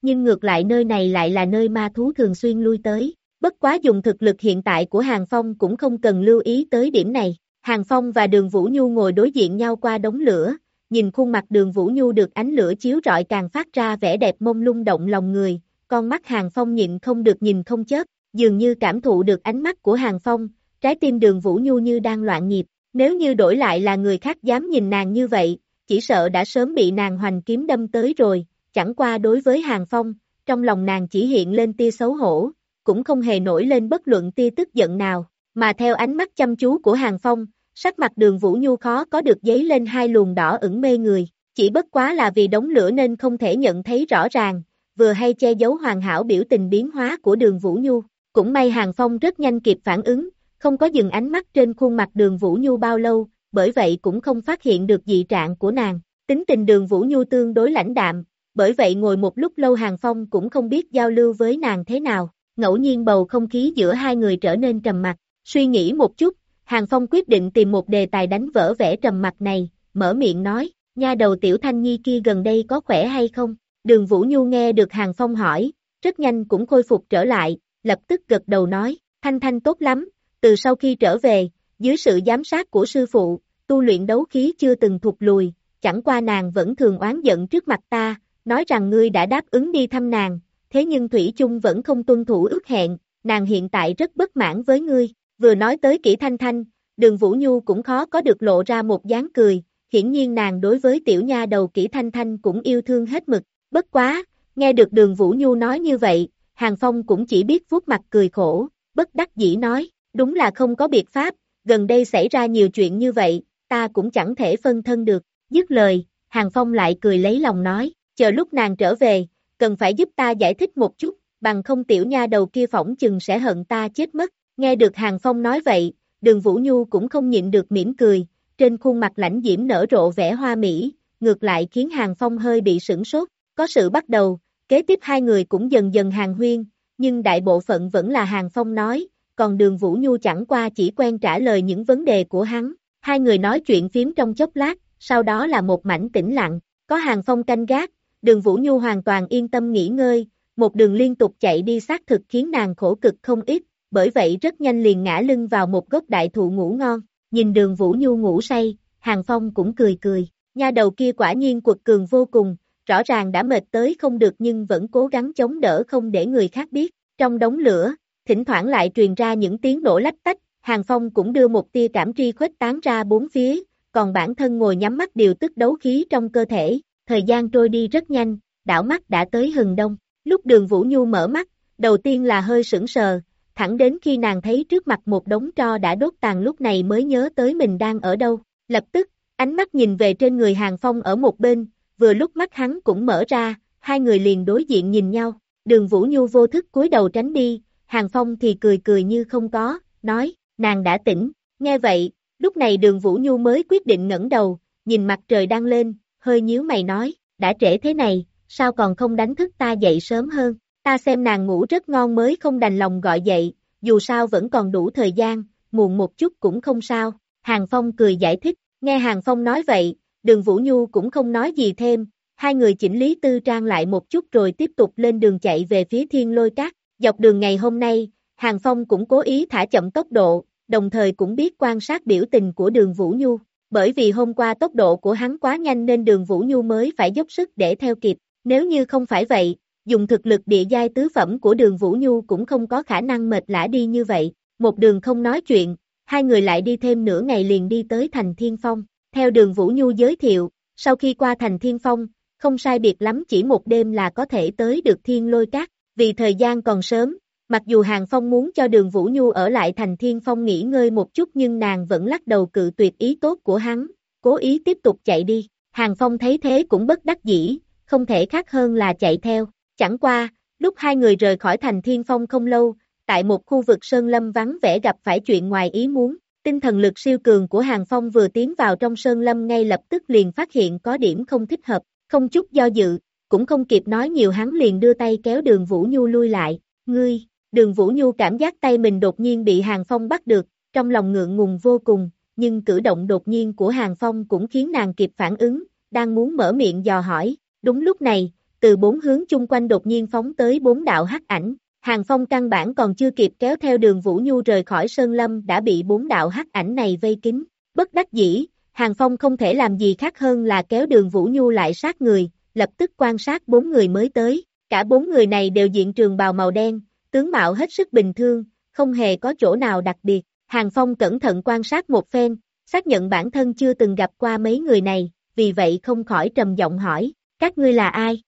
Speaker 2: Nhưng ngược lại nơi này lại là nơi ma thú thường xuyên lui tới, bất quá dùng thực lực hiện tại của Hàng Phong cũng không cần lưu ý tới điểm này. Hàng Phong và đường Vũ Nhu ngồi đối diện nhau qua đống lửa, nhìn khuôn mặt đường Vũ Nhu được ánh lửa chiếu rọi càng phát ra vẻ đẹp mông lung động lòng người, con mắt Hàng Phong nhịn không được nhìn không chớp, dường như cảm thụ được ánh mắt của Hàng Phong, trái tim đường Vũ Nhu như đang loạn nhịp, nếu như đổi lại là người khác dám nhìn nàng như vậy, chỉ sợ đã sớm bị nàng hoành kiếm đâm tới rồi, chẳng qua đối với Hàng Phong, trong lòng nàng chỉ hiện lên tia xấu hổ, cũng không hề nổi lên bất luận tia tức giận nào, mà theo ánh mắt chăm chú của Hàng Phong, sắc mặt đường Vũ Nhu khó có được giấy lên hai luồng đỏ ửng mê người, chỉ bất quá là vì đống lửa nên không thể nhận thấy rõ ràng, vừa hay che giấu hoàn hảo biểu tình biến hóa của đường Vũ Nhu, cũng may Hàng Phong rất nhanh kịp phản ứng, không có dừng ánh mắt trên khuôn mặt đường Vũ Nhu bao lâu, bởi vậy cũng không phát hiện được dị trạng của nàng, tính tình đường Vũ Nhu tương đối lãnh đạm, bởi vậy ngồi một lúc lâu Hàng Phong cũng không biết giao lưu với nàng thế nào, ngẫu nhiên bầu không khí giữa hai người trở nên trầm mặc, suy nghĩ một chút, Hàng Phong quyết định tìm một đề tài đánh vỡ vẻ trầm mặc này, mở miệng nói, nha đầu tiểu thanh nhi kia gần đây có khỏe hay không? Đường Vũ Nhu nghe được Hàng Phong hỏi, rất nhanh cũng khôi phục trở lại, lập tức gật đầu nói, thanh thanh tốt lắm, từ sau khi trở về, dưới sự giám sát của sư phụ, tu luyện đấu khí chưa từng thụt lùi, chẳng qua nàng vẫn thường oán giận trước mặt ta, nói rằng ngươi đã đáp ứng đi thăm nàng, thế nhưng Thủy chung vẫn không tuân thủ ước hẹn, nàng hiện tại rất bất mãn với ngươi, vừa nói tới kỹ thanh thanh, đường Vũ Nhu cũng khó có được lộ ra một dáng cười, hiển nhiên nàng đối với tiểu nha đầu kỹ thanh thanh cũng yêu thương hết mực, bất quá, nghe được đường Vũ Nhu nói như vậy, Hàng Phong cũng chỉ biết vuốt mặt cười khổ, bất đắc dĩ nói, đúng là không có biệt pháp, gần đây xảy ra nhiều chuyện như vậy, ta cũng chẳng thể phân thân được, dứt lời, Hàng Phong lại cười lấy lòng nói, chờ lúc nàng trở về, cần phải giúp ta giải thích một chút, bằng không tiểu nha đầu kia phỏng chừng sẽ hận ta chết mất, nghe được Hàng Phong nói vậy, đường Vũ Nhu cũng không nhịn được mỉm cười, trên khuôn mặt lãnh diễm nở rộ vẻ hoa mỹ, ngược lại khiến Hàng Phong hơi bị sửng sốt, có sự bắt đầu, kế tiếp hai người cũng dần dần hàng huyên, nhưng đại bộ phận vẫn là Hàng Phong nói, còn đường Vũ Nhu chẳng qua chỉ quen trả lời những vấn đề của hắn, hai người nói chuyện phím trong chốc lát, sau đó là một mảnh tĩnh lặng, có Hàng Phong canh gác, đường Vũ Nhu hoàn toàn yên tâm nghỉ ngơi, một đường liên tục chạy đi xác thực khiến nàng khổ cực không ít, bởi vậy rất nhanh liền ngã lưng vào một gốc đại thụ ngủ ngon, nhìn đường Vũ Nhu ngủ say, Hàng Phong cũng cười cười, nha đầu kia quả nhiên quật cường vô cùng, rõ ràng đã mệt tới không được nhưng vẫn cố gắng chống đỡ không để người khác biết, trong đống lửa, thỉnh thoảng lại truyền ra những tiếng nổ lách tách, Hàng Phong cũng đưa một tia cảm tri khuếch tán ra bốn phía, còn bản thân ngồi nhắm mắt điều tức đấu khí trong cơ thể, thời gian trôi đi rất nhanh, đảo mắt đã tới hừng đông, lúc đường Vũ Nhu mở mắt, đầu tiên là hơi sững sờ, thẳng đến khi nàng thấy trước mặt một đống tro đã đốt tàn lúc này mới nhớ tới mình đang ở đâu, lập tức, ánh mắt nhìn về trên người Hàng Phong ở một bên, vừa lúc mắt hắn cũng mở ra, hai người liền đối diện nhìn nhau, đường Vũ Nhu vô thức cúi đầu tránh đi, Hàng Phong thì cười cười như không có, nói, nàng đã tỉnh, nghe vậy, lúc này đường Vũ Nhu mới quyết định ngẩng đầu, nhìn mặt trời đang lên, hơi nhíu mày nói, đã trễ thế này, sao còn không đánh thức ta dậy sớm hơn, ta xem nàng ngủ rất ngon mới không đành lòng gọi dậy, dù sao vẫn còn đủ thời gian, muộn một chút cũng không sao, Hàng Phong cười giải thích, nghe Hàng Phong nói vậy, đường Vũ Nhu cũng không nói gì thêm, hai người chỉnh lý tư trang lại một chút rồi tiếp tục lên đường chạy về phía thiên lôi cát, dọc đường ngày hôm nay, Hàng Phong cũng cố ý thả chậm tốc độ, đồng thời cũng biết quan sát biểu tình của đường Vũ Nhu, bởi vì hôm qua tốc độ của hắn quá nhanh nên đường Vũ Nhu mới phải dốc sức để theo kịp, nếu như không phải vậy, dùng thực lực địa giai tứ phẩm của đường Vũ Nhu cũng không có khả năng mệt lã đi như vậy, một đường không nói chuyện, hai người lại đi thêm nửa ngày liền đi tới thành Thiên Phong, theo đường Vũ Nhu giới thiệu, sau khi qua thành Thiên Phong, không sai biệt lắm chỉ một đêm là có thể tới được Thiên Lôi Cát, vì thời gian còn sớm, Mặc dù Hàng Phong muốn cho đường Vũ Nhu ở lại thành thiên phong nghỉ ngơi một chút nhưng nàng vẫn lắc đầu cự tuyệt ý tốt của hắn, cố ý tiếp tục chạy đi. Hàng Phong thấy thế cũng bất đắc dĩ, không thể khác hơn là chạy theo. Chẳng qua, lúc hai người rời khỏi thành thiên phong không lâu, tại một khu vực sơn lâm vắng vẻ gặp phải chuyện ngoài ý muốn. Tinh thần lực siêu cường của Hàng Phong vừa tiến vào trong sơn lâm ngay lập tức liền phát hiện có điểm không thích hợp, không chút do dự, cũng không kịp nói nhiều hắn liền đưa tay kéo đường Vũ Nhu lui lại, ngươi, đường Vũ Nhu cảm giác tay mình đột nhiên bị Hàng Phong bắt được, trong lòng ngượng ngùng vô cùng, nhưng cử động đột nhiên của Hàng Phong cũng khiến nàng kịp phản ứng, đang muốn mở miệng dò hỏi, đúng lúc này, từ bốn hướng chung quanh đột nhiên phóng tới bốn đạo hắc ảnh, Hàng Phong căn bản còn chưa kịp kéo theo đường Vũ Nhu rời khỏi Sơn Lâm đã bị bốn đạo hắc ảnh này vây kín, bất đắc dĩ, Hàng Phong không thể làm gì khác hơn là kéo đường Vũ Nhu lại sát người, lập tức quan sát bốn người mới tới, cả bốn người này đều diện trường bào màu đen, tướng mạo hết sức bình thường, không hề có chỗ nào đặc biệt, Hàng Phong cẩn thận quan sát một phen, xác nhận bản thân chưa từng gặp qua mấy người này, vì vậy không khỏi trầm giọng hỏi, các ngươi là ai?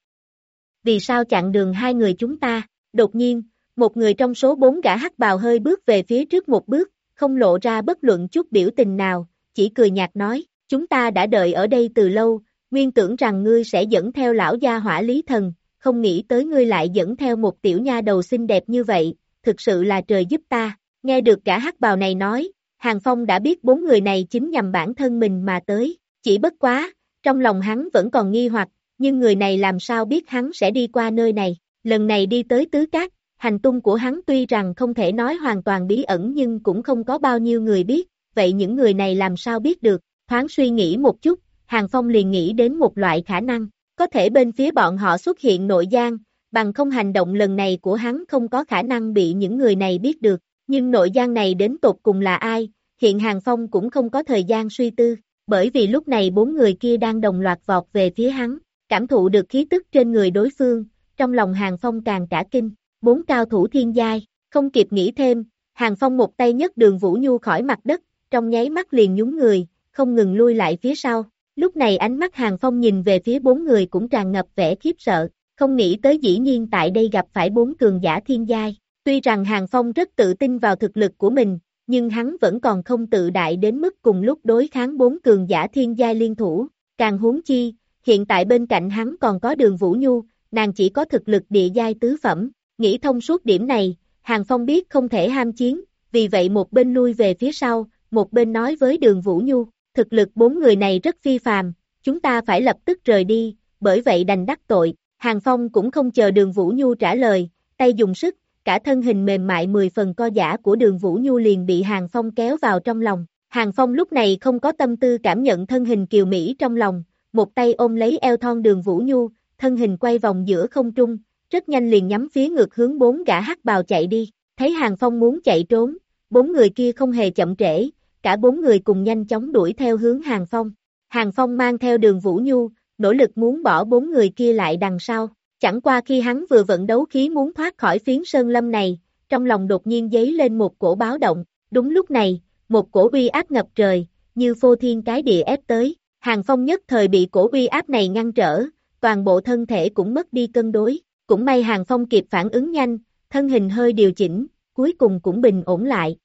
Speaker 2: Vì sao chặn đường hai người chúng ta? Đột nhiên, một người trong số bốn gã hắc bào hơi bước về phía trước một bước, không lộ ra bất luận chút biểu tình nào, chỉ cười nhạt nói, chúng ta đã đợi ở đây từ lâu, nguyên tưởng rằng ngươi sẽ dẫn theo lão gia hỏa lý thần, không nghĩ tới ngươi lại dẫn theo một tiểu nha đầu xinh đẹp như vậy, thực sự là trời giúp ta, nghe được cả hắc bào này nói, Hàng Phong đã biết bốn người này chính nhằm bản thân mình mà tới, chỉ bất quá, trong lòng hắn vẫn còn nghi hoặc, nhưng người này làm sao biết hắn sẽ đi qua nơi này, lần này đi tới Tứ Cát, hành tung của hắn tuy rằng không thể nói hoàn toàn bí ẩn nhưng cũng không có bao nhiêu người biết, vậy những người này làm sao biết được, thoáng suy nghĩ một chút, Hàng Phong liền nghĩ đến một loại khả năng, có thể bên phía bọn họ xuất hiện nội gian, bằng không hành động lần này của hắn không có khả năng bị những người này biết được, nhưng nội gian này đến tột cùng là ai, hiện Hàng Phong cũng không có thời gian suy tư, bởi vì lúc này bốn người kia đang đồng loạt vọt về phía hắn, cảm thụ được khí tức trên người đối phương, trong lòng Hàng Phong càng cả kinh, bốn cao thủ thiên giai, không kịp nghĩ thêm, Hàng Phong một tay nhấc đường Vũ Nhu khỏi mặt đất, trong nháy mắt liền nhúng người, không ngừng lui lại phía sau. Lúc này ánh mắt Hàng Phong nhìn về phía bốn người cũng tràn ngập vẻ khiếp sợ, không nghĩ tới dĩ nhiên tại đây gặp phải bốn cường giả thiên giai. Tuy rằng Hàng Phong rất tự tin vào thực lực của mình, nhưng hắn vẫn còn không tự đại đến mức cùng lúc đối kháng bốn cường giả thiên giai liên thủ. Càng huống chi, hiện tại bên cạnh hắn còn có đường Vũ Nhu, nàng chỉ có thực lực địa giai tứ phẩm. Nghĩ thông suốt điểm này, Hàng Phong biết không thể ham chiến, vì vậy một bên lui về phía sau, một bên nói với đường Vũ Nhu, thực lực bốn người này rất phi phàm, chúng ta phải lập tức rời đi, bởi vậy đành đắc tội. Hàng Phong cũng không chờ đường Vũ Nhu trả lời, tay dùng sức, cả thân hình mềm mại 10 phần co giả của đường Vũ Nhu liền bị Hàng Phong kéo vào trong lòng. Hàng Phong lúc này không có tâm tư cảm nhận thân hình kiều Mỹ trong lòng, một tay ôm lấy eo thon đường Vũ Nhu, thân hình quay vòng giữa không trung, rất nhanh liền nhắm phía ngược hướng bốn gã hắc bào chạy đi, thấy Hàng Phong muốn chạy trốn, bốn người kia không hề chậm trễ, cả bốn người cùng nhanh chóng đuổi theo hướng Hàng Phong. Hàng Phong mang theo đường Vũ Nhu, nỗ lực muốn bỏ bốn người kia lại đằng sau, chẳng qua khi hắn vừa vận đấu khí muốn thoát khỏi phiến sơn lâm này, trong lòng đột nhiên dấy lên một cổ báo động, đúng lúc này, một cổ uy áp ngập trời, như phô thiên cái địa ép tới, Hàng Phong nhất thời bị cổ uy áp này ngăn trở, toàn bộ thân thể cũng mất đi cân đối, cũng may Hàng Phong kịp phản ứng nhanh, thân hình hơi điều chỉnh, cuối cùng cũng bình ổn lại.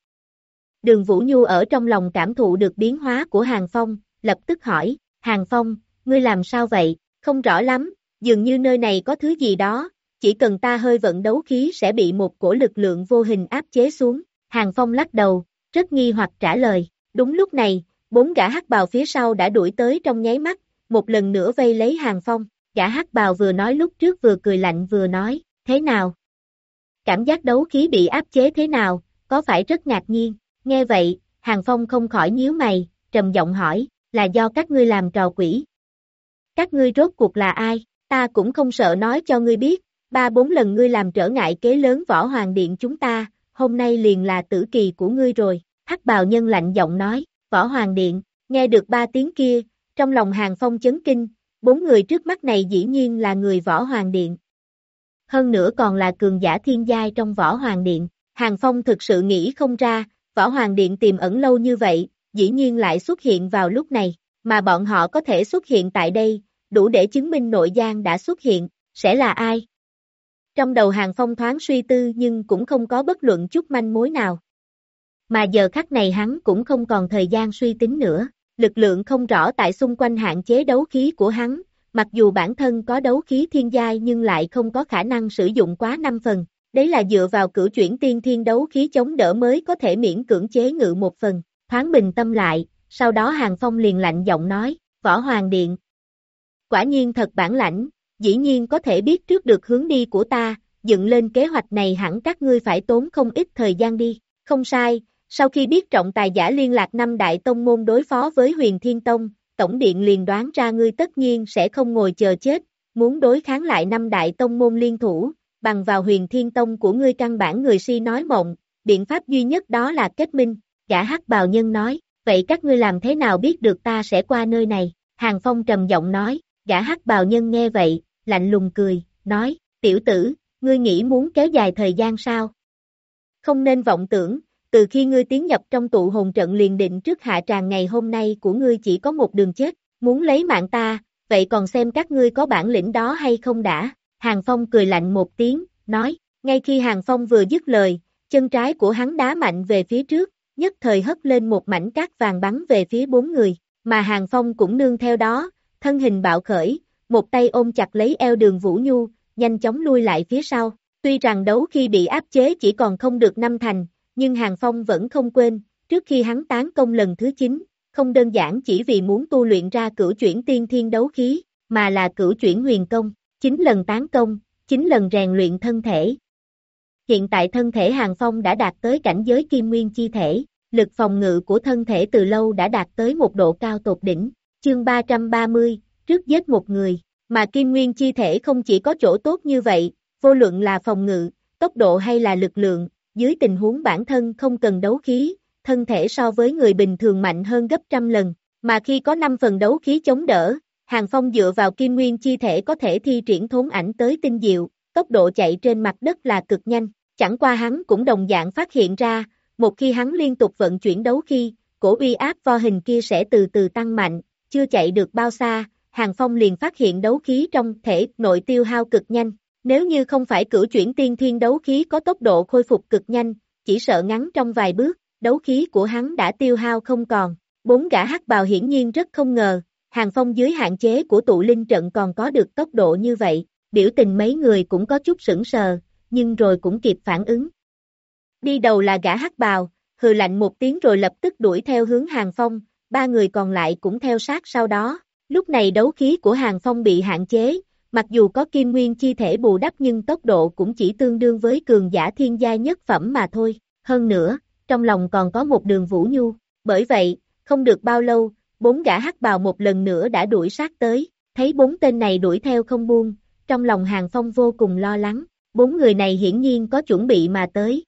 Speaker 2: Đường Vũ Nhu ở trong lòng cảm thụ được biến hóa của Hàng Phong, lập tức hỏi, Hàng Phong, ngươi làm sao vậy, không rõ lắm, dường như nơi này có thứ gì đó, chỉ cần ta hơi vận đấu khí sẽ bị một cổ lực lượng vô hình áp chế xuống. Hàng Phong lắc đầu, rất nghi hoặc trả lời, đúng lúc này, bốn gã hắc bào phía sau đã đuổi tới trong nháy mắt, một lần nữa vây lấy Hàng Phong, gã hắc bào vừa nói lúc trước vừa cười lạnh vừa nói, thế nào? Cảm giác đấu khí bị áp chế thế nào, có phải rất ngạc nhiên, nghe vậy, Hàng Phong không khỏi nhíu mày, trầm giọng hỏi, là do các ngươi làm trò quỷ. Các ngươi rốt cuộc là ai, ta cũng không sợ nói cho ngươi biết, ba bốn lần ngươi làm trở ngại kế lớn võ hoàng điện chúng ta, hôm nay liền là tử kỳ của ngươi rồi, hắc bào nhân lạnh giọng nói, võ hoàng điện, nghe được ba tiếng kia, trong lòng hàng phong chấn kinh, bốn người trước mắt này dĩ nhiên là người võ hoàng điện. Hơn nữa còn là cường giả thiên giai trong võ hoàng điện, hàng phong thực sự nghĩ không ra, võ hoàng điện tìm ẩn lâu như vậy, dĩ nhiên lại xuất hiện vào lúc này, mà bọn họ có thể xuất hiện tại đây, đủ để chứng minh nội gian đã xuất hiện, sẽ là ai? Trong đầu Hàng Phong thoáng suy tư nhưng cũng không có bất luận chút manh mối nào. Mà giờ khắc này hắn cũng không còn thời gian suy tính nữa, lực lượng không rõ tại xung quanh hạn chế đấu khí của hắn, mặc dù bản thân có đấu khí thiên giai nhưng lại không có khả năng sử dụng quá 5 phần, đấy là dựa vào cử chuyển tiên thiên đấu khí chống đỡ mới có thể miễn cưỡng chế ngự một phần, thoáng bình tâm lại, sau đó Hàng Phong liền lạnh giọng nói, Võ Hoàng Điện. Quả nhiên thật bản lãnh, dĩ nhiên có thể biết trước được hướng đi của ta, dựng lên kế hoạch này hẳn các ngươi phải tốn không ít thời gian đi, không sai, sau khi biết trọng tài giả liên lạc năm đại tông môn đối phó với huyền thiên tông, tổng điện liền đoán ra ngươi tất nhiên sẽ không ngồi chờ chết, muốn đối kháng lại năm đại tông môn liên thủ, bằng vào huyền thiên tông của ngươi căn bản người si nói mộng, biện pháp duy nhất đó là kết minh, gã hắc bào nhân nói, vậy các ngươi làm thế nào biết được ta sẽ qua nơi này, hàng phong trầm giọng nói, gã hắc bào nhân nghe vậy, lạnh lùng cười, nói, tiểu tử, ngươi nghĩ muốn kéo dài thời gian sao? Không nên vọng tưởng, từ khi ngươi tiến nhập trong tụ hồn trận liền định trước hạ tràng ngày hôm nay của ngươi chỉ có một đường chết, muốn lấy mạng ta, vậy còn xem các ngươi có bản lĩnh đó hay không đã? Hàng Phong cười lạnh một tiếng, nói, ngay khi Hàng Phong vừa dứt lời, chân trái của hắn đá mạnh về phía trước, nhất thời hất lên một mảnh cát vàng bắn về phía bốn người, mà Hàng Phong cũng nương theo đó, thân hình bạo khởi, một tay ôm chặt lấy eo đường Vũ Nhu, nhanh chóng lui lại phía sau. Tuy rằng đấu khi bị áp chế chỉ còn không được năm thành, nhưng Hàng Phong vẫn không quên, trước khi hắn tán công lần thứ 9, không đơn giản chỉ vì muốn tu luyện ra cửu chuyển tiên thiên đấu khí, mà là cửu chuyển huyền công, 9 lần tán công, 9 lần rèn luyện thân thể. Hiện tại thân thể Hàng Phong đã đạt tới cảnh giới kim nguyên chi thể, lực phòng ngự của thân thể từ lâu đã đạt tới một độ cao tột đỉnh. Chương 330, trước giết một người, mà kim nguyên chi thể không chỉ có chỗ tốt như vậy, vô luận là phòng ngự, tốc độ hay là lực lượng, dưới tình huống bản thân không cần đấu khí, thân thể so với người bình thường mạnh hơn gấp trăm lần, mà khi có 5 phần đấu khí chống đỡ, Hàng Phong dựa vào kim nguyên chi thể có thể thi triển thốn ảnh tới tinh diệu, tốc độ chạy trên mặt đất là cực nhanh, chẳng qua hắn cũng đồng dạng phát hiện ra, một khi hắn liên tục vận chuyển đấu khí, cổ uy áp vo hình kia sẽ từ từ tăng mạnh, chưa chạy được bao xa, Hàng Phong liền phát hiện đấu khí trong thể nội tiêu hao cực nhanh, nếu như không phải cửu chuyển tiên thiên đấu khí có tốc độ khôi phục cực nhanh, chỉ sợ ngắn trong vài bước, đấu khí của hắn đã tiêu hao không còn. Bốn gã hắc bào hiển nhiên rất không ngờ, hàng phong dưới hạn chế của tụ linh trận còn có được tốc độ như vậy, biểu tình mấy người cũng có chút sững sờ, nhưng rồi cũng kịp phản ứng. Đi đầu là gã hắc bào, hừ lạnh một tiếng rồi lập tức đuổi theo hướng hàng phong, ba người còn lại cũng theo sát sau đó. Lúc này đấu khí của hàng phong bị hạn chế, Mặc dù có kim nguyên chi thể bù đắp nhưng tốc độ cũng chỉ tương đương với cường giả thiên gia nhất phẩm mà thôi. Hơn nữa, trong lòng còn có một đường vũ nhu. Bởi vậy, không được bao lâu, bốn gã hắc bào một lần nữa đã đuổi sát tới. Thấy bốn tên này đuổi theo không buông, trong lòng hàng phong vô cùng lo lắng. Bốn người này hiển nhiên có chuẩn bị mà tới.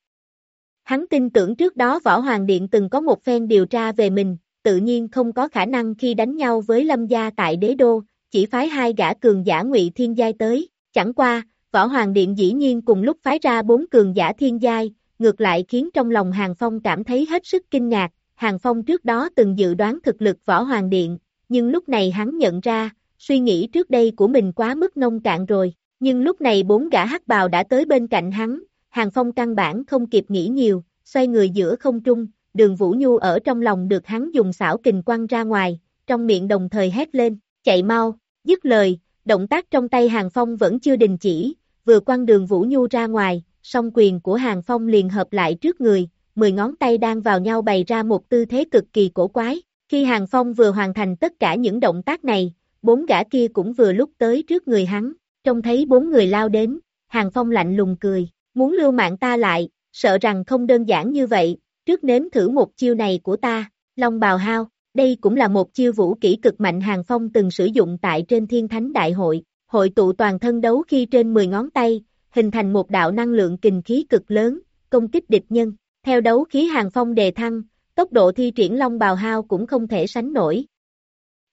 Speaker 2: Hắn tin tưởng trước đó Võ Hoàng Điện từng có một phen điều tra về mình, tự nhiên không có khả năng khi đánh nhau với Lâm Gia tại đế đô, chỉ phái hai gã cường giả ngụy thiên giai tới, chẳng qua, võ hoàng điện dĩ nhiên cùng lúc phái ra bốn cường giả thiên giai, ngược lại khiến trong lòng Hàng Phong cảm thấy hết sức kinh ngạc, Hàng Phong trước đó từng dự đoán thực lực võ hoàng điện, nhưng lúc này hắn nhận ra, suy nghĩ trước đây của mình quá mức nông cạn rồi, nhưng lúc này bốn gã hắc bào đã tới bên cạnh hắn, Hàng Phong căn bản không kịp nghĩ nhiều, xoay người giữa không trung, đường Vũ Nhu ở trong lòng được hắn dùng xảo kình quăng ra ngoài, trong miệng đồng thời hét lên, chạy mau, Dứt lời, động tác trong tay Hàng Phong vẫn chưa đình chỉ, vừa quăng đường Vũ Nhu ra ngoài, song quyền của Hàng Phong liền hợp lại trước người, mười ngón tay đang vào nhau bày ra một tư thế cực kỳ cổ quái. Khi Hàng Phong vừa hoàn thành tất cả những động tác này, bốn gã kia cũng vừa lúc tới trước người hắn, trông thấy bốn người lao đến, Hàng Phong lạnh lùng cười, muốn lưu mạng ta lại, sợ rằng không đơn giản như vậy, trước nếm thử một chiêu này của ta, Long bào hao, đây cũng là một chiêu vũ kỹ cực mạnh Hàng Phong từng sử dụng tại trên Thiên Thánh Đại hội, hội tụ toàn thân đấu khi trên 10 ngón tay, hình thành một đạo năng lượng kình khí cực lớn, công kích địch nhân. Theo đấu khí Hàng Phong đề thăng, tốc độ thi triển Long Bào Hao cũng không thể sánh nổi.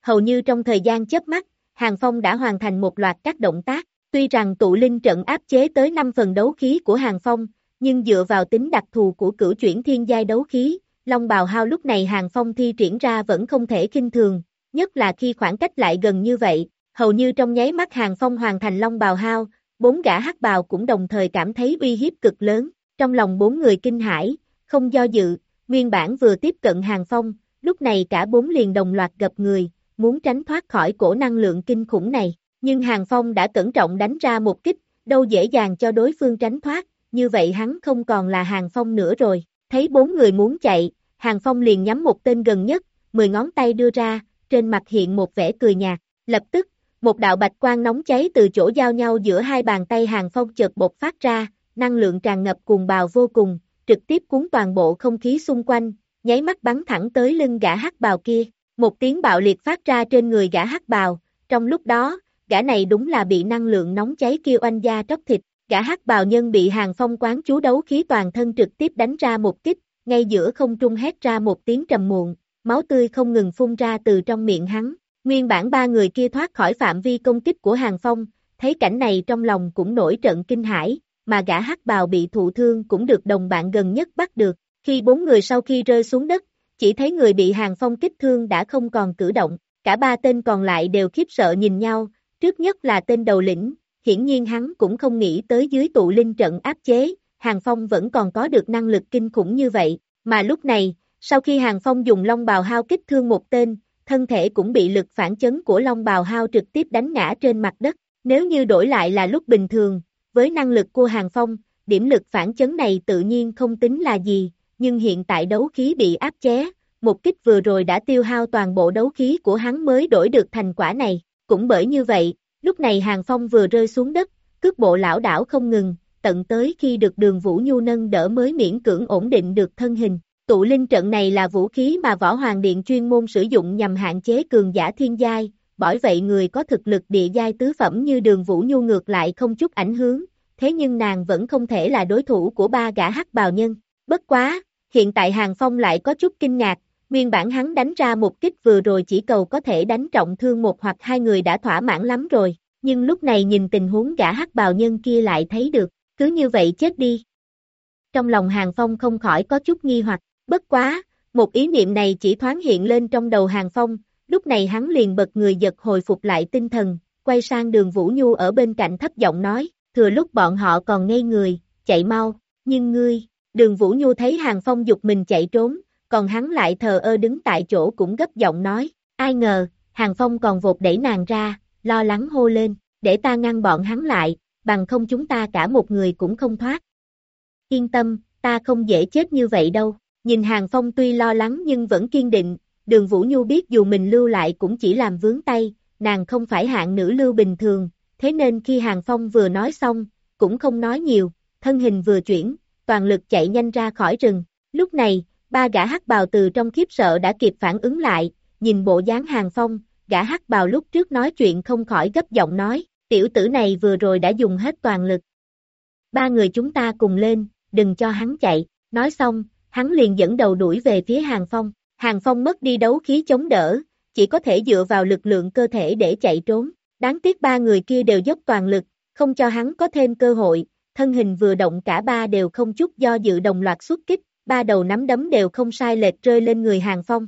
Speaker 2: Hầu như trong thời gian chớp mắt, Hàng Phong đã hoàn thành một loạt các động tác, tuy rằng tụ linh trận áp chế tới 5 phần đấu khí của Hàng Phong, nhưng dựa vào tính đặc thù của cửu chuyển thiên giai đấu khí, Long bào hao lúc này hàng phong thi triển ra vẫn không thể kinh thường, nhất là khi khoảng cách lại gần như vậy, hầu như trong nháy mắt hàng phong hoàn thành long bào hao, bốn gã hắc bào cũng đồng thời cảm thấy uy hiếp cực lớn, trong lòng bốn người kinh hãi, không do dự, nguyên bản vừa tiếp cận hàng phong, lúc này cả bốn liền đồng loạt gặp người, muốn tránh thoát khỏi cổ năng lượng kinh khủng này, nhưng hàng phong đã cẩn trọng đánh ra một kích, đâu dễ dàng cho đối phương tránh thoát, như vậy hắn không còn là hàng phong nữa rồi, thấy bốn người muốn chạy, hàng phong liền nhắm một tên gần nhất, mười ngón tay đưa ra, trên mặt hiện một vẻ cười nhạt, lập tức, một đạo bạch quang nóng cháy từ chỗ giao nhau giữa hai bàn tay hàng phong chợt bộc phát ra, năng lượng tràn ngập cuồng bào vô cùng, trực tiếp cuốn toàn bộ không khí xung quanh, nháy mắt bắn thẳng tới lưng gã hắc bào kia, một tiếng bạo liệt phát ra trên người gã hắc bào, trong lúc đó, gã này đúng là bị năng lượng nóng cháy kia oanh da tróc thịt, gã hắc bào nhân bị hàng phong quán chú đấu khí toàn thân trực tiếp đánh ra một kích, ngay giữa không trung hét ra một tiếng trầm muộn, máu tươi không ngừng phun ra từ trong miệng hắn, nguyên bản ba người kia thoát khỏi phạm vi công kích của hàng phong, thấy cảnh này trong lòng cũng nổi trận kinh hãi, mà gã hắc bào bị thụ thương cũng được đồng bạn gần nhất bắt được, khi bốn người sau khi rơi xuống đất, chỉ thấy người bị hàng phong kích thương đã không còn cử động, cả ba tên còn lại đều khiếp sợ nhìn nhau, trước nhất là tên đầu lĩnh, hiển nhiên hắn cũng không nghĩ tới dưới tụ linh trận áp chế, hàng phong vẫn còn có được năng lực kinh khủng như vậy, mà lúc này, sau khi hàng phong dùng long bào hao kích thương một tên, thân thể cũng bị lực phản chấn của long bào hao trực tiếp đánh ngã trên mặt đất, nếu như đổi lại là lúc bình thường, với năng lực của hàng phong, điểm lực phản chấn này tự nhiên không tính là gì, nhưng hiện tại đấu khí bị áp chế, một kích vừa rồi đã tiêu hao toàn bộ đấu khí của hắn mới đổi được thành quả này, cũng bởi như vậy, lúc này Hàng Phong vừa rơi xuống đất, cước bộ lão đảo không ngừng, tận tới khi được đường Vũ Nhu nâng đỡ mới miễn cưỡng ổn định được thân hình. Tụ linh trận này là vũ khí mà Võ Hoàng Điện chuyên môn sử dụng nhằm hạn chế cường giả thiên giai, bởi vậy người có thực lực địa giai tứ phẩm như đường Vũ Nhu ngược lại không chút ảnh hưởng, thế nhưng nàng vẫn không thể là đối thủ của ba gã hắc bào nhân. Bất quá, hiện tại Hàng Phong lại có chút kinh ngạc, nguyên bản hắn đánh ra một kích vừa rồi chỉ cầu có thể đánh trọng thương một hoặc hai người đã thỏa mãn lắm rồi, nhưng lúc này nhìn tình huống gã hắc bào nhân kia lại thấy được, cứ như vậy chết đi. Trong lòng Hàng Phong không khỏi có chút nghi hoặc, bất quá, một ý niệm này chỉ thoáng hiện lên trong đầu Hàng Phong, lúc này hắn liền bật người giật hồi phục lại tinh thần, quay sang đường Vũ Nhu ở bên cạnh thấp giọng nói, thừa lúc bọn họ còn ngây người, chạy mau, nhưng ngươi, đường Vũ Nhu thấy Hàng Phong dục mình chạy trốn, còn hắn lại thờ ơ đứng tại chỗ cũng gấp giọng nói, ai ngờ, Hàng Phong còn vột đẩy nàng ra, lo lắng hô lên, để ta ngăn bọn hắn lại, bằng không chúng ta cả một người cũng không thoát. Yên tâm, ta không dễ chết như vậy đâu, nhìn Hàng Phong tuy lo lắng nhưng vẫn kiên định, đường Vũ Nhu biết dù mình lưu lại cũng chỉ làm vướng tay, nàng không phải hạng nữ lưu bình thường, thế nên khi Hàng Phong vừa nói xong, cũng không nói nhiều, thân hình vừa chuyển, toàn lực chạy nhanh ra khỏi rừng. Lúc này, ba gã hắc bào từ trong khiếp sợ đã kịp phản ứng lại, nhìn bộ dáng Hàng Phong, gã hắc bào lúc trước nói chuyện không khỏi gấp giọng nói, tiểu tử này vừa rồi đã dùng hết toàn lực. Ba người chúng ta cùng lên, đừng cho hắn chạy, nói xong, hắn liền dẫn đầu đuổi về phía Hàng Phong. Hàng Phong mất đi đấu khí chống đỡ, chỉ có thể dựa vào lực lượng cơ thể để chạy trốn. Đáng tiếc ba người kia đều dốc toàn lực, không cho hắn có thêm cơ hội, thân hình vừa động cả ba đều không chút do dự đồng loạt xuất kích, ba đầu nắm đấm đều không sai lệch rơi lên người Hàng Phong.